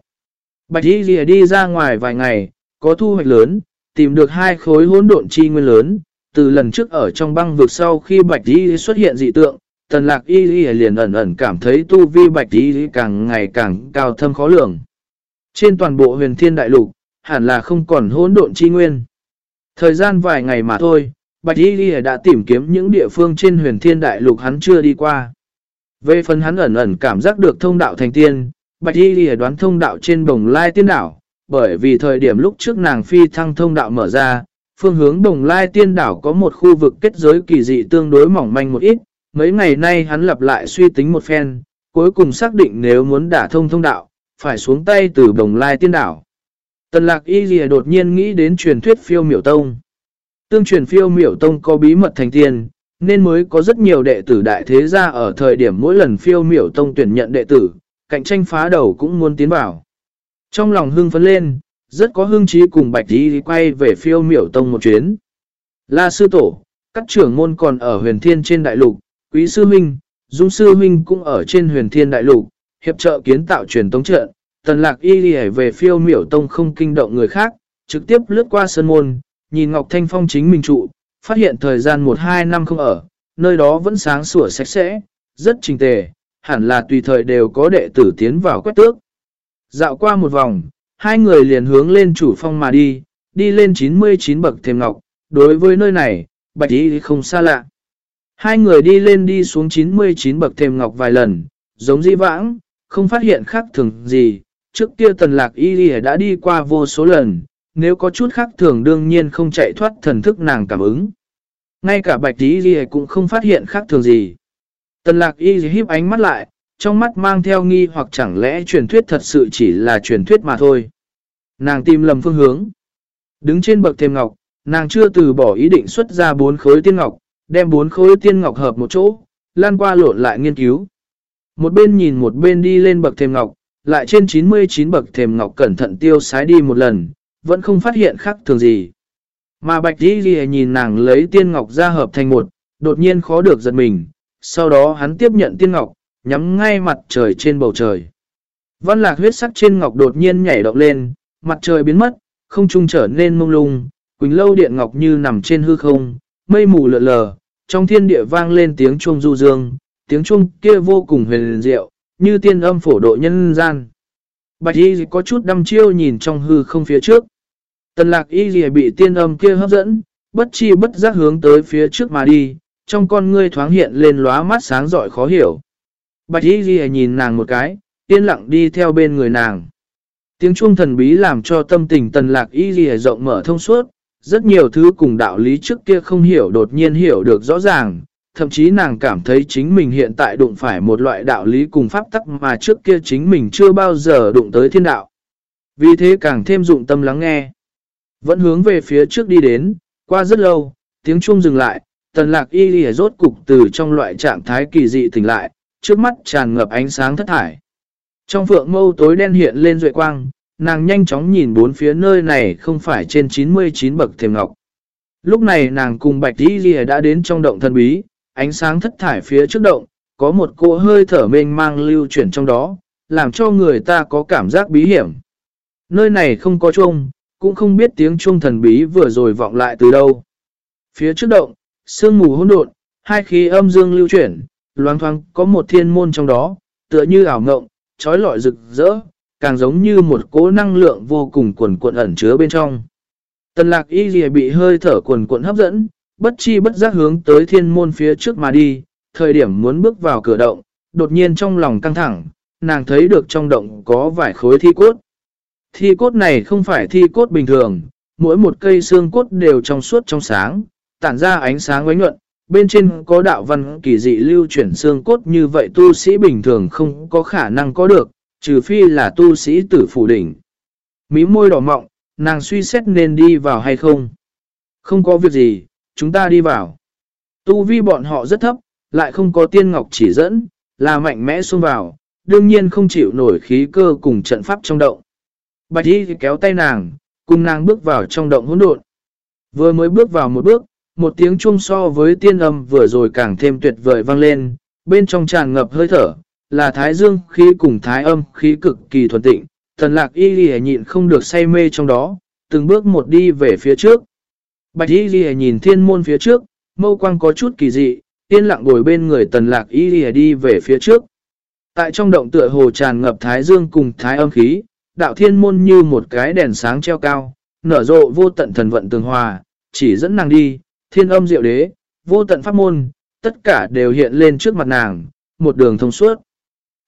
Bạch y đi ra ngoài vài ngày, có thu hoạch lớn, tìm được hai khối hỗn độn chi nguyên lớn, từ lần trước ở trong băng vực sau khi bạch y xuất hiện dị tượng, tần lạc y liền ẩn ẩn cảm thấy tu vi bạch y càng ngày càng cao thâm khó lường. Trên toàn bộ huyền thiên đại lục, hẳn là không còn hỗn độn chi nguyên. Thời gian vài ngày mà thôi, Bạch Y đã tìm kiếm những địa phương trên huyền thiên đại lục hắn chưa đi qua. Về phần hắn ẩn ẩn cảm giác được thông đạo thành tiên, Bạch Y đoán thông đạo trên bồng lai tiên đảo, bởi vì thời điểm lúc trước nàng phi thăng thông đạo mở ra, phương hướng đồng lai tiên đảo có một khu vực kết giới kỳ dị tương đối mỏng manh một ít. Mấy ngày nay hắn lặp lại suy tính một phen, cuối cùng xác định nếu muốn đả thông thông đạo, phải xuống tay từ đồng lai tiên đảo. Tần lạc y lìa đột nhiên nghĩ đến truyền thuyết phiêu miểu tông. Tương truyền phiêu miểu tông có bí mật thành tiên, nên mới có rất nhiều đệ tử đại thế gia ở thời điểm mỗi lần phiêu miểu tông tuyển nhận đệ tử, cạnh tranh phá đầu cũng muốn tiến vào. Trong lòng hưng phấn lên, rất có hưng trí cùng bạch đi quay về phiêu miểu tông một chuyến. La sư tổ, các trưởng môn còn ở huyền thiên trên đại lục, quý sư huynh, dung sư huynh cũng ở trên huyền thiên đại lục, hiệp trợ kiến tạo truyền tống trợ, tần lạc y đi về phiêu miểu tông không kinh động người khác, trực tiếp lướt qua sân môn, nhìn Ngọc Thanh Phong chính mình trụ, phát hiện thời gian 1-2 năm không ở, nơi đó vẫn sáng sủa sạch sẽ, rất trình tề, hẳn là tùy thời đều có đệ tử tiến vào quét tước. Dạo qua một vòng, hai người liền hướng lên chủ phong mà đi, đi lên 99 bậc thềm ngọc, đối với nơi này, bạch ý không xa lạ. Hai người đi lên đi xuống 99 bậc thềm ngọc vài lần, giống di vãng, không phát hiện khác thường gì. Trước kia tần lạc y đã đi qua vô số lần, nếu có chút khác thường đương nhiên không chạy thoát thần thức nàng cảm ứng. Ngay cả bạch y cũng không phát hiện khác thường gì. Tần lạc y híp ánh mắt lại, trong mắt mang theo nghi hoặc chẳng lẽ truyền thuyết thật sự chỉ là truyền thuyết mà thôi. Nàng tìm lầm phương hướng. Đứng trên bậc thềm ngọc, nàng chưa từ bỏ ý định xuất ra bốn khối tiên ngọc, đem bốn khối tiên ngọc hợp một chỗ, lan qua lộn lại nghiên cứu. Một bên nhìn một bên đi lên bậc thềm ngọc, lại trên 99 bậc thềm ngọc cẩn thận tiêu sái đi một lần, vẫn không phát hiện khác thường gì. Mà bạch đi ghi nhìn nàng lấy tiên ngọc ra hợp thành một, đột nhiên khó được giật mình, sau đó hắn tiếp nhận tiên ngọc, nhắm ngay mặt trời trên bầu trời. Văn lạc huyết sắc trên ngọc đột nhiên nhảy động lên, mặt trời biến mất, không trung trở nên mông lung, quỳnh lâu điện ngọc như nằm trên hư không, mây mù lượn lờ, trong thiên địa vang lên tiếng chuông du dương, tiếng chuông kia vô cùng huyền diệu, như tiên âm phổ độ nhân gian. Bạch y có chút đăm chiêu nhìn trong hư không phía trước. Tần lạc y bị tiên âm kia hấp dẫn, bất chi bất giác hướng tới phía trước mà đi, trong con ngươi thoáng hiện lên lóa mắt sáng giỏi khó hiểu. Bạch y ghi nhìn nàng một cái, yên lặng đi theo bên người nàng. Tiếng chuông thần bí làm cho tâm tình tần lạc y ghi rộng mở thông suốt, rất nhiều thứ cùng đạo lý trước kia không hiểu đột nhiên hiểu được rõ ràng, thậm chí nàng cảm thấy chính mình hiện tại đụng phải một loại đạo lý cùng pháp tắc mà trước kia chính mình chưa bao giờ đụng tới thiên đạo. Vì thế càng thêm dụng tâm lắng nghe. Vẫn hướng về phía trước đi đến, qua rất lâu, tiếng chuông dừng lại, tần lạc y lìa rốt cục từ trong loại trạng thái kỳ dị tỉnh lại, trước mắt tràn ngập ánh sáng thất thải. Trong phượng mâu tối đen hiện lên duệ quang, nàng nhanh chóng nhìn bốn phía nơi này không phải trên 99 bậc thềm ngọc. Lúc này nàng cùng Bạch Di lìa đã đến trong động thần bí, ánh sáng thất thải phía trước động, có một cô hơi thở mênh mang lưu chuyển trong đó, làm cho người ta có cảm giác bí hiểm. Nơi này không có chuông, cũng không biết tiếng chuông thần bí vừa rồi vọng lại từ đâu. Phía trước động, sương mù hỗn độn, hai khí âm dương lưu chuyển, loang thoáng có một thiên môn trong đó, tựa như ảo ngộng, trói lọi rực rỡ, càng giống như một cỗ năng lượng vô cùng quần cuộn ẩn chứa bên trong. Tần lạc y gì bị hơi thở quần cuộn hấp dẫn, bất chi bất giác hướng tới thiên môn phía trước mà đi, thời điểm muốn bước vào cửa động, đột nhiên trong lòng căng thẳng, nàng thấy được trong động có vài khối thi cốt. Thi cốt này không phải thi cốt bình thường, mỗi một cây xương cốt đều trong suốt trong sáng, tản ra ánh sáng ánh nhuận, bên trên có đạo văn kỳ dị lưu chuyển xương cốt như vậy tu sĩ bình thường không có khả năng có được, trừ phi là tu sĩ tử phủ đỉnh. Mí môi đỏ mọng, nàng suy xét nên đi vào hay không. Không có việc gì, chúng ta đi vào. Tu vi bọn họ rất thấp, lại không có tiên ngọc chỉ dẫn, là mạnh mẽ xông vào, đương nhiên không chịu nổi khí cơ cùng trận pháp trong động. Bạch y kéo tay nàng, cùng nàng bước vào trong động hỗn độn. Vừa mới bước vào một bước, một tiếng chuông so với tiên âm vừa rồi càng thêm tuyệt vời vang lên, bên trong tràn ngập hơi thở, là thái dương khí cùng thái âm khí cực kỳ thuần tịnh, thần lạc y ghi nhịn không được say mê trong đó, từng bước một đi về phía trước. Bạch y ghi nhìn thiên môn phía trước, mâu quang có chút kỳ dị, tiên lặng ngồi bên người tần lạc y ghi đi về phía trước. Tại trong động tựa hồ tràn ngập thái dương cùng thái âm khí, đạo thiên môn như một cái đèn sáng treo cao, nở rộ vô tận thần vận tường hòa, chỉ dẫn nàng đi, thiên âm diệu đế, vô tận pháp môn, tất cả đều hiện lên trước mặt nàng, một đường thông suốt.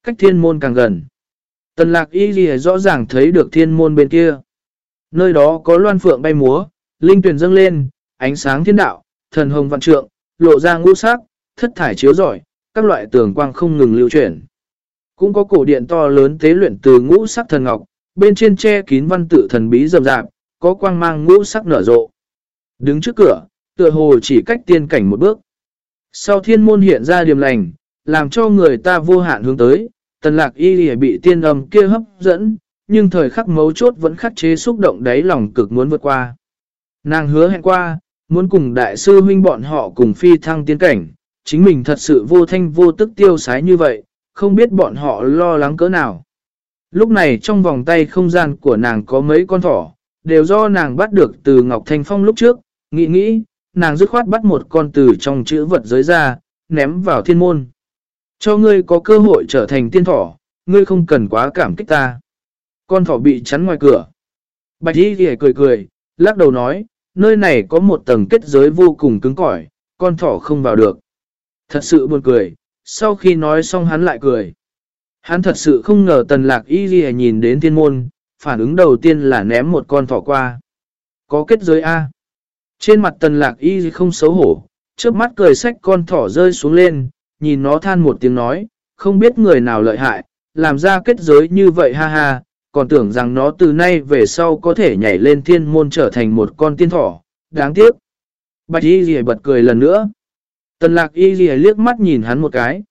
Cách thiên môn càng gần. Tần lạc y ghi rõ ràng thấy được thiên môn bên kia. Nơi đó có loan phượng bay múa, linh tuyển dâng lên, ánh sáng thiên đạo, thần hồng vạn trượng, lộ ra ngũ sắc, thất thải chiếu giỏi, các loại tường quang không ngừng lưu chuyển. Cũng có cổ điện to lớn tế luyện từ ngũ sắc thần ngọc, bên trên che kín văn tự thần bí rầm rạp, có quang mang ngũ sắc nở rộ. Đứng trước cửa, tựa hồ chỉ cách tiên cảnh một bước. Sau thiên môn hiện ra điểm lành, làm cho người ta vô hạn hướng tới, tần lạc y lìa bị tiên âm kia hấp dẫn, nhưng thời khắc mấu chốt vẫn khắc chế xúc động đáy lòng cực muốn vượt qua. Nàng hứa hẹn qua, muốn cùng đại sư huynh bọn họ cùng phi thăng tiến cảnh, chính mình thật sự vô thanh vô tức tiêu sái như vậy, không biết bọn họ lo lắng cỡ nào. Lúc này trong vòng tay không gian của nàng có mấy con thỏ, đều do nàng bắt được từ Ngọc Thanh Phong lúc trước, nghĩ nghĩ, nàng dứt khoát bắt một con từ trong chữ vật giới ra, ném vào thiên môn. Cho ngươi có cơ hội trở thành tiên thỏ, ngươi không cần quá cảm kích ta. Con thỏ bị chắn ngoài cửa. Bạch y ghề cười cười, lắc đầu nói, nơi này có một tầng kết giới vô cùng cứng cỏi, con thỏ không vào được. Thật sự buồn cười, sau khi nói xong hắn lại cười. Hắn thật sự không ngờ tần lạc y ghi nhìn đến thiên môn, phản ứng đầu tiên là ném một con thỏ qua. Có kết giới A. Trên mặt tần lạc y không xấu hổ, trước mắt cười sách con thỏ rơi xuống lên, nhìn nó than một tiếng nói, không biết người nào lợi hại, làm ra kết giới như vậy ha ha, còn tưởng rằng nó từ nay về sau có thể nhảy lên thiên môn trở thành một con tiên thỏ, đáng tiếc. Bạch y gì bật cười lần nữa. Tần lạc y gì liếc mắt nhìn hắn một cái.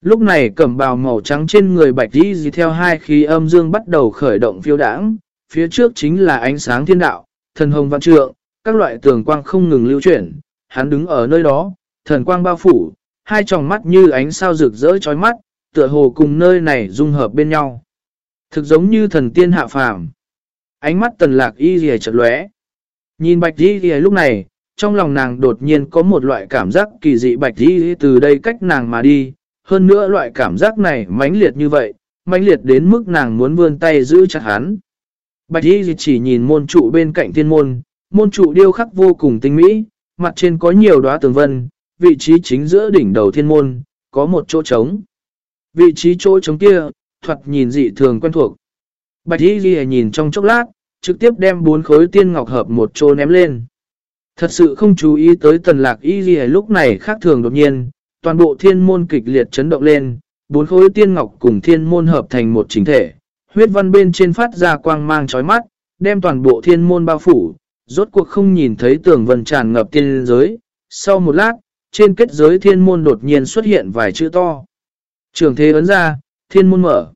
Lúc này cẩm bào màu trắng trên người bạch y gì theo hai khí âm dương bắt đầu khởi động phiêu đảng, phía trước chính là ánh sáng thiên đạo, thần hồng văn trượng, các loại tường quang không ngừng lưu chuyển, hắn đứng ở nơi đó, thần quang bao phủ, hai tròng mắt như ánh sao rực rỡ chói mắt, tựa hồ cùng nơi này dung hợp bên nhau. Thực giống như thần tiên hạ phàm. Ánh mắt tần lạc y rìa chật lóe. Nhìn bạch y rìa lúc này, trong lòng nàng đột nhiên có một loại cảm giác kỳ dị bạch y từ đây cách nàng mà đi. Hơn nữa loại cảm giác này mãnh liệt như vậy, mãnh liệt đến mức nàng muốn vươn tay giữ chặt hắn. Bạch y chỉ nhìn môn trụ bên cạnh thiên môn, môn trụ điêu khắc vô cùng tinh mỹ, mặt trên có nhiều đóa tường vân, vị trí chính giữa đỉnh đầu thiên môn, có một chỗ trống. Vị trí chỗ trống kia, thuật nhìn dị thường quen thuộc. Bạch Y Ghi nhìn trong chốc lát, trực tiếp đem bốn khối tiên ngọc hợp một chỗ ném lên. Thật sự không chú ý tới tần lạc Y Ghi lúc này khác thường đột nhiên, toàn bộ thiên môn kịch liệt chấn động lên, bốn khối tiên ngọc cùng thiên môn hợp thành một chính thể. Huyết văn bên trên phát ra quang mang chói mắt, đem toàn bộ thiên môn bao phủ, rốt cuộc không nhìn thấy tường vân tràn ngập tiên giới. Sau một lát, trên kết giới thiên môn đột nhiên xuất hiện vài chữ to. Trường thế ấn ra, thiên môn mở.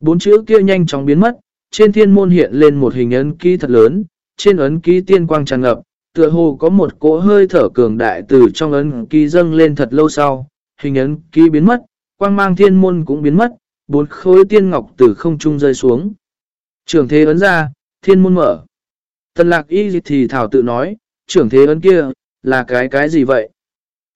Bốn chữ kia nhanh chóng biến mất, trên thiên môn hiện lên một hình ấn ký thật lớn, trên ấn ký tiên quang tràn ngập, tựa hồ có một cỗ hơi thở cường đại từ trong ấn ký dâng lên thật lâu sau, hình ấn ký biến mất, quang mang thiên môn cũng biến mất, bốn khối tiên ngọc từ không trung rơi xuống. trường thế ấn ra, thiên môn mở. Tần lạc y thì thảo tự nói, trưởng thế ấn kia, là cái cái gì vậy?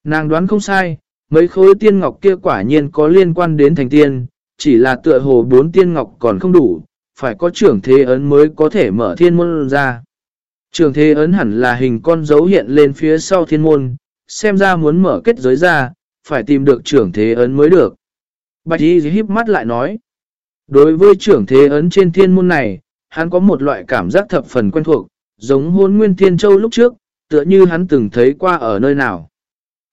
Nàng đoán không sai, mấy khối tiên ngọc kia quả nhiên có liên quan đến thành tiên, chỉ là tựa hồ bốn tiên ngọc còn không đủ, phải có trưởng thế ấn mới có thể mở thiên môn ra. Trưởng thế ấn hẳn là hình con dấu hiện lên phía sau thiên môn, xem ra muốn mở kết giới ra, phải tìm được trưởng thế ấn mới được. Bạch Y híp mắt lại nói, đối với trưởng thế ấn trên thiên môn này, hắn có một loại cảm giác thập phần quen thuộc, giống hôn nguyên thiên châu lúc trước, tựa như hắn từng thấy qua ở nơi nào.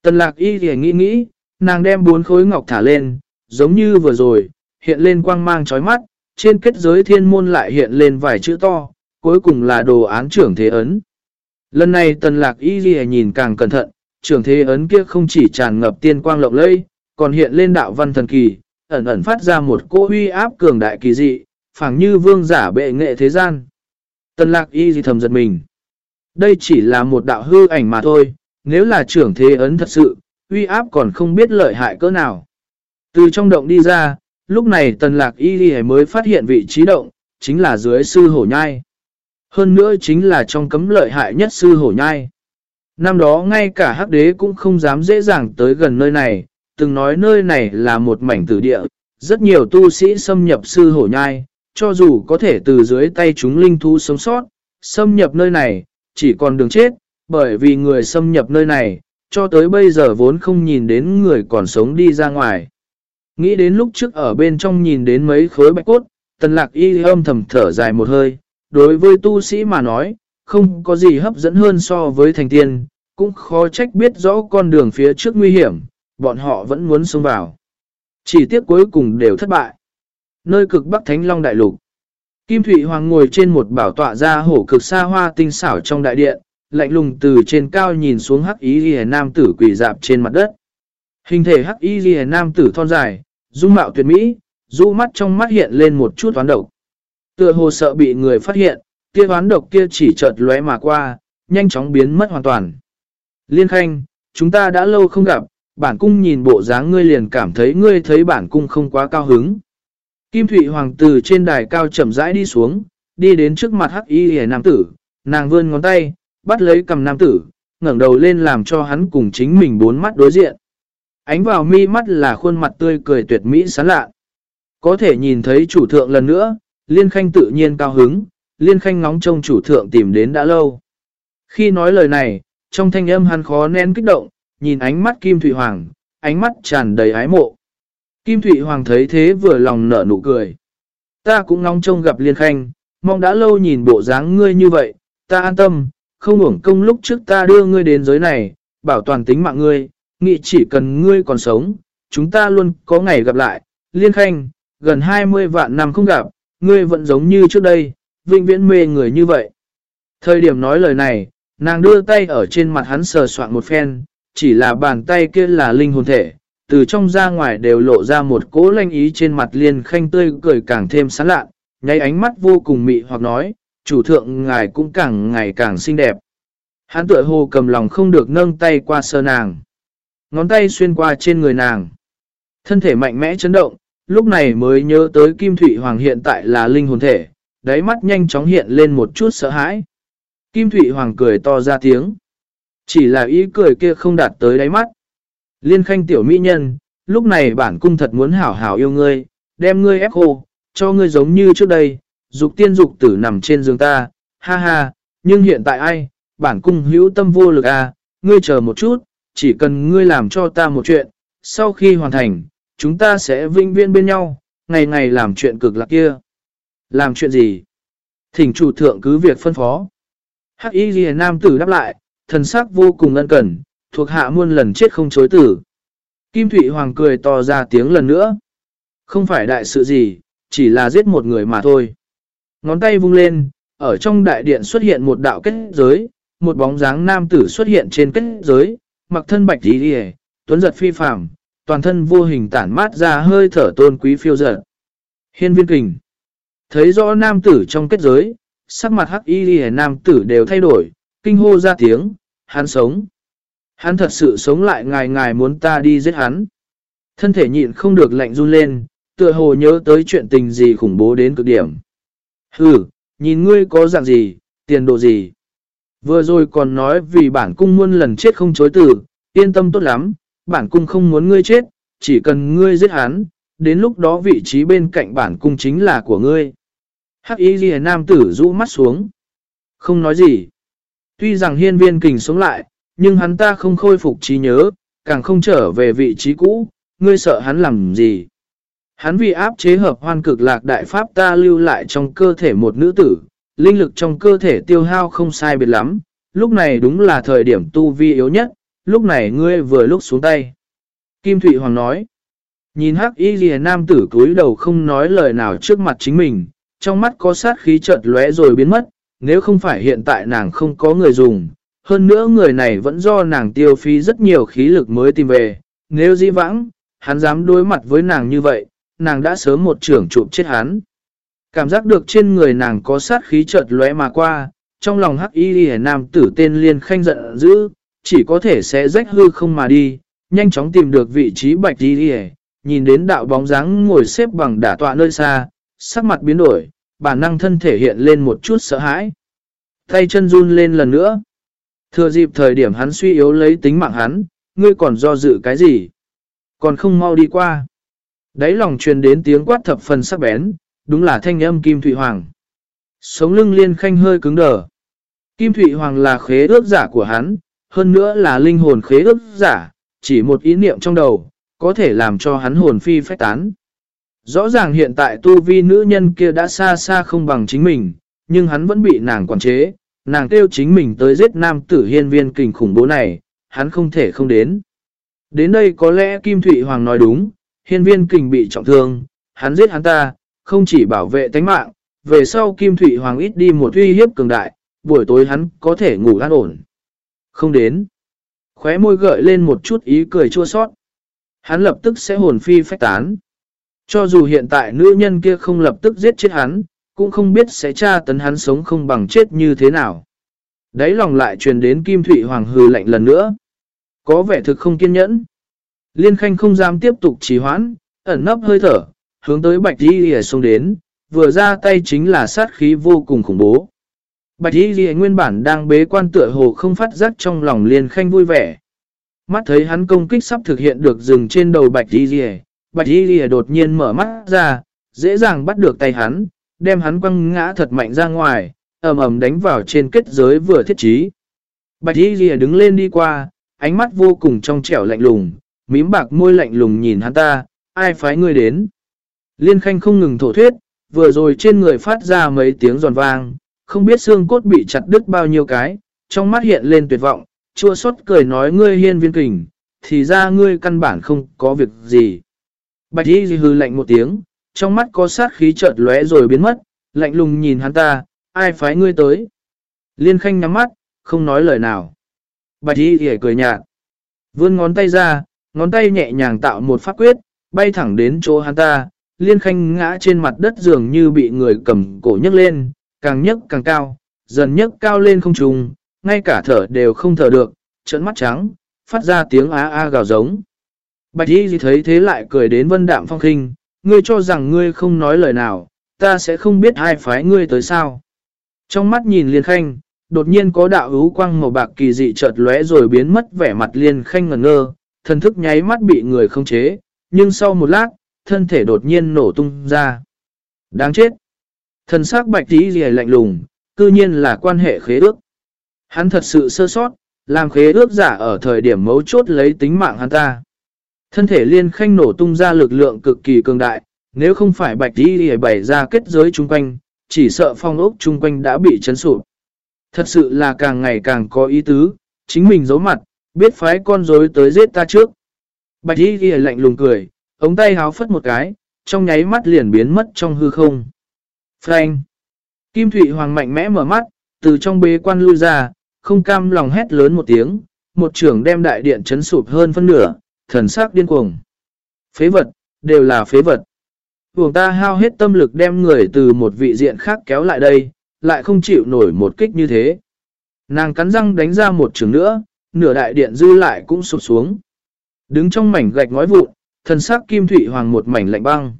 Tần lạc y thì nghĩ nghĩ, nàng đem bốn khối ngọc thả lên, giống như vừa rồi, hiện lên quang mang chói mắt, trên kết giới thiên môn lại hiện lên vài chữ to, cuối cùng là đồ án trưởng thế ấn. Lần này tần lạc y thì nhìn càng cẩn thận, trưởng thế ấn kia không chỉ tràn ngập tiên quang lộng lây, còn hiện lên đạo văn thần kỳ, ẩn ẩn phát ra một cỗ huy áp cường đại kỳ dị, phẳng như vương giả bệ nghệ thế gian. Tần lạc y gì thầm giật mình. Đây chỉ là một đạo hư ảnh mà thôi, nếu là trưởng thế ấn thật sự, uy áp còn không biết lợi hại cỡ nào. Từ trong động đi ra, lúc này tần lạc y gì mới phát hiện vị trí động, chính là dưới sư hổ nhai. Hơn nữa chính là trong cấm lợi hại nhất sư hổ nhai. Năm đó ngay cả hắc đế cũng không dám dễ dàng tới gần nơi này, từng nói nơi này là một mảnh tử địa, rất nhiều tu sĩ xâm nhập sư hổ nhai, cho dù có thể từ dưới tay chúng linh thú sống sót, xâm nhập nơi này, chỉ còn đường chết, bởi vì người xâm nhập nơi này, cho tới bây giờ vốn không nhìn đến người còn sống đi ra ngoài. Nghĩ đến lúc trước ở bên trong nhìn đến mấy khối bạch cốt, tần lạc y âm thầm thở dài một hơi, đối với tu sĩ mà nói, không có gì hấp dẫn hơn so với thành tiên, cũng khó trách biết rõ con đường phía trước nguy hiểm, bọn họ vẫn muốn xông vào. Chỉ tiếc cuối cùng đều thất bại. Nơi cực Bắc Thánh Long Đại Lục Kim Thụy Hoàng ngồi trên một bảo tọa ra hổ cực xa hoa tinh xảo trong đại điện, lạnh lùng từ trên cao nhìn xuống hắc ý ghi nam tử quỷ dạp trên mặt đất. Hình thể hắc y ghi nam tử thon dài, dung mạo tuyệt mỹ, du mắt trong mắt hiện lên một chút toán độc. Tựa hồ sợ bị người phát hiện, kia toán độc kia chỉ chợt lóe mà qua, nhanh chóng biến mất hoàn toàn. Liên khanh, chúng ta đã lâu không gặp, bản cung nhìn bộ dáng ngươi liền cảm thấy ngươi thấy bản cung không quá cao hứng. Kim Thụy Hoàng tử trên đài cao chậm rãi đi xuống, đi đến trước mặt hắc y hề nam tử, nàng vươn ngón tay, bắt lấy cầm nam tử, ngẩng đầu lên làm cho hắn cùng chính mình bốn mắt đối diện. Ánh vào mi mắt là khuôn mặt tươi cười tuyệt mỹ sán lạ. Có thể nhìn thấy chủ thượng lần nữa, Liên Khanh tự nhiên cao hứng, Liên Khanh ngóng trông chủ thượng tìm đến đã lâu. Khi nói lời này, trong thanh âm hắn khó nén kích động, nhìn ánh mắt Kim Thụy Hoàng, ánh mắt tràn đầy ái mộ. Kim Thụy Hoàng thấy thế vừa lòng nở nụ cười. Ta cũng ngóng trông gặp Liên Khanh, mong đã lâu nhìn bộ dáng ngươi như vậy, ta an tâm, không uổng công lúc trước ta đưa ngươi đến giới này, bảo toàn tính mạng ngươi, nghĩ chỉ cần ngươi còn sống, chúng ta luôn có ngày gặp lại. Liên Khanh, gần 20 vạn năm không gặp, ngươi vẫn giống như trước đây, vinh viễn mê người như vậy. Thời điểm nói lời này, nàng đưa tay ở trên mặt hắn sờ soạn một phen, chỉ là bàn tay kia là linh hồn thể, từ trong ra ngoài đều lộ ra một cỗ lanh ý trên mặt liên khanh tươi cười càng thêm sán lạ, nháy ánh mắt vô cùng mị hoặc nói, chủ thượng ngài cũng càng ngày càng xinh đẹp. Hắn tựa hồ cầm lòng không được nâng tay qua sơ nàng. Ngón tay xuyên qua trên người nàng. Thân thể mạnh mẽ chấn động, lúc này mới nhớ tới Kim Thụy Hoàng hiện tại là linh hồn thể, đáy mắt nhanh chóng hiện lên một chút sợ hãi. Kim Thụy Hoàng cười to ra tiếng. Chỉ là ý cười kia không đạt tới đáy mắt. Liên khanh tiểu mỹ nhân, lúc này bản cung thật muốn hảo hảo yêu ngươi, đem ngươi ép khô, cho ngươi giống như trước đây, dục tiên dục tử nằm trên giường ta, ha ha, nhưng hiện tại ai, bản cung hữu tâm vô lực à, ngươi chờ một chút, chỉ cần ngươi làm cho ta một chuyện, sau khi hoàn thành, chúng ta sẽ vinh viên bên nhau, ngày ngày làm chuyện cực lạc kia. Làm chuyện gì? Thỉnh chủ thượng cứ việc phân phó. Hắc y ghi nam tử đáp lại, thần sắc vô cùng ân cần, thuộc hạ muôn lần chết không chối tử. Kim Thụy Hoàng cười to ra tiếng lần nữa. Không phải đại sự gì, chỉ là giết một người mà thôi. Ngón tay vung lên, ở trong đại điện xuất hiện một đạo kết giới, một bóng dáng nam tử xuất hiện trên kết giới, mặc thân bạch tí đi tuấn giật phi phạm, toàn thân vô hình tản mát ra hơi thở tôn quý phiêu giật. Hiên viên kình. Thấy rõ nam tử trong kết giới, sắc mặt hắc y đi nam tử đều thay đổi, kinh hô ra tiếng, hắn sống. Hắn thật sự sống lại ngài ngài muốn ta đi giết hắn. Thân thể nhịn không được lạnh run lên, tựa hồ nhớ tới chuyện tình gì khủng bố đến cực điểm. Hừ, nhìn ngươi có dạng gì, tiền độ gì. Vừa rồi còn nói vì bản cung muôn lần chết không chối tử, yên tâm tốt lắm, bản cung không muốn ngươi chết, chỉ cần ngươi giết hắn, đến lúc đó vị trí bên cạnh bản cung chính là của ngươi. Hắc y ghi nam tử rũ mắt xuống. Không nói gì. Tuy rằng hiên viên kình sống lại, nhưng hắn ta không khôi phục trí nhớ, càng không trở về vị trí cũ, ngươi sợ hắn làm gì. Hắn vì áp chế hợp hoan cực lạc đại pháp ta lưu lại trong cơ thể một nữ tử, linh lực trong cơ thể tiêu hao không sai biệt lắm, lúc này đúng là thời điểm tu vi yếu nhất, lúc này ngươi vừa lúc xuống tay. Kim Thụy Hoàng nói, nhìn hắc y ghi nam tử cúi đầu không nói lời nào trước mặt chính mình, trong mắt có sát khí chợt lóe rồi biến mất, nếu không phải hiện tại nàng không có người dùng, hơn nữa người này vẫn do nàng tiêu phí rất nhiều khí lực mới tìm về, nếu dĩ vãng, hắn dám đối mặt với nàng như vậy, nàng đã sớm một trưởng chụp chết hắn. Cảm giác được trên người nàng có sát khí chợt lóe mà qua, trong lòng hắc y đi nam tử tên liên khanh giận dữ, chỉ có thể sẽ rách hư không mà đi, nhanh chóng tìm được vị trí bạch y đi nhìn đến đạo bóng dáng ngồi xếp bằng đả tọa nơi xa, sắc mặt biến đổi, bản năng thân thể hiện lên một chút sợ hãi. Tay chân run lên lần nữa. Thừa dịp thời điểm hắn suy yếu lấy tính mạng hắn, ngươi còn do dự cái gì? Còn không mau đi qua. Đấy lòng truyền đến tiếng quát thập phần sắc bén, đúng là thanh âm Kim Thụy Hoàng. Sống lưng liên khanh hơi cứng đờ. Kim Thụy Hoàng là khế ước giả của hắn, hơn nữa là linh hồn khế ước giả, chỉ một ý niệm trong đầu, có thể làm cho hắn hồn phi phách tán. Rõ ràng hiện tại tu vi nữ nhân kia đã xa xa không bằng chính mình, nhưng hắn vẫn bị nàng quản chế, nàng kêu chính mình tới giết nam tử hiên viên kình khủng bố này, hắn không thể không đến. Đến đây có lẽ Kim Thụy Hoàng nói đúng, hiên viên kình bị trọng thương, hắn giết hắn ta, không chỉ bảo vệ tánh mạng, về sau Kim Thụy Hoàng ít đi một uy hiếp cường đại, buổi tối hắn có thể ngủ an ổn. Không đến. Khóe môi gợi lên một chút ý cười chua sót. Hắn lập tức sẽ hồn phi phách tán. Cho dù hiện tại nữ nhân kia không lập tức giết chết hắn, cũng không biết sẽ tra tấn hắn sống không bằng chết như thế nào. Đấy lòng lại truyền đến Kim Thụy Hoàng hừ lạnh lần nữa. Có vẻ thực không kiên nhẫn. Liên Khanh không dám tiếp tục trì hoãn, ẩn nấp hơi thở, hướng tới Bạch Di Lìa xông đến, vừa ra tay chính là sát khí vô cùng khủng bố. Bạch Di Lìa nguyên bản đang bế quan tựa hồ không phát giác trong lòng Liên Khanh vui vẻ. Mắt thấy hắn công kích sắp thực hiện được dừng trên đầu Bạch Di Lìa, Bạch Di Lìa đột nhiên mở mắt ra, dễ dàng bắt được tay hắn, đem hắn quăng ngã thật mạnh ra ngoài, ầm ầm đánh vào trên kết giới vừa thiết trí. Bạch y Lìa đứng lên đi qua, ánh mắt vô cùng trong trẻo lạnh lùng, mím bạc môi lạnh lùng nhìn hắn ta, ai phái ngươi đến. Liên khanh không ngừng thổ thuyết, vừa rồi trên người phát ra mấy tiếng giòn vang, không biết xương cốt bị chặt đứt bao nhiêu cái, trong mắt hiện lên tuyệt vọng, chua xót cười nói ngươi hiên viên kình, thì ra ngươi căn bản không có việc gì. Bạch y hư lạnh một tiếng, trong mắt có sát khí chợt lóe rồi biến mất, lạnh lùng nhìn hắn ta, ai phái ngươi tới. Liên khanh nhắm mắt, không nói lời nào. Bạch y hề cười nhạt. Vươn ngón tay ra, ngón tay nhẹ nhàng tạo một pháp quyết, bay thẳng đến chỗ hắn ta. Liên khanh ngã trên mặt đất dường như bị người cầm cổ nhấc lên, càng nhấc càng cao, dần nhấc cao lên không trùng, ngay cả thở đều không thở được, trợn mắt trắng, phát ra tiếng á a gào giống. Bạch y thấy thế lại cười đến vân đạm phong khinh, ngươi cho rằng ngươi không nói lời nào, ta sẽ không biết ai phái ngươi tới sao. Trong mắt nhìn liên khanh, đột nhiên có đạo hữu quang màu bạc kỳ dị chợt lóe rồi biến mất vẻ mặt liên khanh ngẩn ngơ, thần thức nháy mắt bị người không chế, nhưng sau một lát, thân thể đột nhiên nổ tung ra. Đáng chết! Thần sắc bạch tí gì lạnh lùng, cư nhiên là quan hệ khế ước. Hắn thật sự sơ sót, làm khế ước giả ở thời điểm mấu chốt lấy tính mạng hắn ta. Thân thể liên khanh nổ tung ra lực lượng cực kỳ cường đại, nếu không phải bạch đi gì bày ra kết giới chung quanh, chỉ sợ phong ốc chung quanh đã bị chấn sụp. Thật sự là càng ngày càng có ý tứ, chính mình giấu mặt, biết phái con rối tới giết ta trước. Bạch y ghi lạnh lùng cười, ống tay háo phất một cái, trong nháy mắt liền biến mất trong hư không. Frank! Kim Thụy Hoàng mạnh mẽ mở mắt, từ trong bế quan lui ra, không cam lòng hét lớn một tiếng, một trưởng đem đại điện chấn sụp hơn phân nửa, thần sắc điên cuồng. Phế vật, đều là phế vật. Vùng ta hao hết tâm lực đem người từ một vị diện khác kéo lại đây, lại không chịu nổi một kích như thế. Nàng cắn răng đánh ra một trường nữa, nửa đại điện dư lại cũng sụp xuống. Đứng trong mảnh gạch ngói vụn, thần sắc kim thủy hoàng một mảnh lạnh băng.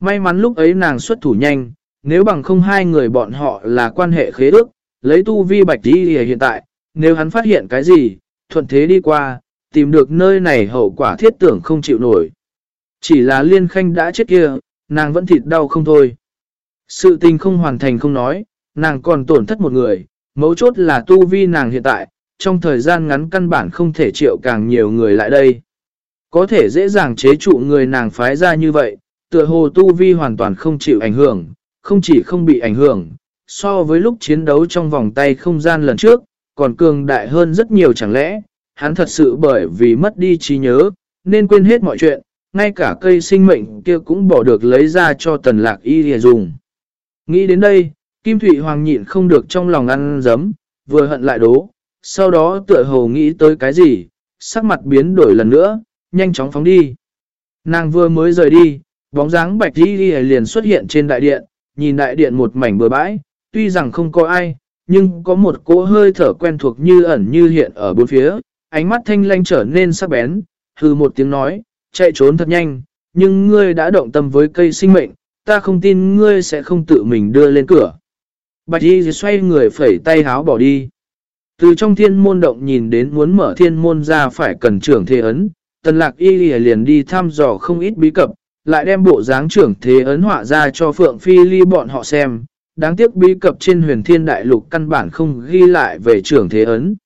May mắn lúc ấy nàng xuất thủ nhanh, nếu bằng không hai người bọn họ là quan hệ khế ước, lấy tu vi bạch đi hiện tại, nếu hắn phát hiện cái gì, thuận thế đi qua, tìm được nơi này hậu quả thiết tưởng không chịu nổi. Chỉ là liên khanh đã chết kia, nàng vẫn thịt đau không thôi. Sự tình không hoàn thành không nói, nàng còn tổn thất một người, mấu chốt là tu vi nàng hiện tại, trong thời gian ngắn căn bản không thể triệu càng nhiều người lại đây. Có thể dễ dàng chế trụ người nàng phái ra như vậy, tựa hồ tu vi hoàn toàn không chịu ảnh hưởng, không chỉ không bị ảnh hưởng, so với lúc chiến đấu trong vòng tay không gian lần trước, còn cường đại hơn rất nhiều chẳng lẽ, hắn thật sự bởi vì mất đi trí nhớ, nên quên hết mọi chuyện, ngay cả cây sinh mệnh kia cũng bỏ được lấy ra cho tần lạc y để dùng. Nghĩ đến đây, Kim Thụy Hoàng nhịn không được trong lòng ăn dấm, vừa hận lại đố, sau đó tựa hồ nghĩ tới cái gì, sắc mặt biến đổi lần nữa, nhanh chóng phóng đi. Nàng vừa mới rời đi, bóng dáng bạch y liền xuất hiện trên đại điện, nhìn đại điện một mảnh bừa bãi, tuy rằng không có ai, nhưng có một cỗ hơi thở quen thuộc như ẩn như hiện ở bốn phía, ánh mắt thanh lanh trở nên sắc bén, hư một tiếng nói, chạy trốn thật nhanh, nhưng ngươi đã động tâm với cây sinh mệnh, ta không tin ngươi sẽ không tự mình đưa lên cửa. Bạch y xoay người phẩy tay háo bỏ đi. Từ trong thiên môn động nhìn đến muốn mở thiên môn ra phải cần trưởng thế ấn, tần lạc y liền đi thăm dò không ít bí cập, lại đem bộ dáng trưởng thế ấn họa ra cho Phượng Phi Ly bọn họ xem. Đáng tiếc bí cập trên huyền thiên đại lục căn bản không ghi lại về trưởng thế ấn.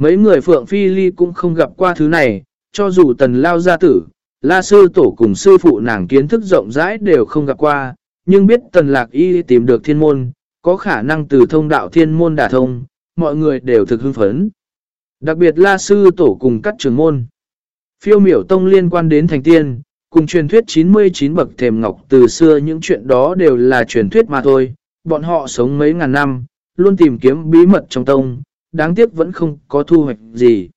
Mấy người Phượng Phi Ly cũng không gặp qua thứ này, cho dù tần lao gia tử, la sư tổ cùng sư phụ nàng kiến thức rộng rãi đều không gặp qua, nhưng biết tần lạc y tìm được thiên môn, có khả năng từ thông đạo thiên môn đả thông, mọi người đều thực hưng phấn. Đặc biệt la sư tổ cùng các trường môn. Phiêu miểu tông liên quan đến thành tiên, cùng truyền thuyết 99 bậc thềm ngọc từ xưa những chuyện đó đều là truyền thuyết mà thôi. Bọn họ sống mấy ngàn năm, luôn tìm kiếm bí mật trong tông, đáng tiếc vẫn không có thu hoạch gì.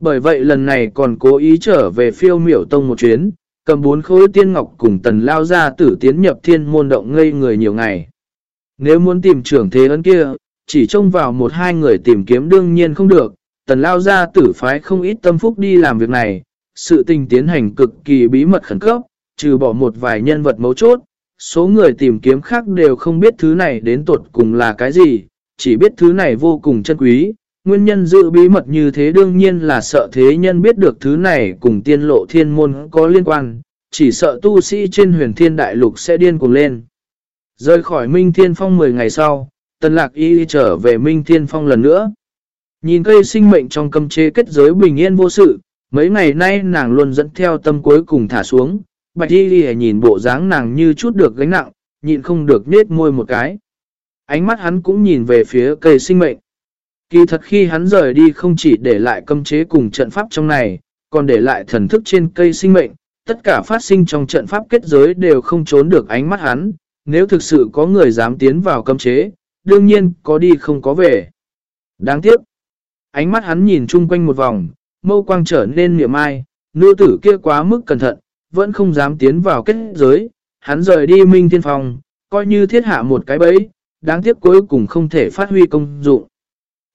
Bởi vậy lần này còn cố ý trở về phiêu miểu tông một chuyến, cầm bốn khối tiên ngọc cùng tần lao ra tử tiến nhập thiên môn động ngây người nhiều ngày. Nếu muốn tìm trưởng thế ấn kia, chỉ trông vào một hai người tìm kiếm đương nhiên không được, tần lao ra tử phái không ít tâm phúc đi làm việc này, sự tình tiến hành cực kỳ bí mật khẩn cấp, trừ bỏ một vài nhân vật mấu chốt, số người tìm kiếm khác đều không biết thứ này đến tột cùng là cái gì, chỉ biết thứ này vô cùng chân quý. Nguyên nhân giữ bí mật như thế đương nhiên là sợ thế nhân biết được thứ này cùng tiên lộ thiên môn có liên quan, chỉ sợ tu sĩ trên huyền thiên đại lục sẽ điên cuồng lên. Rời khỏi Minh Thiên Phong 10 ngày sau, Tần Lạc Y trở về Minh Thiên Phong lần nữa. Nhìn cây sinh mệnh trong cấm chế kết giới bình yên vô sự, mấy ngày nay nàng luôn dẫn theo tâm cuối cùng thả xuống, bạch y nhìn bộ dáng nàng như chút được gánh nặng, nhịn không được nết môi một cái. Ánh mắt hắn cũng nhìn về phía cây sinh mệnh. Kỳ thật khi hắn rời đi không chỉ để lại cấm chế cùng trận pháp trong này, còn để lại thần thức trên cây sinh mệnh, tất cả phát sinh trong trận pháp kết giới đều không trốn được ánh mắt hắn, nếu thực sự có người dám tiến vào cấm chế, đương nhiên có đi không có về. Đáng tiếc, ánh mắt hắn nhìn chung quanh một vòng, mâu quang trở nên niệm ai, nữ tử kia quá mức cẩn thận, vẫn không dám tiến vào kết giới, hắn rời đi minh thiên phòng, coi như thiết hạ một cái bẫy, đáng tiếc cuối cùng không thể phát huy công dụng.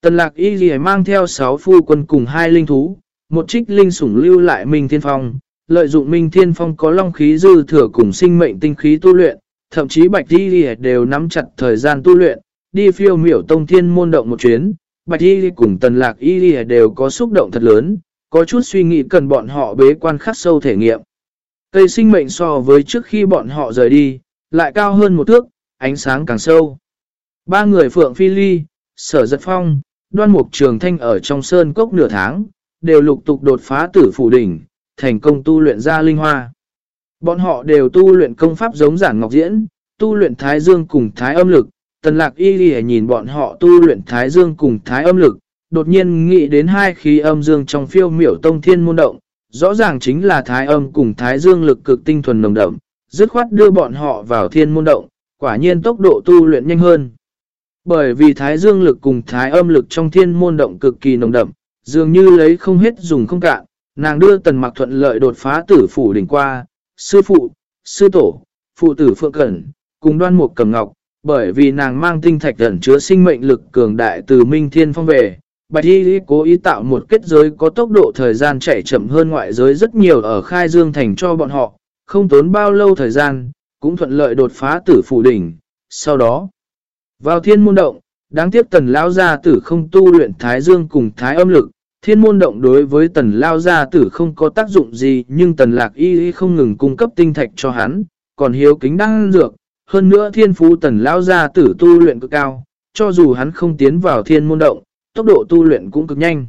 Tần lạc y ghi mang theo 6 phu quân cùng hai linh thú, một trích linh sủng lưu lại Minh Thiên Phong, lợi dụng Minh Thiên Phong có long khí dư thừa cùng sinh mệnh tinh khí tu luyện, thậm chí Bạch Y đều nắm chặt thời gian tu luyện, đi phiêu miểu tông thiên môn động một chuyến, Bạch Y cùng Tần Lạc Y đều có xúc động thật lớn, có chút suy nghĩ cần bọn họ bế quan khắc sâu thể nghiệm. Cây sinh mệnh so với trước khi bọn họ rời đi, lại cao hơn một thước, ánh sáng càng sâu. Ba người Phượng Phi Ly, Sở Giật Phong, Đoan Mục Trường Thanh ở trong sơn cốc nửa tháng, đều lục tục đột phá tử phủ đỉnh, thành công tu luyện ra linh hoa. Bọn họ đều tu luyện công pháp giống giản ngọc diễn, tu luyện thái dương cùng thái âm lực. Tần lạc y ghi nhìn bọn họ tu luyện thái dương cùng thái âm lực, đột nhiên nghĩ đến hai khí âm dương trong phiêu miểu tông thiên môn động. Rõ ràng chính là thái âm cùng thái dương lực cực tinh thuần nồng đậm, dứt khoát đưa bọn họ vào thiên môn động, quả nhiên tốc độ tu luyện nhanh hơn. Bởi vì thái dương lực cùng thái âm lực trong thiên môn động cực kỳ nồng đậm, dường như lấy không hết dùng không cạn, nàng đưa tần mặc thuận lợi đột phá tử phủ đỉnh qua, sư phụ, sư tổ, phụ tử phượng cẩn, cùng đoan mục cầm ngọc, bởi vì nàng mang tinh thạch ẩn chứa sinh mệnh lực cường đại từ minh thiên phong về. Bạch Y cố ý tạo một kết giới có tốc độ thời gian chạy chậm hơn ngoại giới rất nhiều ở khai dương thành cho bọn họ, không tốn bao lâu thời gian, cũng thuận lợi đột phá tử phủ đỉnh. Sau đó, vào thiên môn động, đáng tiếc tần lao gia tử không tu luyện thái dương cùng thái âm lực, Thiên môn động đối với tần lao gia tử không có tác dụng gì nhưng tần lạc y không ngừng cung cấp tinh thạch cho hắn, còn hiếu kính đang dược. Hơn nữa thiên phú tần lao gia tử tu luyện cực cao, cho dù hắn không tiến vào thiên môn động, tốc độ tu luyện cũng cực nhanh.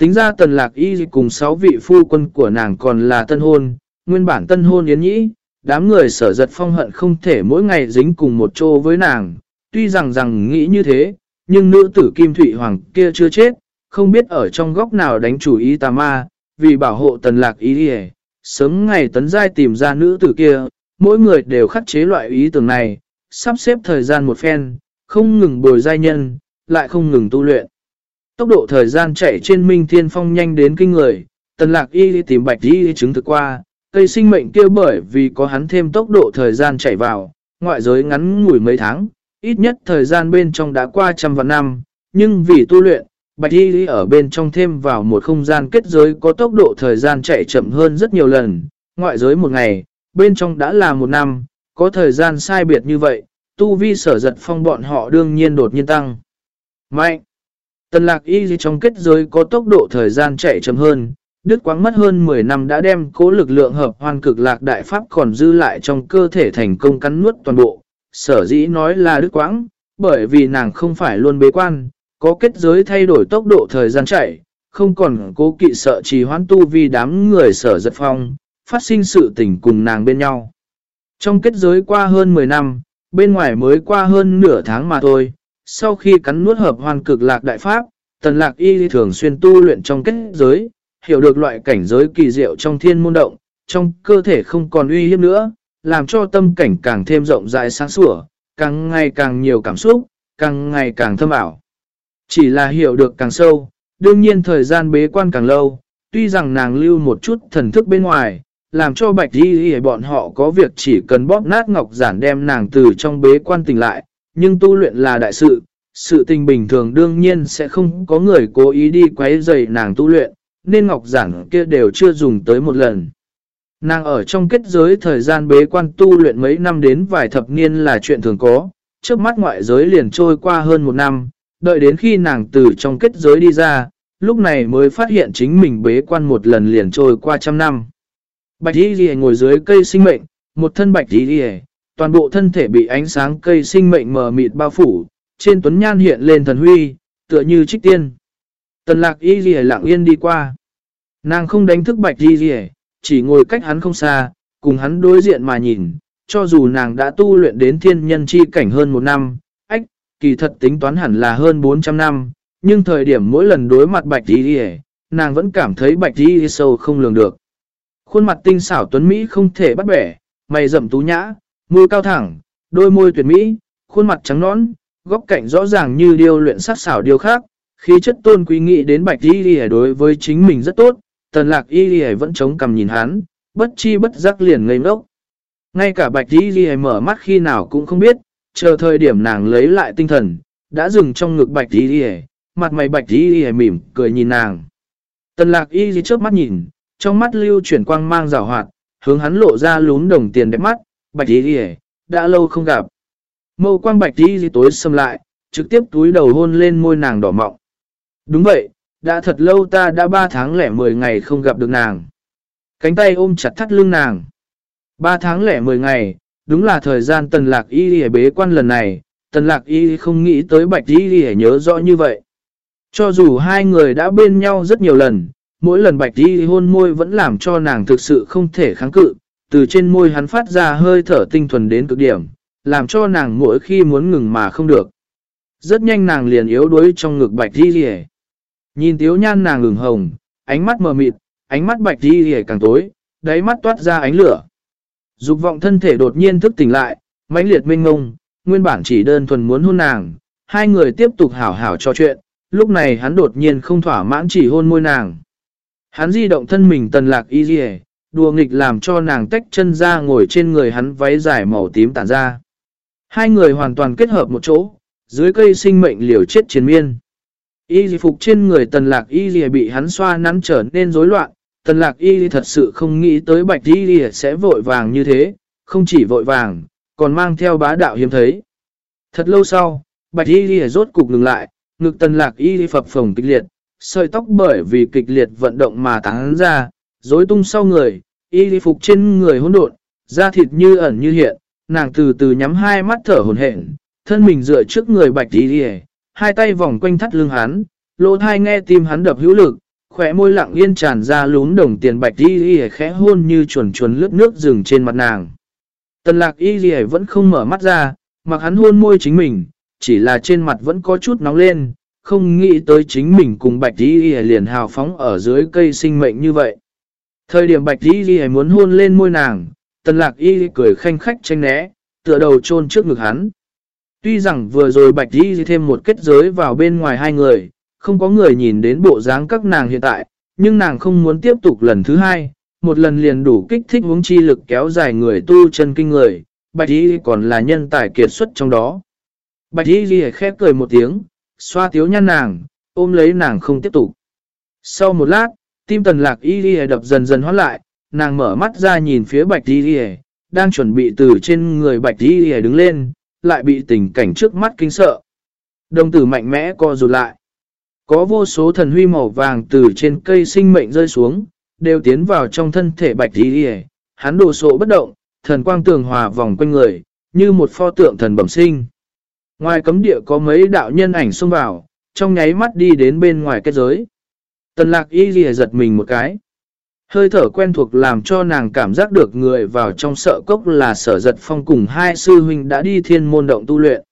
Tính ra tần lạc y cùng 6 vị phu quân của nàng còn là tân hôn, nguyên bản tân hôn yến nhĩ, đám người sở giật phong hận không thể mỗi ngày dính cùng một chỗ với nàng. Tuy rằng rằng nghĩ như thế, nhưng nữ tử Kim Thụy Hoàng kia chưa chết, không biết ở trong góc nào đánh chủ ý tà ma, vì bảo hộ tần lạc ý đi Sớm ngày tấn giai tìm ra nữ tử kia, mỗi người đều khắc chế loại ý tưởng này, sắp xếp thời gian một phen, không ngừng bồi giai nhân, lại không ngừng tu luyện. Tốc độ thời gian chạy trên minh thiên phong nhanh đến kinh người, tần lạc y đi tìm bạch y chứng thực qua, cây sinh mệnh kia bởi vì có hắn thêm tốc độ thời gian chạy vào, ngoại giới ngắn ngủi mấy tháng, ít nhất thời gian bên trong đã qua trăm vạn năm, nhưng vì tu luyện, Bạch Y lý ở bên trong thêm vào một không gian kết giới có tốc độ thời gian chạy chậm hơn rất nhiều lần, ngoại giới một ngày, bên trong đã là một năm, có thời gian sai biệt như vậy, tu vi sở giật phong bọn họ đương nhiên đột nhiên tăng. Mạnh! Tần lạc y trong kết giới có tốc độ thời gian chạy chậm hơn, đứt quáng mất hơn 10 năm đã đem cố lực lượng hợp hoàn cực lạc đại pháp còn dư lại trong cơ thể thành công cắn nuốt toàn bộ. Sở dĩ nói là đứt quãng, bởi vì nàng không phải luôn bế quan, có kết giới thay đổi tốc độ thời gian chạy, không còn cố kỵ sợ trì hoãn tu vì đám người sở giật phong, phát sinh sự tình cùng nàng bên nhau. Trong kết giới qua hơn 10 năm, bên ngoài mới qua hơn nửa tháng mà thôi, sau khi cắn nuốt hợp hoàn cực lạc đại pháp, tần lạc y thường xuyên tu luyện trong kết giới, hiểu được loại cảnh giới kỳ diệu trong thiên môn động, trong cơ thể không còn uy hiếp nữa, làm cho tâm cảnh càng thêm rộng rãi sáng sủa, càng ngày càng nhiều cảm xúc, càng ngày càng thâm ảo. Chỉ là hiểu được càng sâu, đương nhiên thời gian bế quan càng lâu, tuy rằng nàng lưu một chút thần thức bên ngoài, làm cho bạch đi đi bọn họ có việc chỉ cần bóp nát ngọc giản đem nàng từ trong bế quan tỉnh lại, nhưng tu luyện là đại sự, sự tình bình thường đương nhiên sẽ không có người cố ý đi quấy rầy nàng tu luyện, nên ngọc giản kia đều chưa dùng tới một lần. Nàng ở trong kết giới thời gian bế quan tu luyện mấy năm đến vài thập niên là chuyện thường có, trước mắt ngoại giới liền trôi qua hơn một năm, đợi đến khi nàng từ trong kết giới đi ra, lúc này mới phát hiện chính mình bế quan một lần liền trôi qua trăm năm. Bạch Y Lì ngồi dưới cây sinh mệnh, một thân bạch Y Lì, toàn bộ thân thể bị ánh sáng cây sinh mệnh mờ mịt bao phủ, trên tuấn nhan hiện lên thần huy, tựa như trích tiên. Tần lạc y Lì lặng yên đi qua. Nàng không đánh thức bạch y Lì, chỉ ngồi cách hắn không xa, cùng hắn đối diện mà nhìn, cho dù nàng đã tu luyện đến thiên nhân chi cảnh hơn một năm, ách, kỳ thật tính toán hẳn là hơn 400 năm, nhưng thời điểm mỗi lần đối mặt bạch đi đi nàng vẫn cảm thấy bạch y sâu không lường được. Khuôn mặt tinh xảo tuấn Mỹ không thể bắt bẻ, mày rậm tú nhã, môi cao thẳng, đôi môi tuyệt Mỹ, khuôn mặt trắng nõn, góc cạnh rõ ràng như điêu luyện sắc xảo điều khác, khí chất tôn quý nghĩ đến bạch đi đi đối với chính mình rất tốt, tần lạc y ghi vẫn chống cầm nhìn hắn, bất chi bất giác liền ngây ngốc. Ngay cả bạch y ghi mở mắt khi nào cũng không biết, chờ thời điểm nàng lấy lại tinh thần, đã dừng trong ngực bạch y ghi mặt mày bạch y ghi mỉm, cười nhìn nàng. Tần lạc y ghi trước mắt nhìn, trong mắt lưu chuyển quang mang rào hoạt, hướng hắn lộ ra lún đồng tiền đẹp mắt, bạch y ghi đã lâu không gặp. Mâu quang bạch y ghi tối xâm lại, trực tiếp túi đầu hôn lên môi nàng đỏ mọng. Đúng vậy, đã thật lâu ta đã 3 tháng lẻ 10 ngày không gặp được nàng. Cánh tay ôm chặt thắt lưng nàng. 3 tháng lẻ 10 ngày, đúng là thời gian tần lạc y bế quan lần này, tần lạc y không nghĩ tới bạch y nhớ rõ như vậy. Cho dù hai người đã bên nhau rất nhiều lần, mỗi lần bạch y hôn môi vẫn làm cho nàng thực sự không thể kháng cự, từ trên môi hắn phát ra hơi thở tinh thuần đến cực điểm, làm cho nàng mỗi khi muốn ngừng mà không được. Rất nhanh nàng liền yếu đuối trong ngực bạch y Nhìn tiếu nhan nàng ửng hồng, ánh mắt mờ mịt, ánh mắt bạch đi hề càng tối, đáy mắt toát ra ánh lửa. Dục vọng thân thể đột nhiên thức tỉnh lại, mãnh liệt minh ngông, nguyên bản chỉ đơn thuần muốn hôn nàng. Hai người tiếp tục hảo hảo trò chuyện, lúc này hắn đột nhiên không thỏa mãn chỉ hôn môi nàng. Hắn di động thân mình tần lạc y dì đùa nghịch làm cho nàng tách chân ra ngồi trên người hắn váy dài màu tím tản ra. Hai người hoàn toàn kết hợp một chỗ, dưới cây sinh mệnh liều chết chiến miên. Y phục trên người tần lạc y bị hắn xoa nắn trở nên rối loạn, tần lạc y thật sự không nghĩ tới bạch y sẽ vội vàng như thế, không chỉ vội vàng, còn mang theo bá đạo hiếm thấy. Thật lâu sau, bạch y rốt cục ngừng lại, ngực tần lạc y phập phồng kịch liệt, sợi tóc bởi vì kịch liệt vận động mà tán ra, rối tung sau người, y phục trên người hỗn độn, da thịt như ẩn như hiện, nàng từ từ nhắm hai mắt thở hồn hển, thân mình dựa trước người bạch y hai tay vòng quanh thắt lưng hắn, lỗ thai nghe tim hắn đập hữu lực, khỏe môi lặng yên tràn ra lún đồng tiền bạch y y khẽ hôn như chuồn chuồn lướt nước rừng trên mặt nàng. Tần lạc y y vẫn không mở mắt ra, mặc hắn hôn môi chính mình, chỉ là trên mặt vẫn có chút nóng lên, không nghĩ tới chính mình cùng bạch y y liền hào phóng ở dưới cây sinh mệnh như vậy. Thời điểm bạch y y muốn hôn lên môi nàng, tần lạc y cười khanh khách tranh né, tựa đầu chôn trước ngực hắn. Tuy rằng vừa rồi bạch y thêm một kết giới vào bên ngoài hai người, không có người nhìn đến bộ dáng các nàng hiện tại, nhưng nàng không muốn tiếp tục lần thứ hai, một lần liền đủ kích thích uống chi lực kéo dài người tu chân kinh người, bạch y còn là nhân tài kiệt xuất trong đó. Bạch y khép cười một tiếng, xoa tiếu nhăn nàng, ôm lấy nàng không tiếp tục. Sau một lát, tim tần lạc y ghi đập dần dần hóa lại, nàng mở mắt ra nhìn phía bạch y ghi đang chuẩn bị từ trên người bạch y ghi đứng lên, lại bị tình cảnh trước mắt kinh sợ. Đồng tử mạnh mẽ co rụt lại. Có vô số thần huy màu vàng từ trên cây sinh mệnh rơi xuống, đều tiến vào trong thân thể bạch đi hề. Hắn đồ sộ bất động, thần quang tường hòa vòng quanh người, như một pho tượng thần bẩm sinh. Ngoài cấm địa có mấy đạo nhân ảnh xông vào, trong nháy mắt đi đến bên ngoài kết giới. Tần lạc y ghi giật mình một cái. Hơi thở quen thuộc làm cho nàng cảm giác được người vào trong sợ cốc là sở giật phong cùng hai sư huynh đã đi thiên môn động tu luyện.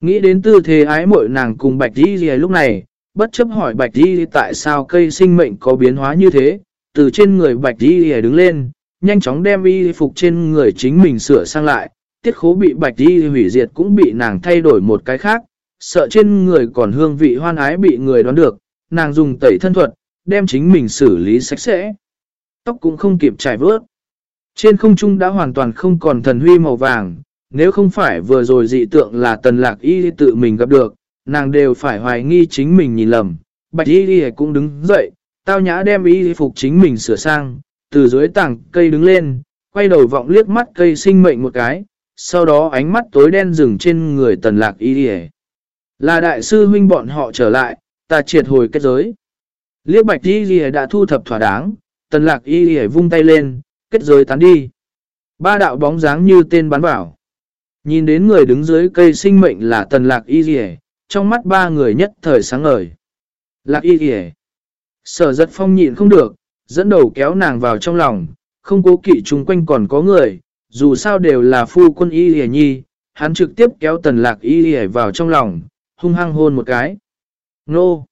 Nghĩ đến tư thế ái mội nàng cùng bạch Di Di lúc này, bất chấp hỏi bạch Di tại sao cây sinh mệnh có biến hóa như thế, từ trên người bạch Di đứng lên, nhanh chóng đem y phục trên người chính mình sửa sang lại, tiết khố bị bạch Di hủy diệt cũng bị nàng thay đổi một cái khác, sợ trên người còn hương vị hoan ái bị người đoán được, nàng dùng tẩy thân thuật, đem chính mình xử lý sạch sẽ tóc cũng không kịp trải vớt. Trên không trung đã hoàn toàn không còn thần huy màu vàng, nếu không phải vừa rồi dị tượng là tần lạc y tự mình gặp được, nàng đều phải hoài nghi chính mình nhìn lầm. Bạch y cũng đứng dậy, tao nhã đem y phục chính mình sửa sang, từ dưới tảng cây đứng lên, quay đầu vọng liếc mắt cây sinh mệnh một cái, sau đó ánh mắt tối đen dừng trên người tần lạc y Là đại sư huynh bọn họ trở lại, ta triệt hồi kết giới. Liếc bạch y đã thu thập thỏa đáng, tần lạc y hề vung tay lên, kết giới tán đi. Ba đạo bóng dáng như tên bắn bảo. Nhìn đến người đứng dưới cây sinh mệnh là tần lạc y hề, trong mắt ba người nhất thời sáng ngời. Lạc y hề. Sở giật phong nhịn không được, dẫn đầu kéo nàng vào trong lòng, không cố kỵ chung quanh còn có người, dù sao đều là phu quân y hề nhi, hắn trực tiếp kéo tần lạc y hề vào trong lòng, hung hăng hôn một cái. Nô!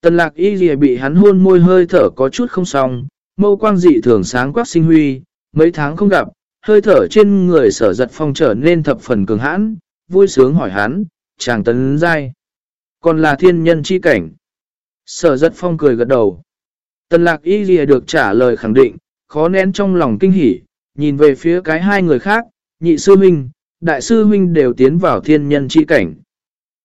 Tần lạc y kìa bị hắn hôn môi hơi thở có chút không xong, mâu quang dị thường sáng quắc sinh huy, mấy tháng không gặp, hơi thở trên người sở giật phong trở nên thập phần cường hãn, vui sướng hỏi hắn, chàng tấn dai. Còn là thiên nhân chi cảnh. Sở giật phong cười gật đầu. Tần lạc y ghi được trả lời khẳng định, khó nén trong lòng kinh hỉ, nhìn về phía cái hai người khác, nhị sư huynh, đại sư huynh đều tiến vào thiên nhân chi cảnh.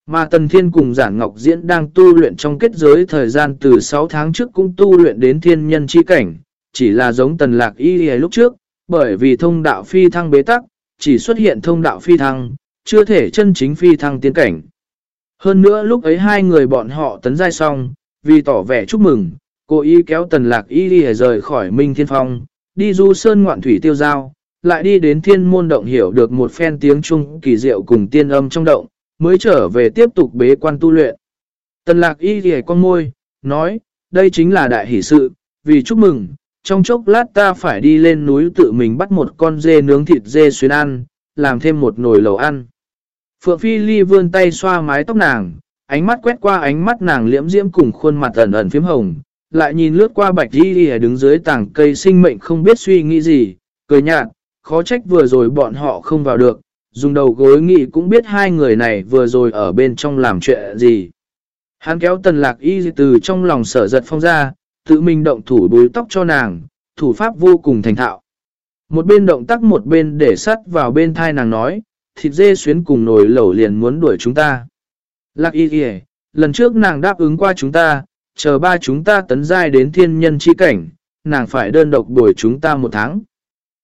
Mà Tần Thiên cùng Giản Ngọc Diễn đang tu luyện trong kết giới thời gian từ 6 tháng trước cũng tu luyện đến thiên nhân chi cảnh, chỉ là giống Tần Lạc Y lúc trước, bởi vì thông đạo phi thăng bế tắc, chỉ xuất hiện thông đạo phi thăng, chưa thể chân chính phi thăng tiến cảnh. Hơn nữa lúc ấy hai người bọn họ tấn giai xong, vì tỏ vẻ chúc mừng, cô ý kéo tần lạc y rời khỏi Minh Thiên Phong, đi du sơn ngoạn thủy tiêu giao, lại đi đến thiên môn động hiểu được một phen tiếng chung kỳ diệu cùng tiên âm trong động, mới trở về tiếp tục bế quan tu luyện. Tần lạc y ghề con môi, nói, đây chính là đại hỷ sự, vì chúc mừng, trong chốc lát ta phải đi lên núi tự mình bắt một con dê nướng thịt dê xuyến ăn, làm thêm một nồi lẩu ăn. Phượng Phi Ly vươn tay xoa mái tóc nàng, ánh mắt quét qua ánh mắt nàng liễm diễm cùng khuôn mặt ẩn ẩn phím hồng, lại nhìn lướt qua bạch y ghề đứng dưới tảng cây sinh mệnh không biết suy nghĩ gì, cười nhạt, khó trách vừa rồi bọn họ không vào được, dùng đầu gối nghĩ cũng biết hai người này vừa rồi ở bên trong làm chuyện gì. Hắn kéo tần lạc y từ trong lòng sở giật phong ra, tự mình động thủ bối tóc cho nàng, thủ pháp vô cùng thành thạo. Một bên động tác một bên để sắt vào bên thai nàng nói, thịt dê xuyến cùng nồi lẩu liền muốn đuổi chúng ta. Lạc y kìa, lần trước nàng đáp ứng qua chúng ta, chờ ba chúng ta tấn giai đến thiên nhân chi cảnh, nàng phải đơn độc đuổi chúng ta một tháng.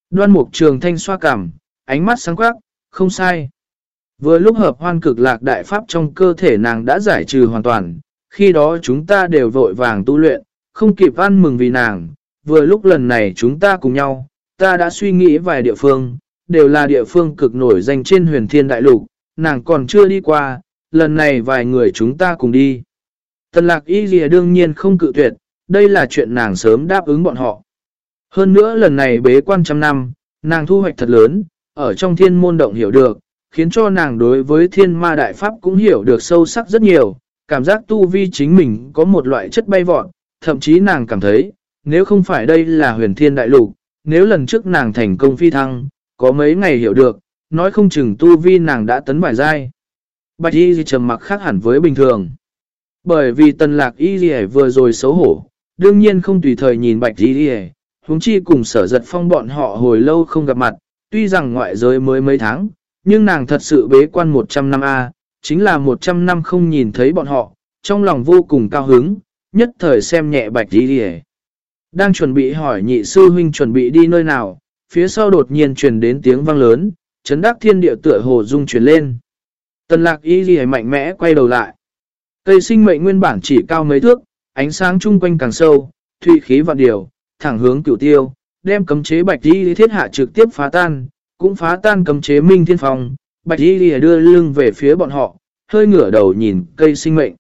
Đoan mục trường thanh xoa cảm, ánh mắt sáng quắc, không sai. Vừa lúc hợp hoan cực lạc đại pháp trong cơ thể nàng đã giải trừ hoàn toàn, khi đó chúng ta đều vội vàng tu luyện, không kịp ăn mừng vì nàng. Vừa lúc lần này chúng ta cùng nhau, ta đã suy nghĩ vài địa phương, đều là địa phương cực nổi danh trên huyền thiên đại lục, nàng còn chưa đi qua, lần này vài người chúng ta cùng đi. Tần lạc y gì đương nhiên không cự tuyệt, đây là chuyện nàng sớm đáp ứng bọn họ. Hơn nữa lần này bế quan trăm năm, nàng thu hoạch thật lớn, ở trong thiên môn động hiểu được, khiến cho nàng đối với thiên ma đại pháp cũng hiểu được sâu sắc rất nhiều, cảm giác tu vi chính mình có một loại chất bay vọt, thậm chí nàng cảm thấy, nếu không phải đây là huyền thiên đại lục, nếu lần trước nàng thành công phi thăng, có mấy ngày hiểu được, nói không chừng tu vi nàng đã tấn bài dai. Bạch y gì trầm mặc khác hẳn với bình thường. Bởi vì tần lạc y gì vừa rồi xấu hổ, đương nhiên không tùy thời nhìn bạch y gì huống chi cùng sở giật phong bọn họ hồi lâu không gặp mặt, tuy rằng ngoại giới mới mấy tháng, nhưng nàng thật sự bế quan 100 năm A, chính là 100 năm không nhìn thấy bọn họ, trong lòng vô cùng cao hứng, nhất thời xem nhẹ bạch đi đi Đang chuẩn bị hỏi nhị sư huynh chuẩn bị đi nơi nào, phía sau đột nhiên truyền đến tiếng vang lớn, chấn đắc thiên địa tựa hồ dung chuyển lên. Tần lạc y ghi mạnh mẽ quay đầu lại. Cây sinh mệnh nguyên bản chỉ cao mấy thước, ánh sáng chung quanh càng sâu, thủy khí vạn điều, thẳng hướng cửu tiêu, đem cấm chế bạch y thiết hạ trực tiếp phá tan, cũng phá tan cấm chế minh thiên phòng Bạch y đưa lưng về phía bọn họ, hơi ngửa đầu nhìn cây sinh mệnh.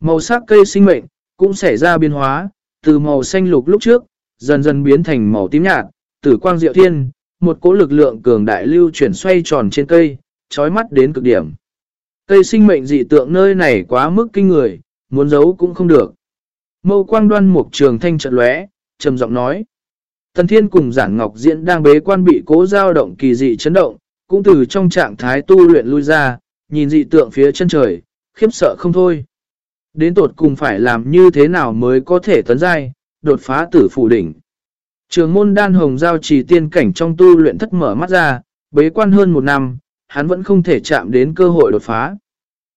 Màu sắc cây sinh mệnh cũng xảy ra biến hóa, từ màu xanh lục lúc trước, dần dần biến thành màu tím nhạt, tử quang diệu thiên, một cỗ lực lượng cường đại lưu chuyển xoay tròn trên cây, trói mắt đến cực điểm. Cây sinh mệnh dị tượng nơi này quá mức kinh người, muốn giấu cũng không được. Mâu quang đoan mục trường thanh trận lóe, trầm giọng nói. Tần Thiên cùng Giản Ngọc Diễn đang bế quan bị cố dao động kỳ dị chấn động, cũng từ trong trạng thái tu luyện lui ra, nhìn dị tượng phía chân trời, khiếp sợ không thôi. Đến tột cùng phải làm như thế nào mới có thể tấn giai, đột phá tử phủ đỉnh. Trường môn đan hồng giao trì tiên cảnh trong tu luyện thất mở mắt ra, bế quan hơn một năm, hắn vẫn không thể chạm đến cơ hội đột phá.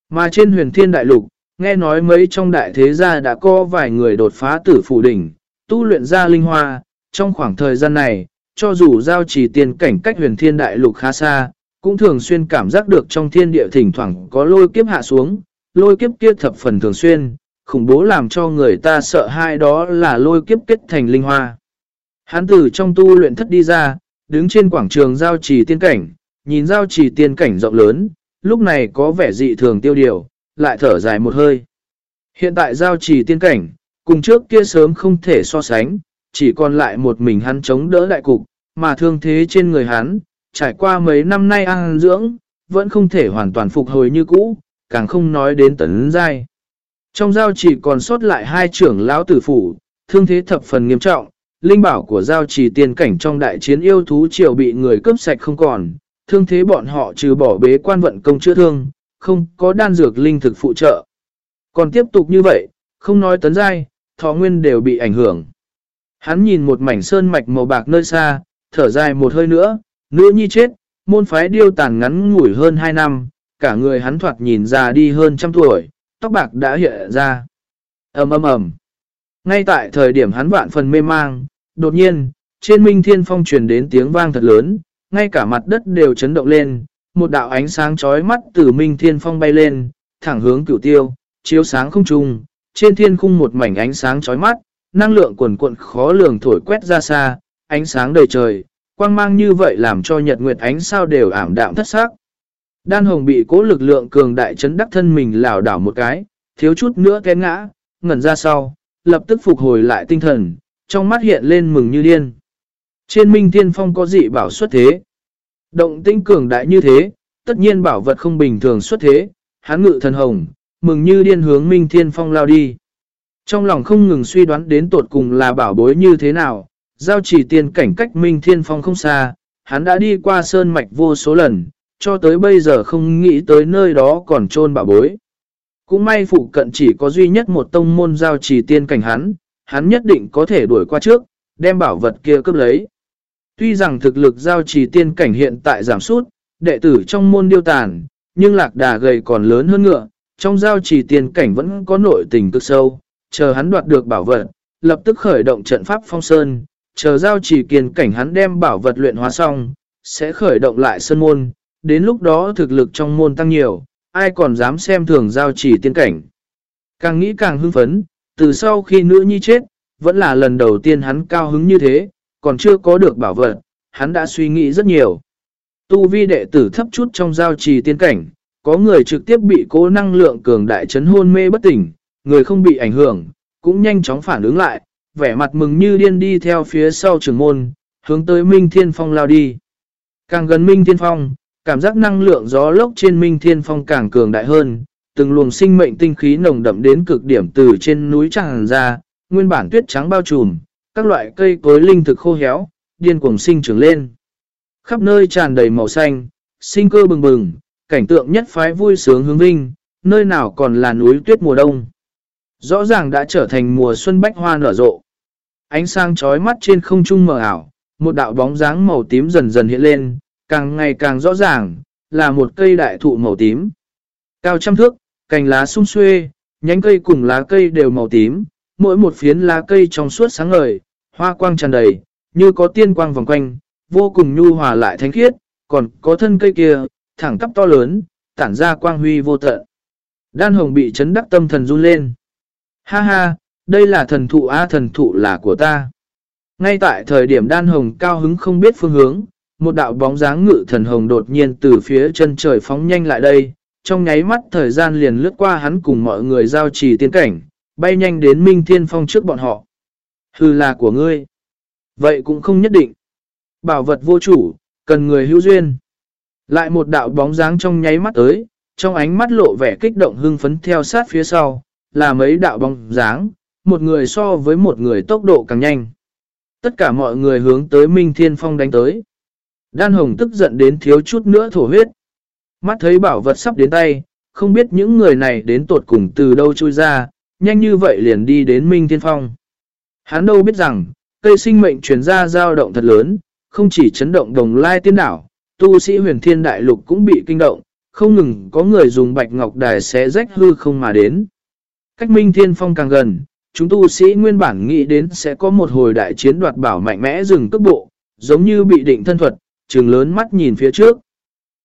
Mà trên huyền thiên đại lục, nghe nói mấy trong đại thế gia đã có vài người đột phá tử phủ đỉnh, tu luyện ra linh hoa, trong khoảng thời gian này, cho dù giao trì tiên cảnh cách huyền thiên đại lục khá xa, cũng thường xuyên cảm giác được trong thiên địa thỉnh thoảng có lôi kiếp hạ xuống, lôi kiếp kia thập phần thường xuyên, khủng bố làm cho người ta sợ hai đó là lôi kiếp kết thành linh hoa. Hắn từ trong tu luyện thất đi ra, đứng trên quảng trường giao trì tiên cảnh, nhìn giao trì tiên cảnh rộng lớn, lúc này có vẻ dị thường tiêu điều, lại thở dài một hơi. Hiện tại giao trì tiên cảnh, cùng trước kia sớm không thể so sánh, chỉ còn lại một mình hắn chống đỡ đại cục, mà thương thế trên người hắn, trải qua mấy năm nay ăn dưỡng, vẫn không thể hoàn toàn phục hồi như cũ, càng không nói đến tấn giai. Trong giao chỉ còn sót lại hai trưởng lão tử phủ, thương thế thập phần nghiêm trọng, linh bảo của giao chỉ tiền cảnh trong đại chiến yêu thú triều bị người cướp sạch không còn, thương thế bọn họ trừ bỏ bế quan vận công chữa thương, không có đan dược linh thực phụ trợ. Còn tiếp tục như vậy, không nói tấn giai, thọ nguyên đều bị ảnh hưởng. Hắn nhìn một mảnh sơn mạch màu bạc nơi xa, thở dài một hơi nữa, nữ nhi chết, môn phái điêu tàn ngắn ngủi hơn 2 năm, cả người hắn thoạt nhìn già đi hơn trăm tuổi, tóc bạc đã hiện ra. ầm ầm ầm. Ngay tại thời điểm hắn vạn phần mê mang, đột nhiên, trên minh thiên phong truyền đến tiếng vang thật lớn, ngay cả mặt đất đều chấn động lên, một đạo ánh sáng chói mắt từ minh thiên phong bay lên, thẳng hướng cửu tiêu, chiếu sáng không trung, trên thiên khung một mảnh ánh sáng chói mắt, năng lượng quần cuộn khó lường thổi quét ra xa, ánh sáng đầy trời, quang mang như vậy làm cho nhật nguyệt ánh sao đều ảm đạm thất sắc. Đan hồng bị cố lực lượng cường đại chấn đắc thân mình lảo đảo một cái, thiếu chút nữa té ngã, ngẩn ra sau, lập tức phục hồi lại tinh thần, trong mắt hiện lên mừng như điên. Trên minh thiên phong có dị bảo xuất thế. Động tinh cường đại như thế, tất nhiên bảo vật không bình thường xuất thế, hán ngự thần hồng, mừng như điên hướng minh thiên phong lao đi. Trong lòng không ngừng suy đoán đến tột cùng là bảo bối như thế nào, giao chỉ tiên cảnh cách minh thiên phong không xa, hắn đã đi qua sơn mạch vô số lần, cho tới bây giờ không nghĩ tới nơi đó còn trôn bảo bối. Cũng may phụ cận chỉ có duy nhất một tông môn giao chỉ tiên cảnh hắn, hắn nhất định có thể đuổi qua trước, đem bảo vật kia cướp lấy. Tuy rằng thực lực giao trì tiên cảnh hiện tại giảm sút, đệ tử trong môn điêu tàn, nhưng lạc đà gầy còn lớn hơn ngựa, trong giao trì tiên cảnh vẫn có nội tình cực sâu, chờ hắn đoạt được bảo vật, lập tức khởi động trận pháp phong sơn, chờ giao chỉ kiên cảnh hắn đem bảo vật luyện hóa xong, sẽ khởi động lại sơn môn, đến lúc đó thực lực trong môn tăng nhiều, ai còn dám xem thường giao chỉ tiên cảnh. Càng nghĩ càng hưng phấn, từ sau khi nữ nhi chết, vẫn là lần đầu tiên hắn cao hứng như thế, còn chưa có được bảo vật, hắn đã suy nghĩ rất nhiều. Tu vi đệ tử thấp chút trong giao trì tiên cảnh, có người trực tiếp bị cố năng lượng cường đại chấn hôn mê bất tỉnh, người không bị ảnh hưởng, cũng nhanh chóng phản ứng lại, vẻ mặt mừng như điên đi theo phía sau trường môn, hướng tới Minh Thiên Phong lao đi. Càng gần Minh Thiên Phong, cảm giác năng lượng gió lốc trên Minh Thiên Phong càng cường đại hơn, từng luồng sinh mệnh tinh khí nồng đậm đến cực điểm từ trên núi tràn ra, nguyên bản tuyết trắng bao trùm, các loại cây cối linh thực khô héo, điên cuồng sinh trưởng lên. Khắp nơi tràn đầy màu xanh, sinh cơ bừng bừng, cảnh tượng nhất phái vui sướng hướng vinh, nơi nào còn là núi tuyết mùa đông. Rõ ràng đã trở thành mùa xuân bách hoa nở rộ. Ánh sáng chói mắt trên không trung mờ ảo, một đạo bóng dáng màu tím dần dần hiện lên, càng ngày càng rõ ràng, là một cây đại thụ màu tím. Cao trăm thước, cành lá sung xuê, nhánh cây cùng lá cây đều màu tím, mỗi một phiến lá cây trong suốt sáng ngời, hoa quang tràn đầy, như có tiên quang vòng quanh, vô cùng nhu hòa lại thánh khiết, còn có thân cây kia, thẳng tắp to lớn, tản ra quang huy vô tận. Đan hồng bị chấn đắc tâm thần run lên. Ha ha, đây là thần thụ A thần thụ là của ta. Ngay tại thời điểm đan hồng cao hứng không biết phương hướng, một đạo bóng dáng ngự thần hồng đột nhiên từ phía chân trời phóng nhanh lại đây, trong nháy mắt thời gian liền lướt qua hắn cùng mọi người giao trì tiến cảnh, bay nhanh đến Minh Thiên Phong trước bọn họ. Hừ là của ngươi. Vậy cũng không nhất định. Bảo vật vô chủ, cần người hữu duyên. Lại một đạo bóng dáng trong nháy mắt tới, trong ánh mắt lộ vẻ kích động hưng phấn theo sát phía sau, là mấy đạo bóng dáng, một người so với một người tốc độ càng nhanh. Tất cả mọi người hướng tới Minh Thiên Phong đánh tới. Đan Hồng tức giận đến thiếu chút nữa thổ huyết. Mắt thấy bảo vật sắp đến tay, không biết những người này đến tột cùng từ đâu chui ra, nhanh như vậy liền đi đến Minh Thiên Phong. Hắn đâu biết rằng, cây sinh mệnh chuyển ra dao động thật lớn, không chỉ chấn động đồng lai tiên đảo, tu sĩ huyền thiên đại lục cũng bị kinh động, không ngừng có người dùng bạch ngọc đài xé rách hư không mà đến. Cách Minh Thiên Phong càng gần, chúng tu sĩ nguyên bản nghĩ đến sẽ có một hồi đại chiến đoạt bảo mạnh mẽ dừng cước bộ, giống như bị định thân thuật, trừng lớn mắt nhìn phía trước.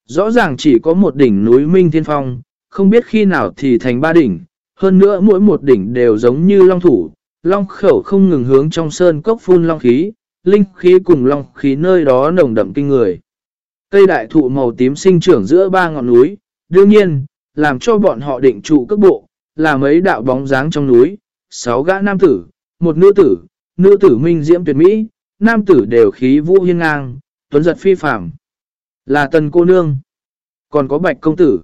Rõ ràng chỉ có một đỉnh núi Minh Thiên Phong, không biết khi nào thì thành ba đỉnh, hơn nữa mỗi một đỉnh đều giống như long thủ, long khẩu không ngừng hướng trong sơn cốc phun long khí, linh khí cùng long khí nơi đó nồng đậm kinh người. Cây đại thụ màu tím sinh trưởng giữa ba ngọn núi, đương nhiên, làm cho bọn họ định trụ cước bộ, là mấy đạo bóng dáng trong núi, sáu gã nam tử, một nữ tử, nữ tử minh diễm tuyệt mỹ, nam tử đều khí vũ hiên ngang, tuấn giật phi phạm. Là tần cô nương, còn có bạch công tử,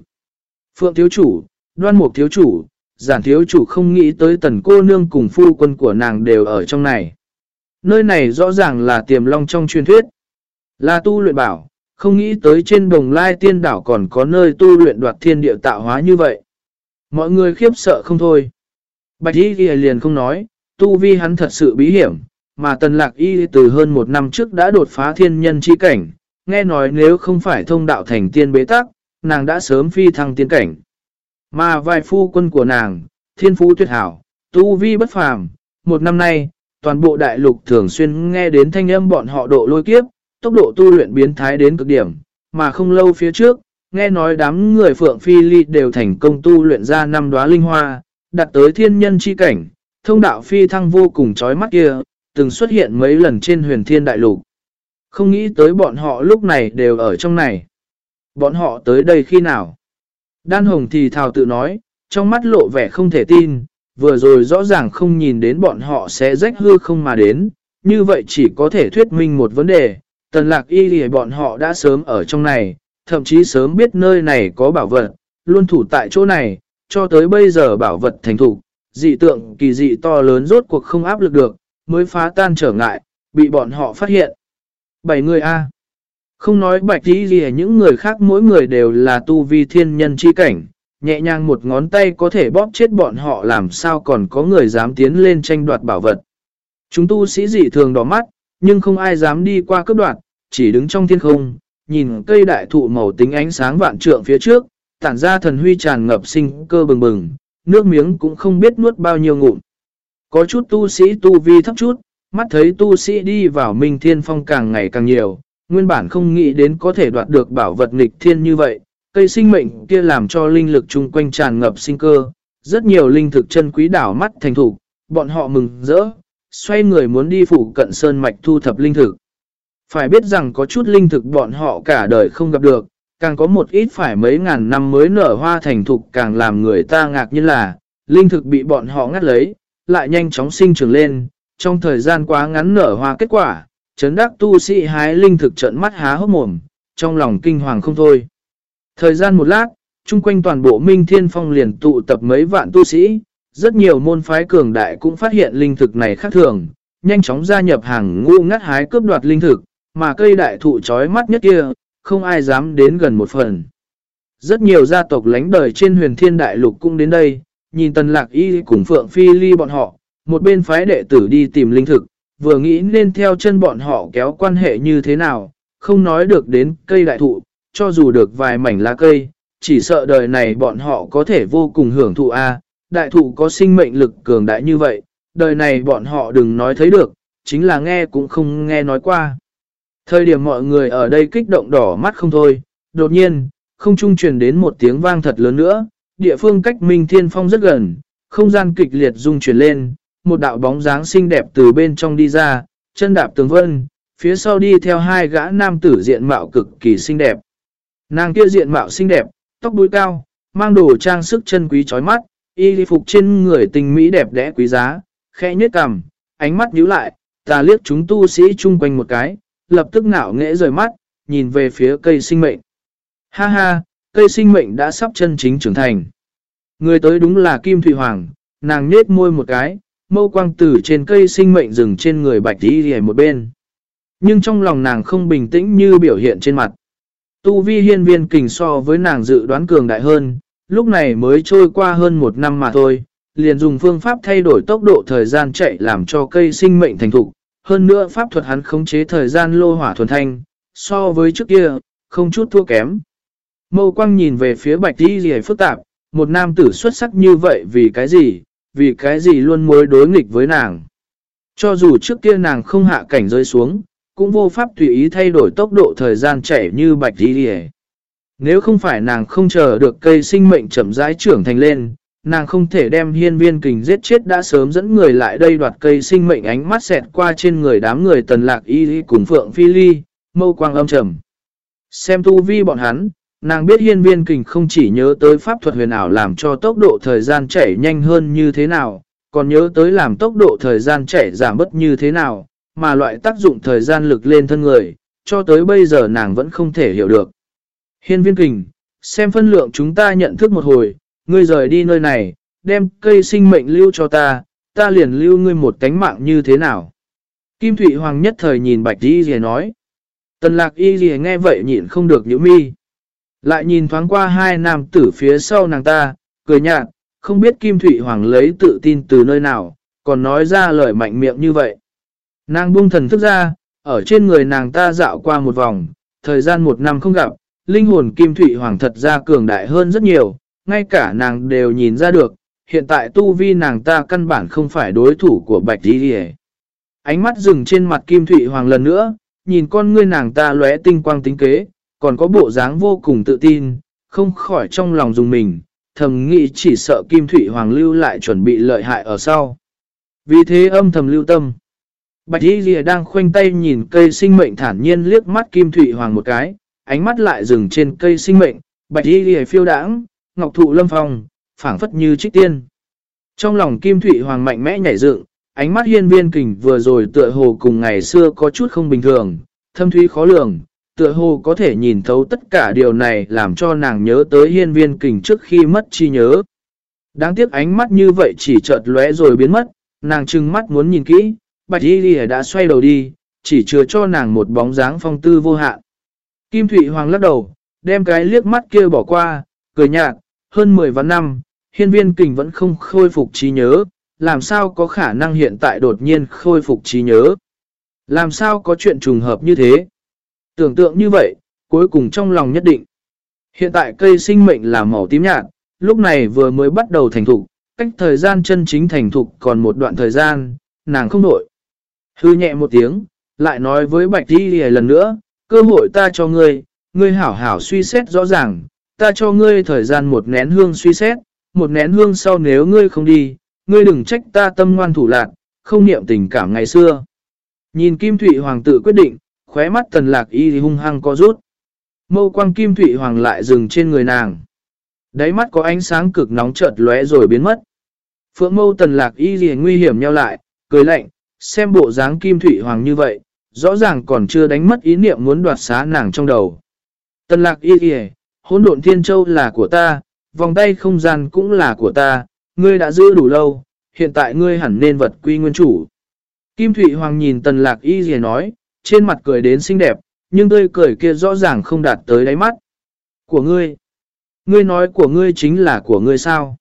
phượng thiếu chủ, đoan mục thiếu chủ, giản thiếu chủ không nghĩ tới tần cô nương cùng phu quân của nàng đều ở trong này. Nơi này rõ ràng là tiềm long trong truyền thuyết. Là tu luyện bảo, không nghĩ tới trên đồng lai tiên đảo còn có nơi tu luyện đoạt thiên địa tạo hóa như vậy. Mọi người khiếp sợ không thôi. Bạch y ghi liền không nói, tu vi hắn thật sự bí hiểm, mà tần lạc y từ hơn một năm trước đã đột phá thiên nhân chi cảnh, nghe nói nếu không phải thông đạo thành tiên bế tắc, nàng đã sớm phi thăng tiên cảnh. Mà vài phu quân của nàng, thiên phú tuyệt hảo, tu vi bất phàm, một năm nay, toàn bộ đại lục thường xuyên nghe đến thanh âm bọn họ độ lôi kiếp, tốc độ tu luyện biến thái đến cực điểm, mà không lâu phía trước, nghe nói đám người Phượng Phi Ly đều thành công tu luyện ra năm đóa linh hoa, đặt tới thiên nhân chi cảnh, thông đạo phi thăng vô cùng chói mắt kia, từng xuất hiện mấy lần trên huyền thiên đại lục. Không nghĩ tới bọn họ lúc này đều ở trong này. Bọn họ tới đây khi nào? Đan Hồng thì thào tự nói, trong mắt lộ vẻ không thể tin, vừa rồi rõ ràng không nhìn đến bọn họ sẽ rách hư không mà đến, như vậy chỉ có thể thuyết minh một vấn đề, tần lạc y thì bọn họ đã sớm ở trong này, thậm chí sớm biết nơi này có bảo vật, luôn thủ tại chỗ này, cho tới bây giờ bảo vật thành thủ, dị tượng kỳ dị to lớn rốt cuộc không áp lực được, mới phá tan trở ngại, bị bọn họ phát hiện. Bảy người A. Không nói bạch tí gì những người khác mỗi người đều là tu vi thiên nhân chi cảnh, nhẹ nhàng một ngón tay có thể bóp chết bọn họ làm sao còn có người dám tiến lên tranh đoạt bảo vật. Chúng tu sĩ dị thường đỏ mắt, nhưng không ai dám đi qua cấp đoạt, chỉ đứng trong thiên không, nhìn cây đại thụ màu tính ánh sáng vạn trượng phía trước, tản ra thần huy tràn ngập sinh cơ bừng bừng, nước miếng cũng không biết nuốt bao nhiêu ngụm. Có chút tu sĩ tu vi thấp chút, mắt thấy tu sĩ đi vào minh thiên phong càng ngày càng nhiều, nguyên bản không nghĩ đến có thể đoạt được bảo vật nghịch thiên như vậy, cây sinh mệnh kia làm cho linh lực chung quanh tràn ngập sinh cơ, rất nhiều linh thực chân quý đảo mắt thành thủ, bọn họ mừng rỡ, xoay người muốn đi phủ cận sơn mạch thu thập linh thực. Phải biết rằng có chút linh thực bọn họ cả đời không gặp được, càng có một ít phải mấy ngàn năm mới nở hoa thành thục càng làm người ta ngạc như là, linh thực bị bọn họ ngắt lấy, lại nhanh chóng sinh trưởng lên, trong thời gian quá ngắn nở hoa kết quả, chấn đắc tu sĩ hái linh thực trận mắt há hốc mồm, trong lòng kinh hoàng không thôi. Thời gian một lát, chung quanh toàn bộ Minh Thiên Phong liền tụ tập mấy vạn tu sĩ, rất nhiều môn phái cường đại cũng phát hiện linh thực này khác thường, nhanh chóng gia nhập hàng ngu ngắt hái cướp đoạt linh thực, mà cây đại thụ chói mắt nhất kia, không ai dám đến gần một phần. Rất nhiều gia tộc lánh đời trên huyền thiên đại lục cũng đến đây, nhìn tần lạc y cùng phượng phi ly bọn họ, một bên phái đệ tử đi tìm linh thực, vừa nghĩ nên theo chân bọn họ kéo quan hệ như thế nào, không nói được đến cây đại thụ, cho dù được vài mảnh lá cây, chỉ sợ đời này bọn họ có thể vô cùng hưởng thụ a đại thụ có sinh mệnh lực cường đại như vậy, đời này bọn họ đừng nói thấy được, chính là nghe cũng không nghe nói qua. Thời điểm mọi người ở đây kích động đỏ mắt không thôi, đột nhiên, không trung truyền đến một tiếng vang thật lớn nữa, địa phương cách Minh Thiên Phong rất gần, không gian kịch liệt rung chuyển lên, một đạo bóng dáng xinh đẹp từ bên trong đi ra, chân đạp tường vân, phía sau đi theo hai gã nam tử diện mạo cực kỳ xinh đẹp. Nàng kia diện mạo xinh đẹp, tóc đuôi cao, mang đồ trang sức chân quý chói mắt, y phục trên người tình mỹ đẹp đẽ quý giá, khẽ nhếch cằm, ánh mắt nhíu lại, ta liếc chúng tu sĩ chung quanh một cái, lập tức ngạo nghễ rời mắt, nhìn về phía cây sinh mệnh. Ha ha, cây sinh mệnh đã sắp chân chính trưởng thành. Người tới đúng là Kim Thủy Hoàng, nàng nhết môi một cái, mâu quang tử trên cây sinh mệnh dừng trên người bạch đi hề một bên. Nhưng trong lòng nàng không bình tĩnh như biểu hiện trên mặt. Tu vi hiên viên kình so với nàng dự đoán cường đại hơn, lúc này mới trôi qua hơn một năm mà thôi, liền dùng phương pháp thay đổi tốc độ thời gian chạy làm cho cây sinh mệnh thành thục. Hơn nữa pháp thuật hắn khống chế thời gian lô hỏa thuần thanh, so với trước kia, không chút thua kém. Mâu quang nhìn về phía bạch đi gì phức tạp, một nam tử xuất sắc như vậy vì cái gì, vì cái gì luôn mối đối nghịch với nàng. Cho dù trước kia nàng không hạ cảnh rơi xuống, cũng vô pháp tùy ý thay đổi tốc độ thời gian chảy như bạch đi đi Nếu không phải nàng không chờ được cây sinh mệnh chậm rãi trưởng thành lên, nàng không thể đem hiên viên kình giết chết đã sớm dẫn người lại đây đoạt cây sinh mệnh ánh mắt xẹt qua trên người đám người tần lạc y cùng phượng phi ly, mâu quang âm trầm. Xem tu vi bọn hắn, nàng biết hiên viên kình không chỉ nhớ tới pháp thuật huyền ảo làm cho tốc độ thời gian chảy nhanh hơn như thế nào, còn nhớ tới làm tốc độ thời gian chảy giảm bất như thế nào, mà loại tác dụng thời gian lực lên thân người, cho tới bây giờ nàng vẫn không thể hiểu được. Hiên viên kình, xem phân lượng chúng ta nhận thức một hồi, ngươi rời đi nơi này, đem cây sinh mệnh lưu cho ta, ta liền lưu ngươi một cánh mạng như thế nào. Kim Thụy Hoàng nhất thời nhìn Bạch Y Ghi nói. Tần lạc Y Ghi nghe vậy nhịn không được nhíu mi. Lại nhìn thoáng qua hai nam tử phía sau nàng ta, cười nhạt, không biết Kim Thụy Hoàng lấy tự tin từ nơi nào, còn nói ra lời mạnh miệng như vậy. Nàng buông thần thức ra, ở trên người nàng ta dạo qua một vòng, thời gian một năm không gặp, linh hồn Kim Thụy Hoàng thật ra cường đại hơn rất nhiều, ngay cả nàng đều nhìn ra được, hiện tại tu vi nàng ta căn bản không phải đối thủ của Bạch Di Đi Ánh mắt dừng trên mặt Kim Thụy Hoàng lần nữa, nhìn con ngươi nàng ta lóe tinh quang tính kế, còn có bộ dáng vô cùng tự tin, không khỏi trong lòng dùng mình, thầm nghĩ chỉ sợ Kim Thụy Hoàng lưu lại chuẩn bị lợi hại ở sau. Vì thế âm thầm lưu tâm. Bạch Y Lìa đang khoanh tay nhìn cây sinh mệnh thản nhiên liếc mắt Kim Thụy Hoàng một cái, ánh mắt lại dừng trên cây sinh mệnh, Bạch Y Lìa phiêu đãng, ngọc thụ lâm phong, phảng phất như trích tiên. Trong lòng Kim Thụy Hoàng mạnh mẽ nhảy dựng, ánh mắt hiên viên kình vừa rồi tựa hồ cùng ngày xưa có chút không bình thường, thâm thúy khó lường, tựa hồ có thể nhìn thấu tất cả điều này làm cho nàng nhớ tới hiên viên kình trước khi mất chi nhớ. Đáng tiếc ánh mắt như vậy chỉ chợt lóe rồi biến mất, nàng trừng mắt muốn nhìn kỹ, bạch y đi đã xoay đầu đi, chỉ chứa cho nàng một bóng dáng phong tư vô hạn. Kim Thụy Hoàng lắc đầu, đem cái liếc mắt kia bỏ qua, cười nhạt, hơn 10 vạn năm, hiên viên kình vẫn không khôi phục trí nhớ, làm sao có khả năng hiện tại đột nhiên khôi phục trí nhớ. Làm sao có chuyện trùng hợp như thế? Tưởng tượng như vậy, cuối cùng trong lòng nhất định. Hiện tại cây sinh mệnh là màu tím nhạt, lúc này vừa mới bắt đầu thành thục, cách thời gian chân chính thành thục còn một đoạn thời gian, nàng không đổi. Hư nhẹ một tiếng, lại nói với Bạch Đi lần nữa, cơ hội ta cho ngươi, ngươi hảo hảo suy xét rõ ràng, ta cho ngươi thời gian một nén hương suy xét, một nén hương sau nếu ngươi không đi, ngươi đừng trách ta tâm ngoan thủ lạc, không niệm tình cảm ngày xưa. Nhìn Kim Thụy Hoàng tự quyết định, khóe mắt tần lạc y thì hung hăng có rút. Mâu quang Kim Thụy Hoàng lại dừng trên người nàng. Đáy mắt có ánh sáng cực nóng chợt lóe rồi biến mất. Phượng mâu tần lạc y gì nguy hiểm nhau lại, cười lạnh, xem bộ dáng Kim Thụy Hoàng như vậy, rõ ràng còn chưa đánh mất ý niệm muốn đoạt xá nàng trong đầu. Tần lạc y gì, hỗn độn thiên châu là của ta, vòng tay không gian cũng là của ta, ngươi đã giữ đủ lâu, hiện tại ngươi hẳn nên vật quy nguyên chủ. Kim Thụy Hoàng nhìn tần lạc y gì nói, trên mặt cười đến xinh đẹp, nhưng tươi cười kia rõ ràng không đạt tới đáy mắt. Của ngươi. Ngươi nói của ngươi chính là của ngươi sao?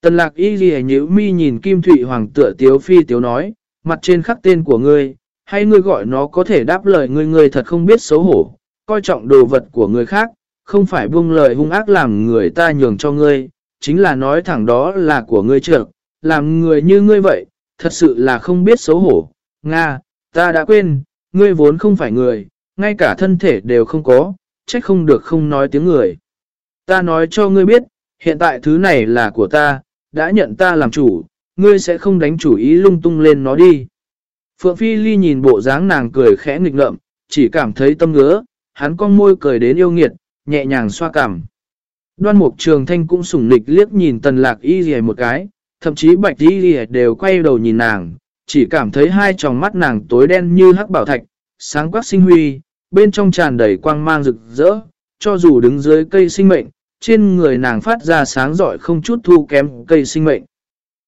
Tần lạc y gì nhữ mi nhìn Kim Thụy Hoàng tựa tiếu phi tiếu nói, mặt trên khắc tên của ngươi, hay ngươi gọi nó có thể đáp lời ngươi ngươi thật không biết xấu hổ, coi trọng đồ vật của người khác, không phải buông lời hung ác làm người ta nhường cho ngươi, chính là nói thẳng đó là của ngươi trưởng. làm người như ngươi vậy, thật sự là không biết xấu hổ. Nga, ta đã quên, ngươi vốn không phải người, ngay cả thân thể đều không có, trách không được không nói tiếng người. Ta nói cho ngươi biết, hiện tại thứ này là của ta, đã nhận ta làm chủ, ngươi sẽ không đánh chủ ý lung tung lên nó đi. Phượng Phi Ly nhìn bộ dáng nàng cười khẽ nghịch ngợm, chỉ cảm thấy tâm ngứa, hắn con môi cười đến yêu nghiệt, nhẹ nhàng xoa cằm. Đoan mục trường thanh cũng sủng nịch liếc nhìn tần lạc y gì một cái, thậm chí bạch y gì đều quay đầu nhìn nàng, chỉ cảm thấy hai tròng mắt nàng tối đen như hắc bảo thạch, sáng quắc sinh huy, bên trong tràn đầy quang mang rực rỡ, cho dù đứng dưới cây sinh mệnh, trên người nàng phát ra sáng giỏi không chút thu kém cây sinh mệnh.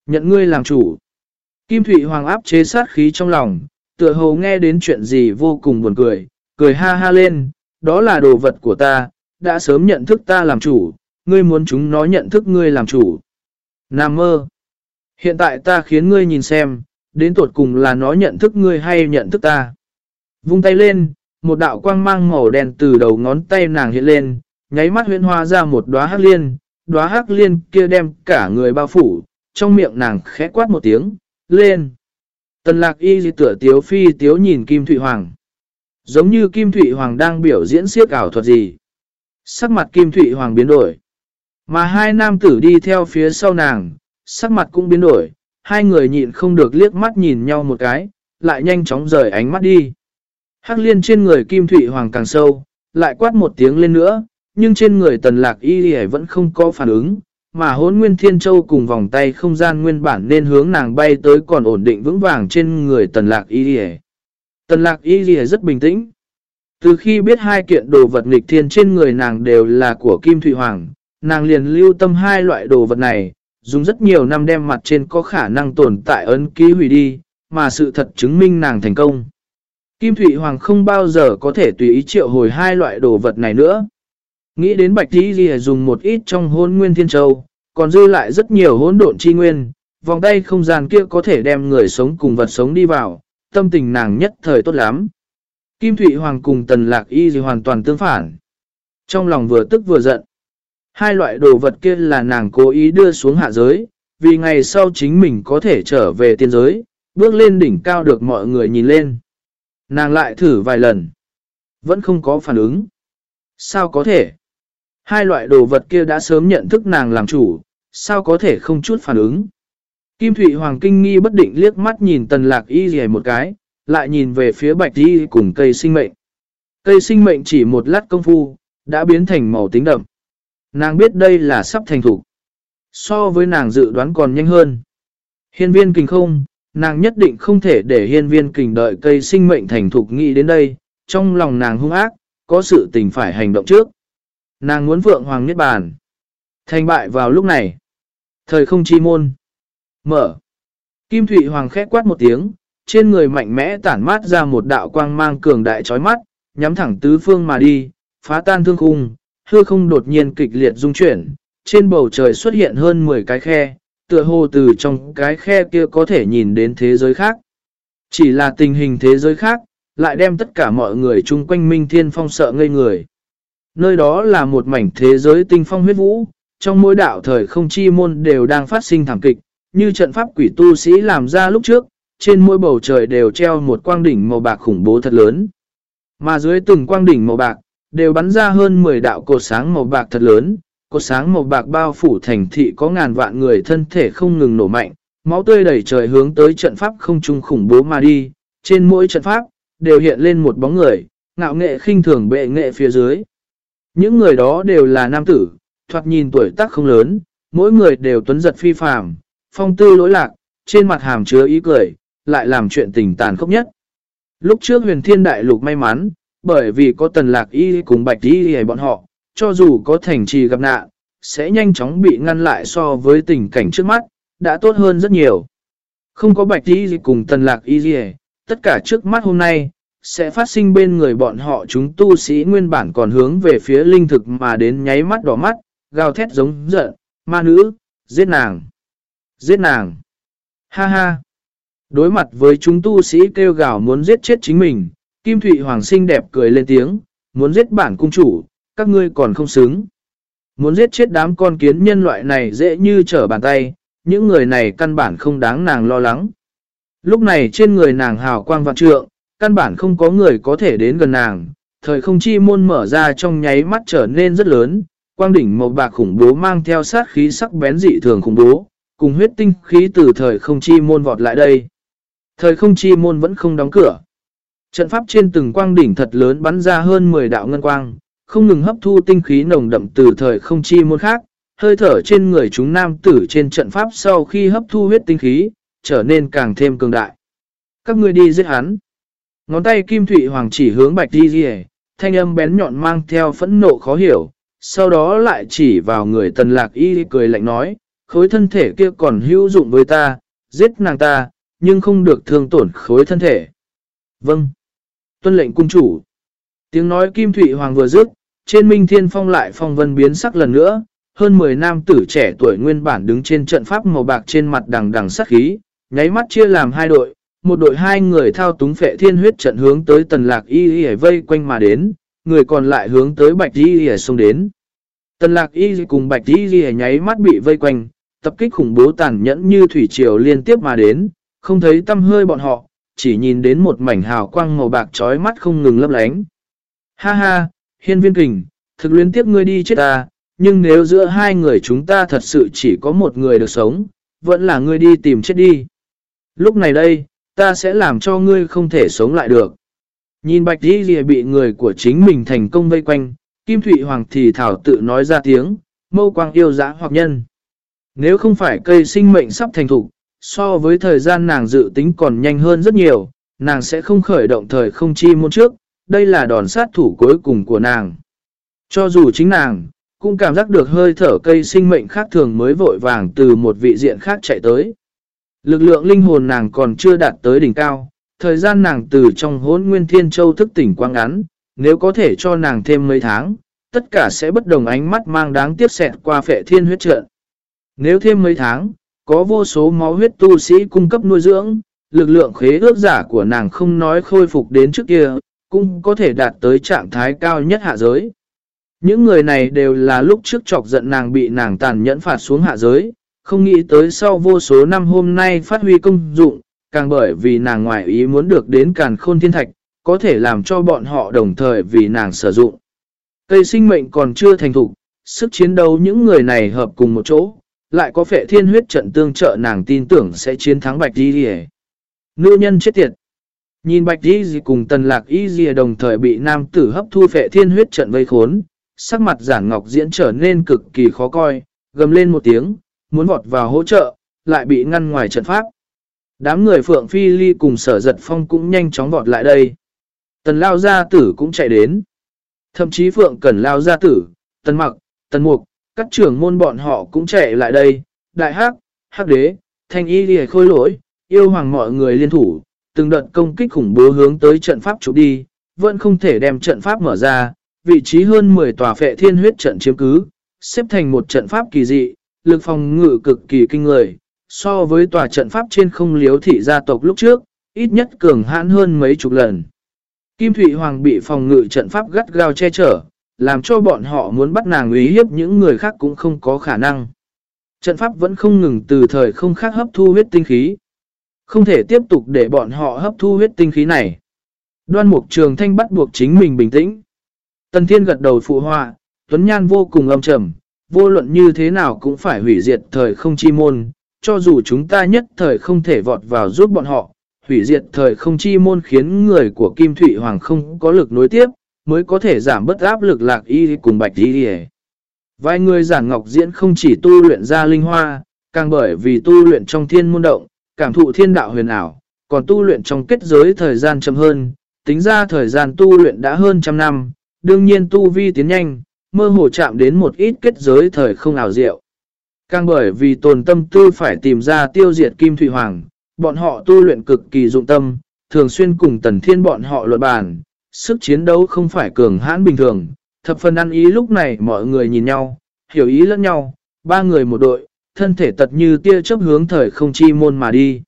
Nhận ngươi làm chủ. Kim Thụy Hoàng áp chế sát khí trong lòng, tựa hồ nghe đến chuyện gì vô cùng buồn cười, cười ha ha lên, đó là đồ vật của ta, đã sớm nhận thức ta làm chủ, ngươi muốn chúng nó nhận thức ngươi làm chủ. Nam mơ. Hiện tại ta khiến ngươi nhìn xem, đến tuột cùng là nó nhận thức ngươi hay nhận thức ta. Vung tay lên, một đạo quang mang màu đen từ đầu ngón tay nàng hiện lên, nháy mắt huyễn hoa ra một đóa hắc liên, đóa hắc liên kia đem cả người bao phủ, trong miệng nàng khẽ quát một tiếng, lên. Tần lạc y dị tựa tiếu phi tiếu nhìn Kim Thụy Hoàng. Giống như Kim Thụy Hoàng đang biểu diễn siếc ảo thuật gì. Sắc mặt Kim Thụy Hoàng biến đổi. Mà hai nam tử đi theo phía sau nàng, sắc mặt cũng biến đổi. Hai người nhịn không được liếc mắt nhìn nhau một cái, lại nhanh chóng rời ánh mắt đi. Hắc liên trên người Kim Thụy Hoàng càng sâu, lại quát một tiếng lên nữa, nhưng trên người tần lạc y vẫn không có phản ứng, mà hốn nguyên thiên châu cùng vòng tay không gian nguyên bản nên hướng nàng bay tới còn ổn định vững vàng trên người tần lạc y Tần lạc y rất bình tĩnh. Từ khi biết hai kiện đồ vật nghịch thiên trên người nàng đều là của Kim Thụy Hoàng, nàng liền lưu tâm hai loại đồ vật này, dùng rất nhiều năm đem mặt trên có khả năng tồn tại ấn ký hủy đi, mà sự thật chứng minh nàng thành công. Kim Thụy Hoàng không bao giờ có thể tùy ý triệu hồi hai loại đồ vật này nữa. Nghĩ đến Bạch Thí Ghi dùng một ít trong hôn nguyên thiên châu, còn dư lại rất nhiều hỗn độn chi nguyên, vòng tay không gian kia có thể đem người sống cùng vật sống đi vào, tâm tình nàng nhất thời tốt lắm. Kim Thụy Hoàng cùng Tần Lạc Y gì hoàn toàn tương phản. Trong lòng vừa tức vừa giận. Hai loại đồ vật kia là nàng cố ý đưa xuống hạ giới, vì ngày sau chính mình có thể trở về tiên giới, bước lên đỉnh cao được mọi người nhìn lên. Nàng lại thử vài lần. Vẫn không có phản ứng. Sao có thể? Hai loại đồ vật kia đã sớm nhận thức nàng làm chủ, sao có thể không chút phản ứng? Kim Thụy Hoàng kinh nghi bất định liếc mắt nhìn tần lạc y gì một cái, lại nhìn về phía bạch đi cùng cây sinh mệnh. Cây sinh mệnh chỉ một lát công phu, đã biến thành màu tính đậm. Nàng biết đây là sắp thành thủ. So với nàng dự đoán còn nhanh hơn. Hiên viên kình không, nàng nhất định không thể để hiên viên kình đợi cây sinh mệnh thành thục nghĩ đến đây. Trong lòng nàng hung ác, có sự tình phải hành động trước. Nàng muốn vượng hoàng nhất bàn. Thành bại vào lúc này. Thời không chi môn. Mở. Kim Thụy Hoàng khét quát một tiếng, trên người mạnh mẽ tản mát ra một đạo quang mang cường đại chói mắt, nhắm thẳng tứ phương mà đi, phá tan thương khung, hư không đột nhiên kịch liệt rung chuyển, trên bầu trời xuất hiện hơn 10 cái khe, tựa hồ từ trong cái khe kia có thể nhìn đến thế giới khác. Chỉ là tình hình thế giới khác, lại đem tất cả mọi người chung quanh Minh Thiên Phong sợ ngây người. Nơi đó là một mảnh thế giới tinh phong huyết vũ, trong mỗi đạo thời không chi môn đều đang phát sinh thảm kịch, như trận pháp quỷ tu sĩ làm ra lúc trước, trên mỗi bầu trời đều treo một quang đỉnh màu bạc khủng bố thật lớn. Mà dưới từng quang đỉnh màu bạc, đều bắn ra hơn 10 đạo cột sáng màu bạc thật lớn, cột sáng màu bạc bao phủ thành thị có ngàn vạn người thân thể không ngừng nổ mạnh, máu tươi đầy trời hướng tới trận pháp không trung khủng bố mà đi, trên mỗi trận pháp, đều hiện lên một bóng người, ngạo nghệ khinh thường bệ nghệ phía dưới. Những người đó đều là nam tử, thoạt nhìn tuổi tác không lớn, mỗi người đều tuấn giật phi phàm, phong tư lỗi lạc, trên mặt hàm chứa ý cười, lại làm chuyện tình tàn khốc nhất. Lúc trước huyền thiên đại lục may mắn, bởi vì có tần lạc y cùng bạch y hề bọn họ, cho dù có thành trì gặp nạn, sẽ nhanh chóng bị ngăn lại so với tình cảnh trước mắt, đã tốt hơn rất nhiều. Không có bạch y cùng tần lạc y hề, tất cả trước mắt hôm nay, sẽ phát sinh bên người bọn họ chúng tu sĩ nguyên bản còn hướng về phía linh thực mà đến nháy mắt đỏ mắt, gào thét giống giận, ma nữ, giết nàng, giết nàng. Ha ha! Đối mặt với chúng tu sĩ kêu gào muốn giết chết chính mình, Kim Thụy Hoàng sinh đẹp cười lên tiếng, muốn giết bản cung chủ, các ngươi còn không xứng. Muốn giết chết đám con kiến nhân loại này dễ như trở bàn tay, những người này căn bản không đáng nàng lo lắng. Lúc này trên người nàng hào quang vạn trượng, căn bản không có người có thể đến gần nàng, thời không chi môn mở ra trong nháy mắt trở nên rất lớn, quang đỉnh màu bạc khủng bố mang theo sát khí sắc bén dị thường khủng bố, cùng huyết tinh khí từ thời không chi môn vọt lại đây. Thời không chi môn vẫn không đóng cửa. Trận pháp trên từng quang đỉnh thật lớn bắn ra hơn 10 đạo ngân quang, không ngừng hấp thu tinh khí nồng đậm từ thời không chi môn khác, hơi thở trên người chúng nam tử trên trận pháp sau khi hấp thu huyết tinh khí, trở nên càng thêm cường đại. Các người đi giết hắn. Ngón tay Kim Thụy Hoàng chỉ hướng Bạch Di Di thanh âm bén nhọn mang theo phẫn nộ khó hiểu, sau đó lại chỉ vào người tần lạc y cười lạnh nói, khối thân thể kia còn hữu dụng với ta, giết nàng ta, nhưng không được thương tổn khối thân thể. Vâng. Tuân lệnh cung chủ. Tiếng nói Kim Thụy Hoàng vừa dứt, trên Minh Thiên Phong lại phong vân biến sắc lần nữa, hơn 10 nam tử trẻ tuổi nguyên bản đứng trên trận pháp màu bạc trên mặt đằng đằng sắc khí, nháy mắt chia làm hai đội, một đội hai người thao túng phệ thiên huyết trận hướng tới tần lạc y y vây quanh mà đến, người còn lại hướng tới bạch y y xông đến. Tần lạc y cùng bạch y y nháy mắt bị vây quanh, tập kích khủng bố tàn nhẫn như thủy triều liên tiếp mà đến, không thấy tâm hơi bọn họ, chỉ nhìn đến một mảnh hào quang màu bạc trói mắt không ngừng lấp lánh. Ha ha, hiên viên kình, thực luyến tiếp ngươi đi chết ta, nhưng nếu giữa hai người chúng ta thật sự chỉ có một người được sống, vẫn là ngươi đi tìm chết đi. Lúc này đây, ta sẽ làm cho ngươi không thể sống lại được. Nhìn bạch đi lìa bị người của chính mình thành công vây quanh, Kim Thụy Hoàng thì thảo tự nói ra tiếng, mâu quang yêu dã hoặc nhân. Nếu không phải cây sinh mệnh sắp thành thục, so với thời gian nàng dự tính còn nhanh hơn rất nhiều, nàng sẽ không khởi động thời không chi môn trước, đây là đòn sát thủ cuối cùng của nàng. Cho dù chính nàng, cũng cảm giác được hơi thở cây sinh mệnh khác thường mới vội vàng từ một vị diện khác chạy tới. Lực lượng linh hồn nàng còn chưa đạt tới đỉnh cao, thời gian nàng từ trong hốn nguyên thiên châu thức tỉnh quang ngắn, nếu có thể cho nàng thêm mấy tháng, tất cả sẽ bất đồng ánh mắt mang đáng tiếc xẹt qua phệ thiên huyết trợ. Nếu thêm mấy tháng, có vô số máu huyết tu sĩ cung cấp nuôi dưỡng, lực lượng khế ước giả của nàng không nói khôi phục đến trước kia, cũng có thể đạt tới trạng thái cao nhất hạ giới. Những người này đều là lúc trước chọc giận nàng bị nàng tàn nhẫn phạt xuống hạ giới, không nghĩ tới sau vô số năm hôm nay phát huy công dụng, càng bởi vì nàng ngoại ý muốn được đến càn khôn thiên thạch, có thể làm cho bọn họ đồng thời vì nàng sử dụng. Cây sinh mệnh còn chưa thành thục, sức chiến đấu những người này hợp cùng một chỗ, lại có phệ thiên huyết trận tương trợ nàng tin tưởng sẽ chiến thắng Bạch Di Dì Nữ nhân chết tiệt. Nhìn Bạch Di Dì cùng Tần Lạc Y Dì đồng thời bị nam tử hấp thu phệ thiên huyết trận vây khốn, sắc mặt giản ngọc diễn trở nên cực kỳ khó coi, gầm lên một tiếng, muốn vọt vào hỗ trợ, lại bị ngăn ngoài trận pháp. Đám người Phượng Phi Ly cùng sở giật phong cũng nhanh chóng vọt lại đây. Tần Lao Gia Tử cũng chạy đến. Thậm chí Phượng Cẩn Lao Gia Tử, Tần Mặc, Tần Mục, các trưởng môn bọn họ cũng chạy lại đây. Đại Hắc, Hắc Đế, Thanh Y Lìa Khôi Lỗi, yêu hoàng mọi người liên thủ, từng đợt công kích khủng bố hướng tới trận pháp chụp đi, vẫn không thể đem trận pháp mở ra, vị trí hơn 10 tòa phệ thiên huyết trận chiếm cứ, xếp thành một trận pháp kỳ dị, lực phòng ngự cực kỳ kinh người, so với tòa trận pháp trên không liếu thị gia tộc lúc trước, ít nhất cường hãn hơn mấy chục lần. Kim Thụy Hoàng bị phòng ngự trận pháp gắt gao che chở, làm cho bọn họ muốn bắt nàng uy hiếp những người khác cũng không có khả năng. Trận pháp vẫn không ngừng từ thời không khác hấp thu huyết tinh khí. Không thể tiếp tục để bọn họ hấp thu huyết tinh khí này. Đoan mục trường thanh bắt buộc chính mình bình tĩnh. Tần Thiên gật đầu phụ họa, Tuấn Nhan vô cùng âm trầm, vô luận như thế nào cũng phải hủy diệt thời không chi môn, cho dù chúng ta nhất thời không thể vọt vào giúp bọn họ, hủy diệt thời không chi môn khiến người của Kim Thụy Hoàng không có lực nối tiếp, mới có thể giảm bất áp lực lạc y cùng bạch y Vài người giản ngọc diễn không chỉ tu luyện ra linh hoa, càng bởi vì tu luyện trong thiên môn động, cảm thụ thiên đạo huyền ảo, còn tu luyện trong kết giới thời gian chậm hơn, tính ra thời gian tu luyện đã hơn trăm năm, đương nhiên tu vi tiến nhanh, mơ hồ chạm đến một ít kết giới thời không ảo diệu. Càng bởi vì tồn tâm tư phải tìm ra tiêu diệt Kim Thủy Hoàng, bọn họ tu luyện cực kỳ dụng tâm, thường xuyên cùng tần thiên bọn họ luận bàn, sức chiến đấu không phải cường hãn bình thường, thập phần ăn ý lúc này mọi người nhìn nhau, hiểu ý lẫn nhau, ba người một đội, thân thể tật như tia chấp hướng thời không chi môn mà đi.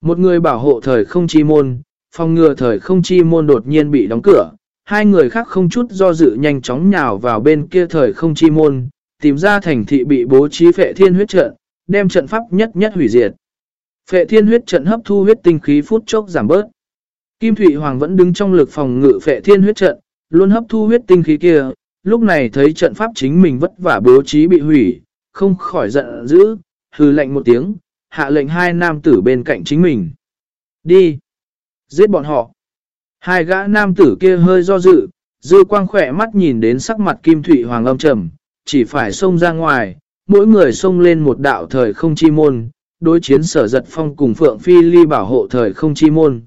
Một người bảo hộ thời không chi môn, phòng ngừa thời không chi môn đột nhiên bị đóng cửa, hai người khác không chút do dự nhanh chóng nhào vào bên kia thời không chi môn, tìm ra thành thị bị bố trí phệ thiên huyết trận, đem trận pháp nhất nhất hủy diệt. Phệ thiên huyết trận hấp thu huyết tinh khí phút chốc giảm bớt. Kim Thụy Hoàng vẫn đứng trong lực phòng ngự phệ thiên huyết trận, luôn hấp thu huyết tinh khí kia, lúc này thấy trận pháp chính mình vất vả bố trí bị hủy, không khỏi giận dữ, hừ lệnh một tiếng, hạ lệnh hai nam tử bên cạnh chính mình. Đi! Giết bọn họ! Hai gã nam tử kia hơi do dự, dư quang khỏe mắt nhìn đến sắc mặt Kim Thụy Hoàng âm trầm, chỉ phải xông ra ngoài, mỗi người xông lên một đạo thời không chi môn, đối chiến sở giật phong cùng Phượng Phi Ly bảo hộ thời không chi môn.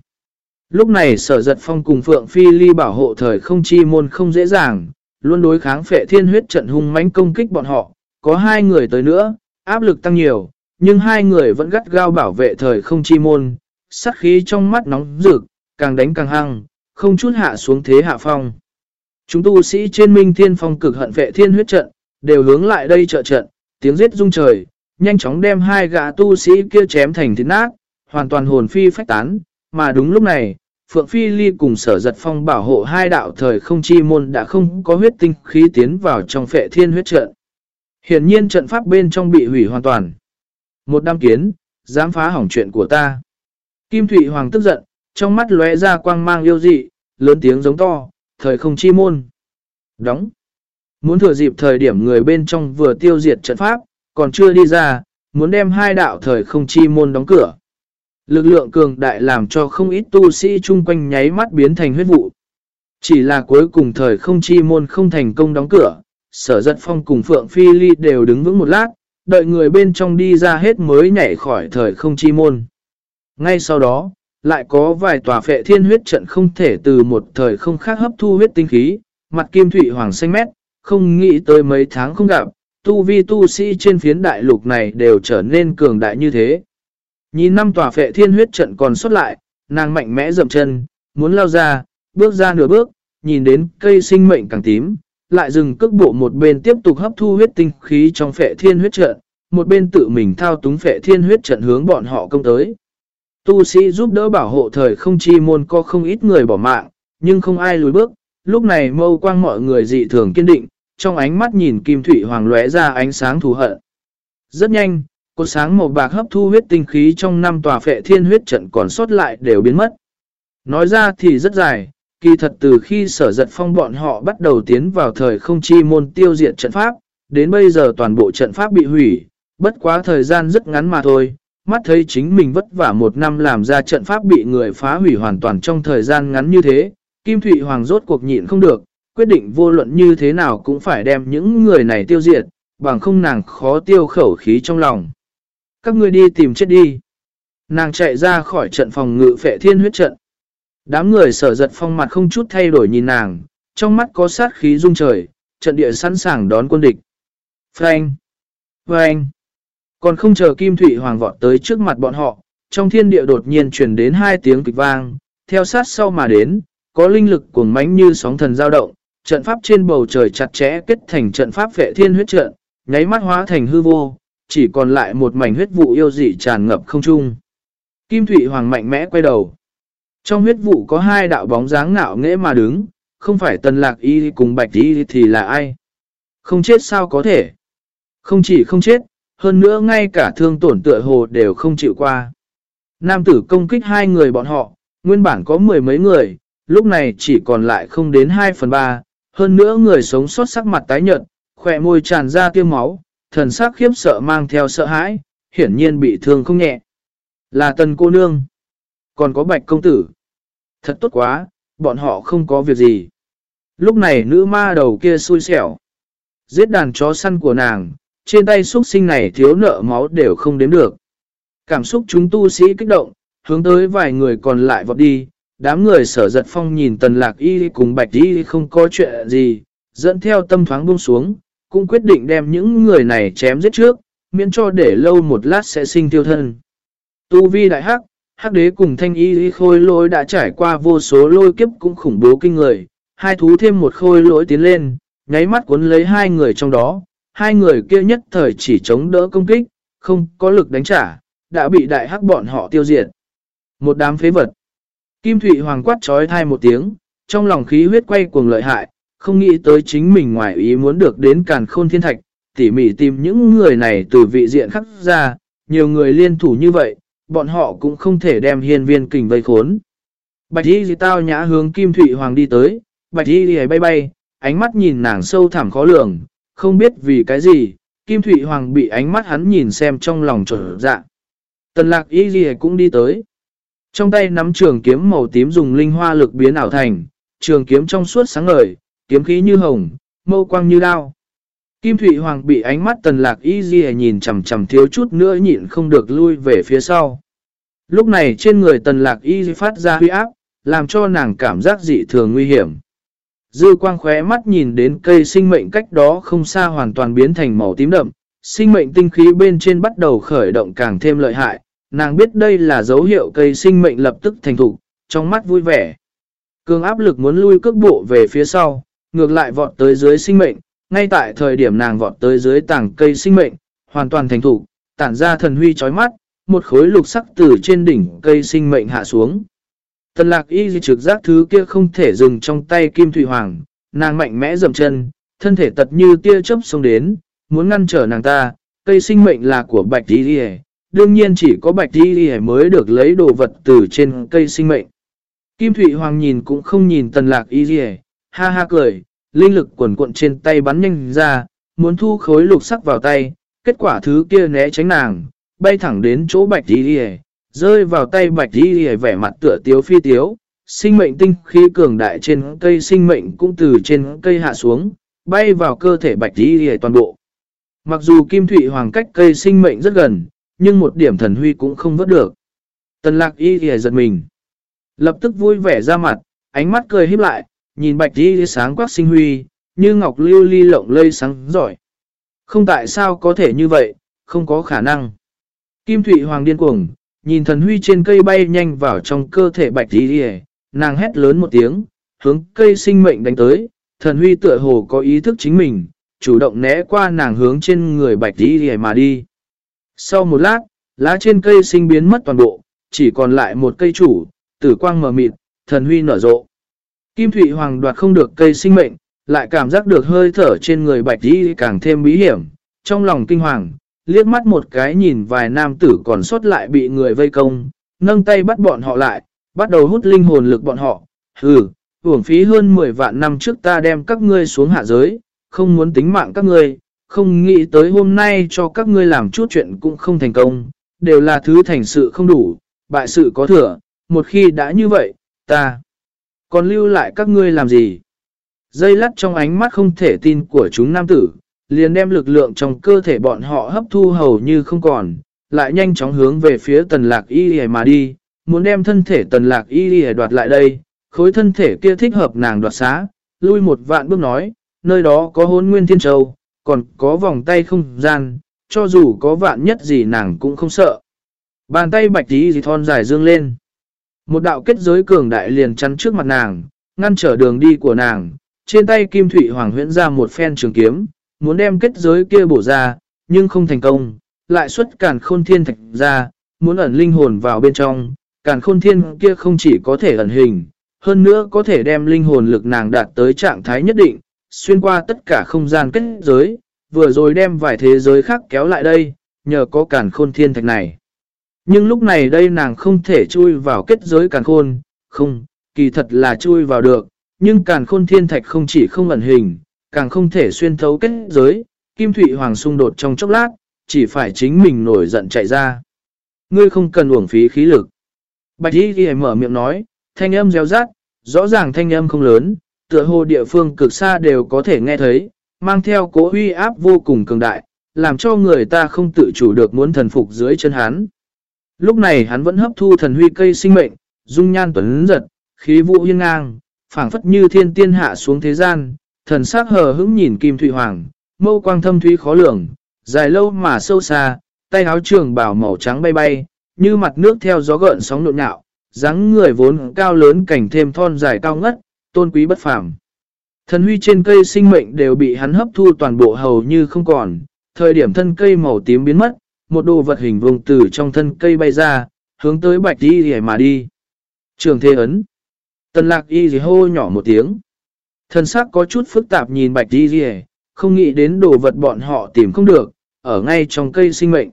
Lúc này sở giật phong cùng Phượng Phi Ly bảo hộ thời không chi môn không dễ dàng, luôn đối kháng phệ thiên huyết trận hung mãnh công kích bọn họ, có hai người tới nữa, áp lực tăng nhiều, nhưng hai người vẫn gắt gao bảo vệ thời không chi môn, sát khí trong mắt nóng rực, càng đánh càng hăng, không chút hạ xuống thế hạ phong. Chúng tu sĩ trên minh thiên phong cực hận vệ thiên huyết trận, đều hướng lại đây trợ trận, tiếng giết rung trời, nhanh chóng đem hai gã tu sĩ kia chém thành thịt nát, hoàn toàn hồn phi phách tán, mà đúng lúc này, Phượng Phi Ly cùng sở giật phong bảo hộ hai đạo thời không chi môn đã không có huyết tinh khí tiến vào trong phệ thiên huyết trận. Hiển nhiên trận pháp bên trong bị hủy hoàn toàn. Một đám kiến, dám phá hỏng chuyện của ta. Kim Thụy Hoàng tức giận, trong mắt lóe ra quang mang yêu dị, lớn tiếng giống to, thời không chi môn. Đóng. Muốn thừa dịp thời điểm người bên trong vừa tiêu diệt trận pháp, còn chưa đi ra, muốn đem hai đạo thời không chi môn đóng cửa. Lực lượng cường đại làm cho không ít tu sĩ chung quanh nháy mắt biến thành huyết vụ. Chỉ là cuối cùng thời không chi môn không thành công đóng cửa, sở giật phong cùng Phượng Phi Ly đều đứng vững một lát, đợi người bên trong đi ra hết mới nhảy khỏi thời không chi môn. Ngay sau đó, lại có vài tòa phệ thiên huyết trận không thể từ một thời không khác hấp thu huyết tinh khí, mặt kim thủy hoàng xanh mét, không nghĩ tới mấy tháng không gặp, tu vi tu sĩ trên phiến đại lục này đều trở nên cường đại như thế. Nhìn năm tòa phệ thiên huyết trận còn xuất lại, nàng mạnh mẽ dậm chân, muốn lao ra, bước ra nửa bước, nhìn đến cây sinh mệnh càng tím, lại dừng cước bộ một bên tiếp tục hấp thu huyết tinh khí trong phệ thiên huyết trận, một bên tự mình thao túng phệ thiên huyết trận hướng bọn họ công tới. Tu sĩ giúp đỡ bảo hộ thời không chi môn có không ít người bỏ mạng, nhưng không ai lùi bước, lúc này mâu quang mọi người dị thường kiên định, trong ánh mắt nhìn kim thủy hoàng lóe ra ánh sáng thù hận. Rất nhanh, cột sáng màu bạc hấp thu huyết tinh khí trong năm tòa phệ thiên huyết trận còn sót lại đều biến mất. Nói ra thì rất dài, kỳ thật từ khi sở giật phong bọn họ bắt đầu tiến vào thời không chi môn tiêu diệt trận pháp, đến bây giờ toàn bộ trận pháp bị hủy, bất quá thời gian rất ngắn mà thôi, mắt thấy chính mình vất vả một năm làm ra trận pháp bị người phá hủy hoàn toàn trong thời gian ngắn như thế, Kim Thụy Hoàng rốt cuộc nhịn không được, quyết định vô luận như thế nào cũng phải đem những người này tiêu diệt, bằng không nàng khó tiêu khẩu khí trong lòng. Các ngươi đi tìm chết đi. Nàng chạy ra khỏi trận phòng ngự phệ thiên huyết trận. Đám người sở giật phong mặt không chút thay đổi nhìn nàng, trong mắt có sát khí rung trời, trận địa sẵn sàng đón quân địch. Frank! Frank! Còn không chờ Kim Thụy Hoàng vọt tới trước mặt bọn họ, trong thiên địa đột nhiên truyền đến hai tiếng kịch vang, theo sát sau mà đến, có linh lực cuồng mãnh như sóng thần dao động, trận pháp trên bầu trời chặt chẽ kết thành trận pháp vệ thiên huyết trận, nháy mắt hóa thành hư vô, chỉ còn lại một mảnh huyết vụ yêu dị tràn ngập không trung. Kim Thụy Hoàng mạnh mẽ quay đầu. Trong huyết vụ có hai đạo bóng dáng ngạo nghễ mà đứng, không phải tần lạc y cùng bạch y thì là ai? Không chết sao có thể? Không chỉ không chết, hơn nữa ngay cả thương tổn tựa hồ đều không chịu qua. Nam tử công kích hai người bọn họ, nguyên bản có mười mấy người, lúc này chỉ còn lại không đến 2 phần 3, hơn nữa người sống sót sắc mặt tái nhợt, khỏe môi tràn ra tiêu máu, thần sắc khiếp sợ mang theo sợ hãi, hiển nhiên bị thương không nhẹ. Là tần cô nương, còn có bạch công tử. Thật tốt quá, bọn họ không có việc gì. Lúc này nữ ma đầu kia xui xẻo. Giết đàn chó săn của nàng, trên tay xuất sinh này thiếu nợ máu đều không đếm được. Cảm xúc chúng tu sĩ kích động, hướng tới vài người còn lại vọt đi. Đám người sở giật phong nhìn tần lạc y cùng bạch y không có chuyện gì, dẫn theo tâm thoáng buông xuống, cũng quyết định đem những người này chém giết trước, miễn cho để lâu một lát sẽ sinh tiêu thân. Tu vi đại hắc, hắc đế cùng thanh y khôi lỗi đã trải qua vô số lôi kiếp cũng khủng bố kinh người, hai thú thêm một khôi lỗi tiến lên, nháy mắt cuốn lấy hai người trong đó, hai người kia nhất thời chỉ chống đỡ công kích, không có lực đánh trả, đã bị đại hắc bọn họ tiêu diệt. Một đám phế vật. Kim Thụy Hoàng quát trói thai một tiếng, trong lòng khí huyết quay cuồng lợi hại, không nghĩ tới chính mình ngoài ý muốn được đến càn khôn thiên thạch, tỉ mỉ tìm những người này từ vị diện khắc ra, nhiều người liên thủ như vậy, bọn họ cũng không thể đem hiên viên kình vây khốn. Bạch y gì tao nhã hướng Kim Thụy Hoàng đi tới, bạch y gì bay bay, ánh mắt nhìn nàng sâu thẳm khó lường, không biết vì cái gì, Kim Thụy Hoàng bị ánh mắt hắn nhìn xem trong lòng trở dạ. Tần lạc y gì cũng đi tới. Trong tay nắm trường kiếm màu tím dùng linh hoa lực biến ảo thành, trường kiếm trong suốt sáng ngời, kiếm khí như hồng, mâu quang như đao. Kim Thụy Hoàng bị ánh mắt tần lạc y gì nhìn chầm chầm thiếu chút nữa nhịn không được lui về phía sau. Lúc này trên người tần lạc y phát ra huy áp, làm cho nàng cảm giác dị thường nguy hiểm. Dư quang khóe mắt nhìn đến cây sinh mệnh cách đó không xa hoàn toàn biến thành màu tím đậm, sinh mệnh tinh khí bên trên bắt đầu khởi động càng thêm lợi hại, nàng biết đây là dấu hiệu cây sinh mệnh lập tức thành thục, trong mắt vui vẻ. Cường áp lực muốn lui cước bộ về phía sau, ngược lại vọt tới dưới sinh mệnh, ngay tại thời điểm nàng vọt tới dưới tảng cây sinh mệnh, hoàn toàn thành thủ tản ra thần huy chói mắt, một khối lục sắc từ trên đỉnh cây sinh mệnh hạ xuống. Tần lạc y trực giác thứ kia không thể dừng trong tay Kim Thủy Hoàng, nàng mạnh mẽ dầm chân, thân thể tật như tia chớp xông đến, muốn ngăn trở nàng ta, cây sinh mệnh là của bạch y đi đương nhiên chỉ có bạch y đi mới được lấy đồ vật từ trên cây sinh mệnh. Kim Thụy Hoàng nhìn cũng không nhìn tần lạc y đi ha ha cười, linh lực quần cuộn trên tay bắn nhanh ra, muốn thu khối lục sắc vào tay, kết quả thứ kia né tránh nàng, bay thẳng đến chỗ bạch đi đi rơi vào tay bạch đi đi vẻ mặt tựa tiếu phi tiếu, sinh mệnh tinh khí cường đại trên cây sinh mệnh cũng từ trên cây hạ xuống, bay vào cơ thể bạch đi đi toàn bộ. Mặc dù kim thủy hoàng cách cây sinh mệnh rất gần, nhưng một điểm thần huy cũng không vớt được. Tần lạc y thì giật mình. Lập tức vui vẻ ra mặt, ánh mắt cười híp lại, nhìn bạch đi sáng quắc sinh huy, như ngọc lưu ly lộng lây sáng giỏi. Không tại sao có thể như vậy, không có khả năng. Kim Thụy Hoàng điên cuồng, nhìn thần huy trên cây bay nhanh vào trong cơ thể bạch đi nàng hét lớn một tiếng, hướng cây sinh mệnh đánh tới, thần huy tựa hồ có ý thức chính mình, chủ động né qua nàng hướng trên người bạch đi đi mà đi. Sau một lát, lá trên cây sinh biến mất toàn bộ, chỉ còn lại một cây chủ, tử quang mờ mịt, thần huy nở rộ. Kim Thụy Hoàng đoạt không được cây sinh mệnh, lại cảm giác được hơi thở trên người bạch đi càng thêm bí hiểm, trong lòng kinh hoàng, liếc mắt một cái nhìn vài nam tử còn sót lại bị người vây công, nâng tay bắt bọn họ lại, bắt đầu hút linh hồn lực bọn họ. Hừ, uổng phí hơn 10 vạn năm trước ta đem các ngươi xuống hạ giới, không muốn tính mạng các ngươi, không nghĩ tới hôm nay cho các ngươi làm chút chuyện cũng không thành công, đều là thứ thành sự không đủ, bại sự có thừa, một khi đã như vậy, ta còn lưu lại các ngươi làm gì? Dây lắt trong ánh mắt không thể tin của chúng nam tử, liền đem lực lượng trong cơ thể bọn họ hấp thu hầu như không còn, lại nhanh chóng hướng về phía tần lạc y mà đi, muốn đem thân thể tần lạc y đoạt lại đây, khối thân thể kia thích hợp nàng đoạt xá, lui một vạn bước nói, nơi đó có hôn nguyên thiên châu, còn có vòng tay không gian, cho dù có vạn nhất gì nàng cũng không sợ. Bàn tay bạch tí gì thon dài dương lên. Một đạo kết giới cường đại liền chắn trước mặt nàng, ngăn trở đường đi của nàng, trên tay Kim Thụy Hoàng huyễn ra một phen trường kiếm, muốn đem kết giới kia bổ ra, nhưng không thành công, lại xuất cản khôn thiên thạch ra, muốn ẩn linh hồn vào bên trong, cản khôn thiên kia không chỉ có thể ẩn hình, hơn nữa có thể đem linh hồn lực nàng đạt tới trạng thái nhất định, xuyên qua tất cả không gian kết giới, vừa rồi đem vài thế giới khác kéo lại đây, nhờ có cản khôn thiên thạch này. Nhưng lúc này đây nàng không thể chui vào kết giới càn khôn, không, kỳ thật là chui vào được, nhưng càn khôn thiên thạch không chỉ không ẩn hình, càng không thể xuyên thấu kết giới, Kim Thụy Hoàng xung đột trong chốc lát, chỉ phải chính mình nổi giận chạy ra. Ngươi không cần uổng phí khí lực. Bạch Y Ghi mở miệng nói, thanh âm reo rát, rõ ràng thanh âm không lớn, tựa hồ địa phương cực xa đều có thể nghe thấy, mang theo cố huy áp vô cùng cường đại, làm cho người ta không tự chủ được muốn thần phục dưới chân hắn. Lúc này hắn vẫn hấp thu thần huy cây sinh mệnh, dung nhan tuấn giật, khí vũ hiên ngang, phảng phất như thiên tiên hạ xuống thế gian, thần sắc hờ hững nhìn Kim Thụy Hoàng, mâu quang thâm thúy khó lường, dài lâu mà sâu xa, tay áo trường bảo màu trắng bay bay, như mặt nước theo gió gợn sóng nộn nhạo, dáng người vốn cao lớn cảnh thêm thon dài cao ngất, tôn quý bất phàm. Thần huy trên cây sinh mệnh đều bị hắn hấp thu toàn bộ hầu như không còn, thời điểm thân cây màu tím biến mất, một đồ vật hình vuông từ trong thân cây bay ra, hướng tới bạch đi hề mà đi. Trường thế ấn. Tần lạc y gì hô nhỏ một tiếng. Thần sắc có chút phức tạp nhìn bạch đi hề, không nghĩ đến đồ vật bọn họ tìm không được, ở ngay trong cây sinh mệnh.